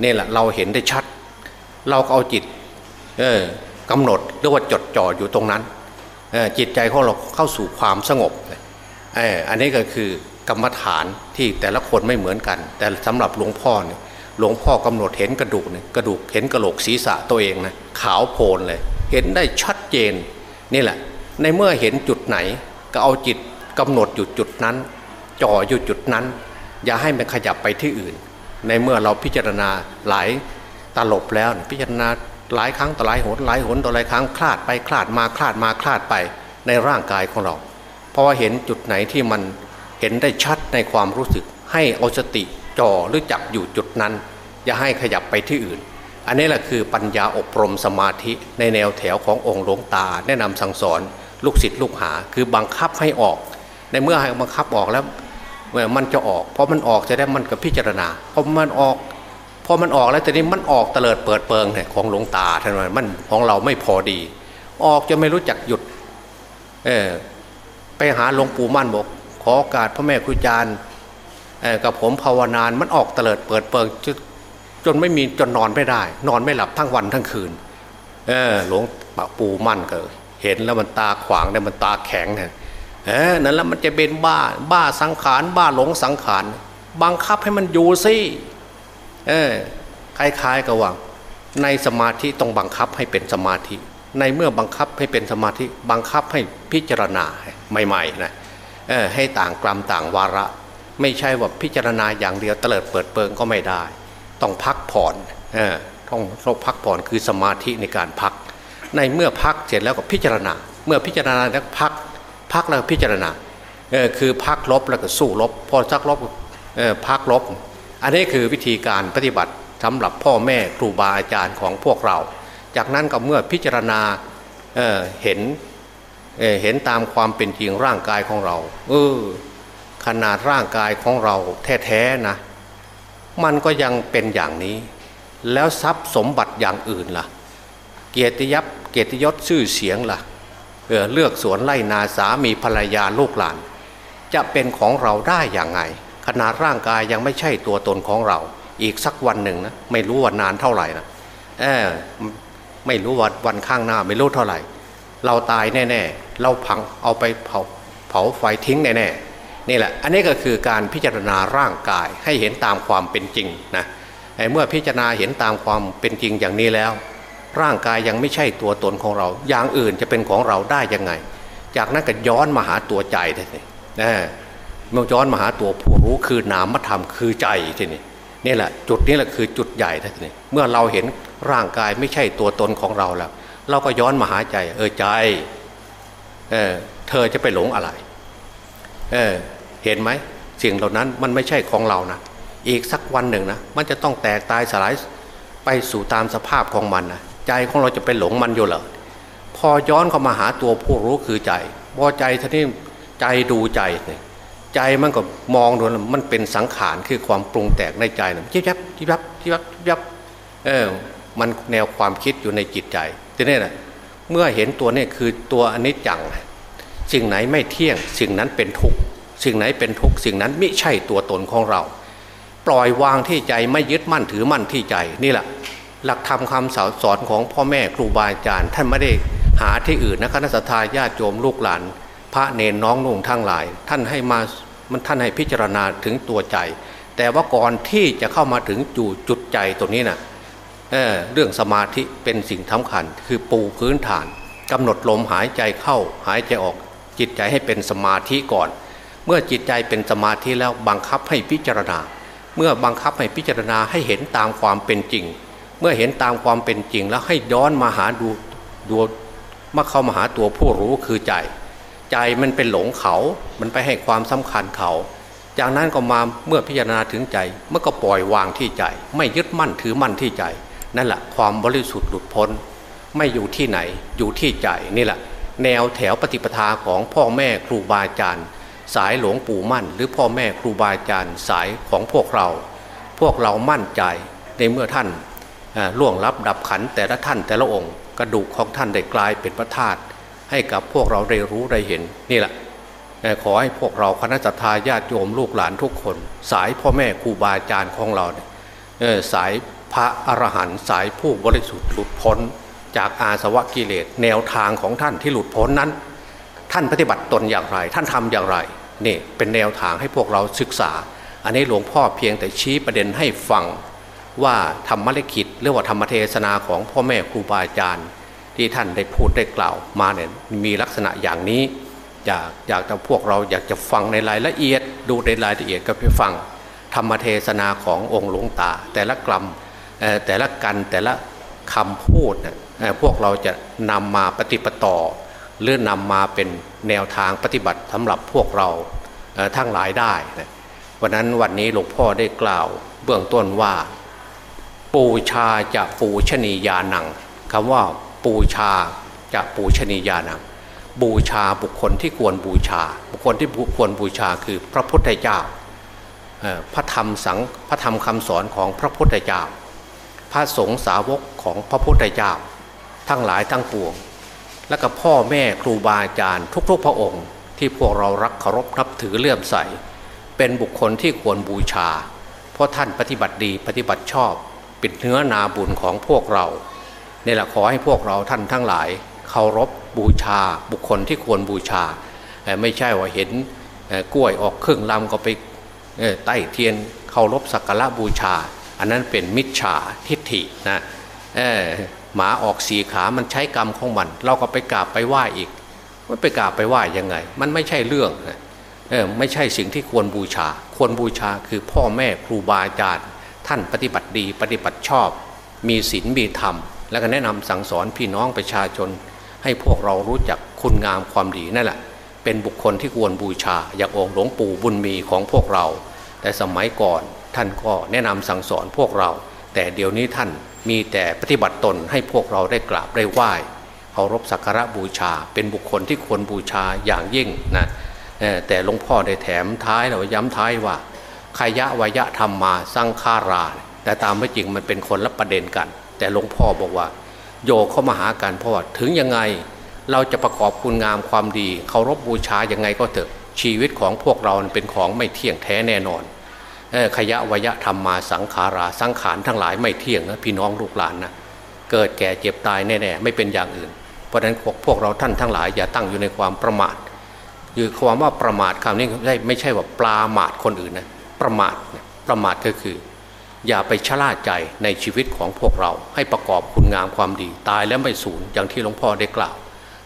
เนี่ยแหละเราเห็นได้ชัด เราก็เอาจิตเออกำหนดหรือว่าจดจ่ออยู่ตรงนั้นจิตใจของเราเข้าสู่ความสงบ อันนี้ก็คือกรรมฐานที่แต่ละคนไม่เหมือนกัน แต่สำหรับหลวงพ่อเนี่ยหลวงพ่อกำหนดเห็นกระดูกเนี่ยกระดูกเห็นกระโหลกศีรษะตัวเองนะขาวโพลนเลย เห็นได้ชัดเจนนี่แหละ ในเมื่อเห็นจุดไหน ก็เอาจิตกำหนดอยู่จุดนั้น จ่ออยู่จุดนั้น อย่าให้มันขยับไปที่อื่น ในเมื่อเราพิจารณาหลายตลบแล้ว พิจารณาหลายครั้งต่อหลายหนหลายหนต่อหลายครั้งคลาดไปคลาดมาคลาดมาคลาดไปในร่างกายของเรา เพราะว่าเห็นจุดไหนที่มันเห็นได้ชัดในความรู้สึก ให้เอาสติจ่อหรือจับอยู่จุดนั้น อย่าให้ขยับไปที่อื่น อันนี้แหละคือปัญญาอบรมสมาธิในแนวแถวขององค์หลวงตา แนะนำสั่งสอนลูกศิษย์ลูกหา คือบังคับให้ออก ในเมื่อให้บังคับออกแล้วมันจะออก เพราะมันออกจะได้มันกับพิจารณาพอมันออกพอมันออกแล้วแต่นี้มันออกเตลิดเปิดเปิงเนี่ยของหลวงตาท่านว่ามันของเราไม่พอดี ออกจะไม่รู้จักหยุดเออ ไปหาหลวงปู่มั่นบอกขอโอกาสพระแม่ครูจารย์กับผมภาวนานมันออกเตลิดเปิดเปิงจนจนไม่มีจนนอนไม่ได้ นอนไม่หลับทั้งวันทั้งคืนเออหลวงปู่มั่นก็เห็นแล้วมันตาขวางเนี่ยมันตาแข็งเนี่ยเออนั่นแล้วมันจะเป็นบ้าบ้าสังขาร บ้าหลงสังขารบังคับให้มันอยู่สิเออคล้ายๆกับว่าในสมาธิต้องบังคับให้เป็นสมาธิ ในเมื่อบังคับให้เป็นสมาธิบังคับให้พิจารณาใหม่ๆนะให้ต่างกลัมต่างวาระ ไม่ใช่ว่าพิจารณาอย่างเดียวเตลิดเปิดเปิงก็ไม่ได้ ต้องพักผ่อนต้องต้องพักผ่อนคือสมาธิในการพัก ในเมื่อพักเสร็จแล้วก็พิจารณา เมื่อพิจารณาแล้วพักพักแล้วพิจารณาคือพักลบแล้วก็สู้ลบ พอสักลบพักลบ อันนี้คือวิธีการปฏิบัติสำหรับพ่อแม่ครูบาอาจารย์ของพวกเรา จากนั้นก็เมื่อพิจารณาเเห็นเเห็นตามความเป็นจริงร่างกายของเรา เออ ขนาดร่างกายของเราแท้ๆนะ มันก็ยังเป็นอย่างนี้ แล้วทรัพย์สมบัติอย่างอื่นละ่ะ เกียรติยับเกียรติยศชื่อเสียงละ่ะเออเลือกสวนไล่นาสามีภรรยาลูกหลาน จะเป็นของเราได้อย่างไง ขนาดร่างกายยังไม่ใช่ตัวตนของเรา อีกสักวันหนึ่งนะไม่รู้วันนานเท่าไหร่นะเออ ไม่รู้วันวันข้างหน้าไม่รู้เท่าไหร่ เราตายแน่ๆเราพังเอาไปเผาเผาไฟทิ้งแน่ๆนี่แหละ อันนี้ก็คือการพิจารณาร่างกายให้เห็นตามความเป็นจริงนะเมื่อพิจารณาเห็นตามความเป็นจริงอย่างนี้แล้ว ร่างกายยังไม่ใช่ตัวตนของเรา อย่างอื่นจะเป็นของเราได้ยังไง จากนั้นก็ย้อนมาหาตัวใจเลยนะเมื่อย้อนมาหาตัวผู้รู้คือนามธรรมคือใจทีนี้นี่แหละจุดนี้แหละคือจุดใหญ่ทีนี้เมื่อเราเห็น ร่างกายไม่ใช่ตัวตนของเราแล้ว เราก็ย้อนมาหาใจ เออใจเออเธอจะไปหลงอะไร เออเห็นไหมสิ่งเหล่านั้นมันไม่ใช่ของเรานะอีกสักวันหนึ่งนะมันจะต้องแตกตายสลายไปสู่ตามสภาพของมันนะใจของเราจะไปหลงมันอยู่เหรอพอย้อนเข้ามาหาตัวผู้รู้คือใจพอใจท่านี้ใจดูใจเนี่ยใจมันก็มองดูมันเป็นสังขารคือความปรุงแต่งในใจนะยิบยับยิบยับยิบยับยิบยับเออ มันแนวความคิดอยู่ในจิตใจทีนี้นะเมื่อเห็นตัวนี้คือตัวอนิจจังสิ่งไหนไม่เที่ยง สิ่งนั้นเป็นทุกข์สิ่งไหนเป็นทุกข์สิ่งนั้นไม่ใช่ตัวตนของเรา ปล่อยวางที่ใจไม่ยึดมั่นถือมั่นที่ใจนี่แหละหลักธรรมคำสอนของพ่อแม่ครูบาอาจารย์ท่านไม่ได้หาที่อื่นนะคณะสัตยาญาติโยมลูกหลาน พระเนนน้องนุ่งทั้งหลาย ท่านให้มามันท่านให้พิจารณาถึงตัวใจ แต่ว่าก่อนที่จะเข้ามาถึงจุจุดใจตัวนี้น่ะ เเรื่องสมาธิเป็นสิ่งสำคัญ คือปูพื้นฐานกำหนดลมหายใจเข้าหายใจออกจิตใจให้เป็นสมาธิก่อน เมื่อจิตใจเป็นสมาธิแล้วบังคับให้พิจารณา เมื่อบังคับให้พิจารณาให้เห็นตามความเป็นจริง เมื่อเห็นตามความเป็นจริงแล้วให้ย้อนมาหาดูดูมาเข้ามาหาตัวผู้รู้คือใจ ใจมันเป็นหลงเขา มันไปให้ความสำคัญเขา จากนั้นก็มาเมื่อพิจารณาถึงใจ เมื่อก็ปล่อยวางที่ใจ ไม่ยึดมั่นถือมั่นที่ใจ นั่นแหละความบริสุทธิ์หลุดพ้น ไม่อยู่ที่ไหนอยู่ที่ใจนี่แหละ แนวแถวปฏิปทาของพ่อแม่ครูบาอาจารย์ สายหลวงปู่มั่น หรือพ่อแม่ครูบาอาจารย์สายของพวกเรา พวกเรามั่นใจในเมื่อท่านล่วงลับดับขันแต่ละท่านแต่ละองค์ กระดูกของท่านได้กลายเป็นพระธาตุให้กับพวกเราได้รู้ได้เห็นนี่แหละขอให้พวกเราคณะทาญาติโยมลูกหลานทุกคน สายพ่อแม่ครูบาอาจารย์ของเราสาย พระอรหันต์สายผู้บริสุทธิ์หลุดพ้น จากอาสวะกิเลสแนวทางของท่านที่หลุดพ้นนั้น ท่านปฏิบัติตนอย่างไร ท่านทำอย่างไรนี่เป็นแนวทางให้พวกเราศึกษา อันนี้หลวงพ่อเพียงแต่ชี้ประเด็นให้ฟังว่าธรรมะเลขิตหรือว่าธรรมเทศนาของพ่อแม่ครูบาอาจารย์ที่ท่านได้พูดได้กล่าวมาเนี่ยมีลักษณะอย่างนี้ อยากอยากจะพวกเราอยากจะฟังในรายละเอียด ดูในรายละเอียดก็ไปฟัง ธรรมเทศนาขององค์หลวงตา แต่ละกลัม แต่ละกันแต่ละคำพูดพวกเราจะนำมาปฏิปต่อ หรือนำมาเป็นแนวทางปฏิบัติสำหรับพวกเราทั้งหลายได้วันนั้นวันนี้หลวงพ่อได้กล่าว เบื้องต้นว่า ปูชาจะปูชนียานังคำว่าปูชาจะปูชนียานังบูชาบุคคลที่ควรบูชา บุคคลที่ควรบูชาคือพระพุทธเจ้าพระธรรมสังพระธรรมคำสอนของพระพุทธเจ้า พระสงฆ์สาวกของพระพุทธเจ้าทั้งหลายทั้งปวง และก็พ่อแม่ครูบาอาจารย์ทุกๆพระองค์ ที่พวกเรารักเคารพนับถือเลื่อมใส เป็นบุคคลที่ควรบูชา เพราะท่านปฏิบัติดีปฏิบัติชอบ ปิดเนื้อนาบุญของพวกเราเนี่แหละขอให้พวกเราท่านทั้งหลายเคารพบูชา บุคคลที่ควรบูชา ไม่ใช่ว่าเห็นกล้วยออกครึ่งลำก็ไปใต้เทียนเคารพสักการะบูชา อันนั้นเป็นมิจฉาทิฏฐินะหมาออกสีขา มันใช้กรรมของมัน เราก็ไปกราบไปไหว้อีกมันไปกราบไปไหว้ยังไง มันไม่ใช่เรื่องเออไม่ใช่สิ่งที่ควรบูชา ควรบูชาคือพ่อแม่ครูบาอาจารย์ท่านปฏิบัติดีปฏิบัติชอบ มีศีลมีธรรม และก็แนะนำสั่งสอนพี่น้องประชาชน ให้พวกเรารู้จักคุณงามความดีนั่นแหละเป็นบุคคลที่ควรบูชา อย่างองค์หลวงปู่บุญมีของพวกเรา แต่สมัยก่อน ท่านก็แนะนำสั่งสอนพวกเรา แต่เดี๋ยวนี้ท่านมีแต่ปฏิบัติตนให้พวกเราได้กราบได้ไหว้เคารพสักการะบูชา เป็นบุคคลที่ควรบูชาอย่างยิ่งนะแต่หลวงพ่อได้แถมท้ายเราย้ำท้ายว่าขยะวยะธรรมมาสร้างคารา แต่ตามไม่จริงมันเป็นคนละประเด็นกัน แต่หลวงพ่อบอกว่า โยเข้ามาหากันเพราะว่าถึงยังไงเราจะประกอบคุณงามความดีเคารพบบูชายังไงก็เถอะชีวิตของพวกเราเป็นของไม่เที่ยงแท้แน่นอน ขยะวยะธรรมมาสังขาราสังขารทั้งหลายไม่เที่ยงนะพี่น้องลูกหลานนะเกิดแก่เจ็บตายแน่ๆไม่เป็นอย่างอื่น เพราะฉะนั้นพวกเราท่านทั้งหลายอย่าตั้งอยู่ในความประมาทคือความว่าประมาทคำนี้ไม่ใช่ว่าปลาหมาดคนอื่นนะประมาทประมาทก็คือ อย่าไปชะล่าใจในชีวิตของพวกเราให้ประกอบคุณงามความดี ตายแล้วไม่สูญอย่างที่หลวงพ่อได้กล่าว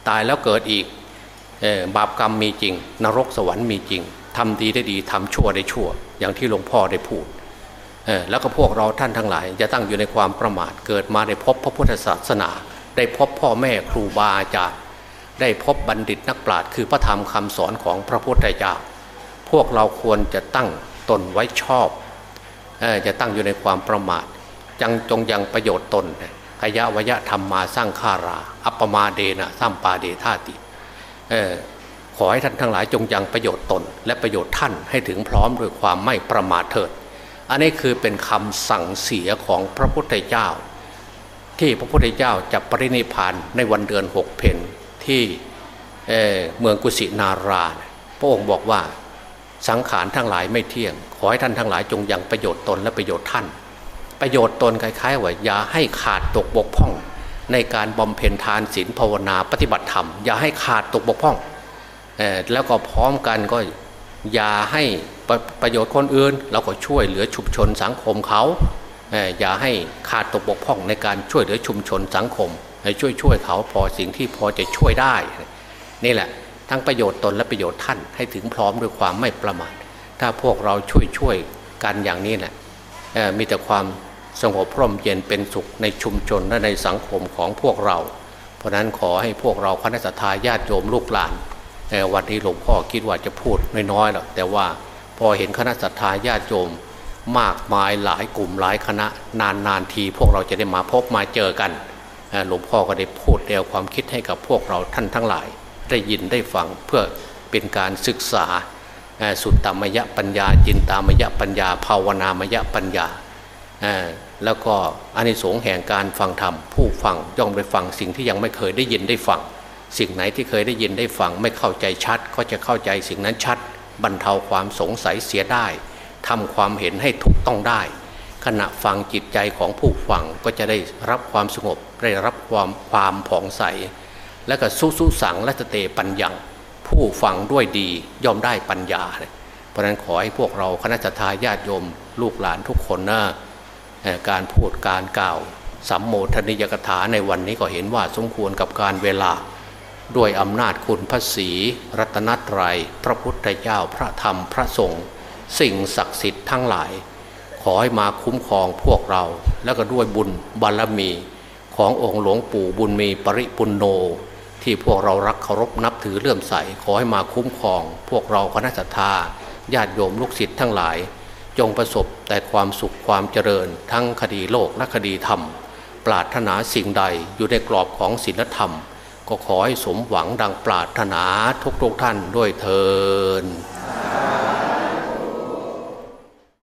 ตายแล้วเกิดอีกบาปกรรมมีจริง นรกสวรรค์มีจริง ทำดีได้ดีทำชั่วได้ชั่ว อย่างที่หลวงพ่อได้พูดแล้วก็พวกเราท่านทั้งหลายจะตั้งอยู่ในความประมาทเกิดมาได้พบพระพุทธศาสนา ได้พบพ่อแม่ครูบาอาจารย์ได้พบบัณฑิตนักปราชญ์คือพระธรรมคำสอนของพระพุทธเจ้าพวกเราควรจะตั้งตนไว้ชอบจะตั้งอยู่ในความประมาทจังจงยังประโยชน์ตนขยะวยะธรรมมาสร้างฆารา อัปมาเดนะสร้างปาเดธาติ อให้ท่านทั้งหลายจงยังประโยชน์ตน และประโยชน์ท่านให้ถึงพร้อมด้วยความไม่ประมาทเถิด อันนี้คือเป็นคำสั่งเสียของพระพุทธเจ้า ที่พระพุทธเจ้าจะปรินิพานในวันเดือนหกเพนที่เเมืองกุสินารา พระองค์บอกว่าสังขารทั้งหลายไม่เที่ยง ขอให้ท่านทั้งหลายจงยังประโยชน์ตนและประโยชน์ท่าน ประโยชน์ตนคล้ายๆว่าอย่าให้ขาดตกบกพร่อง ในการบำเพ็ญทานศีลภาวนาปฏิบัติธรรม อย่าให้ขาดตกบกพร่อง แล้วก็พร้อมกันก็อย่าให้ประประโยชน์คนอื่น เราก็ช่วยเหลือชุมชนสังคมเขาอย่าให้ขาดตกบกพร่องในการช่วยเหลือชุมชนสังคมให้ช่วยช่วยเขาพอสิ่งที่พอจะช่วยได้ นี่แหละ ทั้งประโยชน์ตนและประโยชน์ท่านให้ถึงพร้อมด้วยความไม่ประมาทถ้าพวกเราช่วยช่วยกันอย่างนี้แหละมีแต่ความสงบพร่มเย็นเป็นสุขในชุมชนและในสังคมของพวกเรา เพราะนั้นขอให้พวกเราคณะสัตยาญาติโยมลูกหลาน วันนี้หลวงพ่อคิดว่าจะพูดน้อยๆหรอกแต่ว่าพอเห็นคณะสัตยาญาติโยมมากมายหลายกลุ่มหลายคณะนานๆที พวกเราจะได้มาพบมาเจอกันหลวงพ่อก็ได้พูดแนวความคิดให้กับพวกเราท่านทั้งหลาย ได้ยินได้ฟังเพื่อเป็นการศึกษาสุตตมยปัญญา จินตามยปัญญา ภาวนามยปัญญา แล้วก็อานิสงส์แห่งการฟังธรรม ผู้ฟังย่อมไปฟังสิ่งที่ยังไม่เคยได้ยินได้ฟัง สิ่งไหนที่เคยได้ยินได้ฟังไม่เข้าใจชัด ก็จะเข้าใจสิ่งนั้นชัด บรรเทาความสงสัยเสียได้ทำความเห็นให้ถูกต้องได้ ขณะฟังจิตใจของผู้ฟังก็จะได้รับความสงบได้รับความความผ่องใส และก็สุสุสังและเตปัญญาผู้ฟังด้วยดีย่อมได้ปัญญา เพราะนั้นขอให้พวกเราคณะทาญาติโยมลูกหลานทุกคนนะการพูดการกล่าวสัมโมทนิยกถาในวันนี้ก็เห็นว่าสมควรกับการเวลา ด้วยอำนาจคุณพระศีรัตนตรยัย พระพุทธเจ้าพระธรรมพระสงฆ์สิ่งศักดิ์สิทธิ์ทั้งหลาย ขอให้มาคุ้มครองพวกเรา และก็ด้วยบุญบารรมีขององค์หลวงปู่บุญมีปริปุนโน ที่พวกเรารักเคารพนับถือเลื่อมใส ขอให้มาคุ้มครอง พวกเราคณะสัทธาญาติโยมลูกศิษย์ทั้งหลาย จงประสบแต่ความสุขความเจริญ ทั้งคดีโลกและคดีธรรม ปราถนาสิ่งใดอยู่ในกรอบของศีลธรรม ก็ขอให้สมหวังดังปรารถนาทุกทุกท่านด้วยเทิน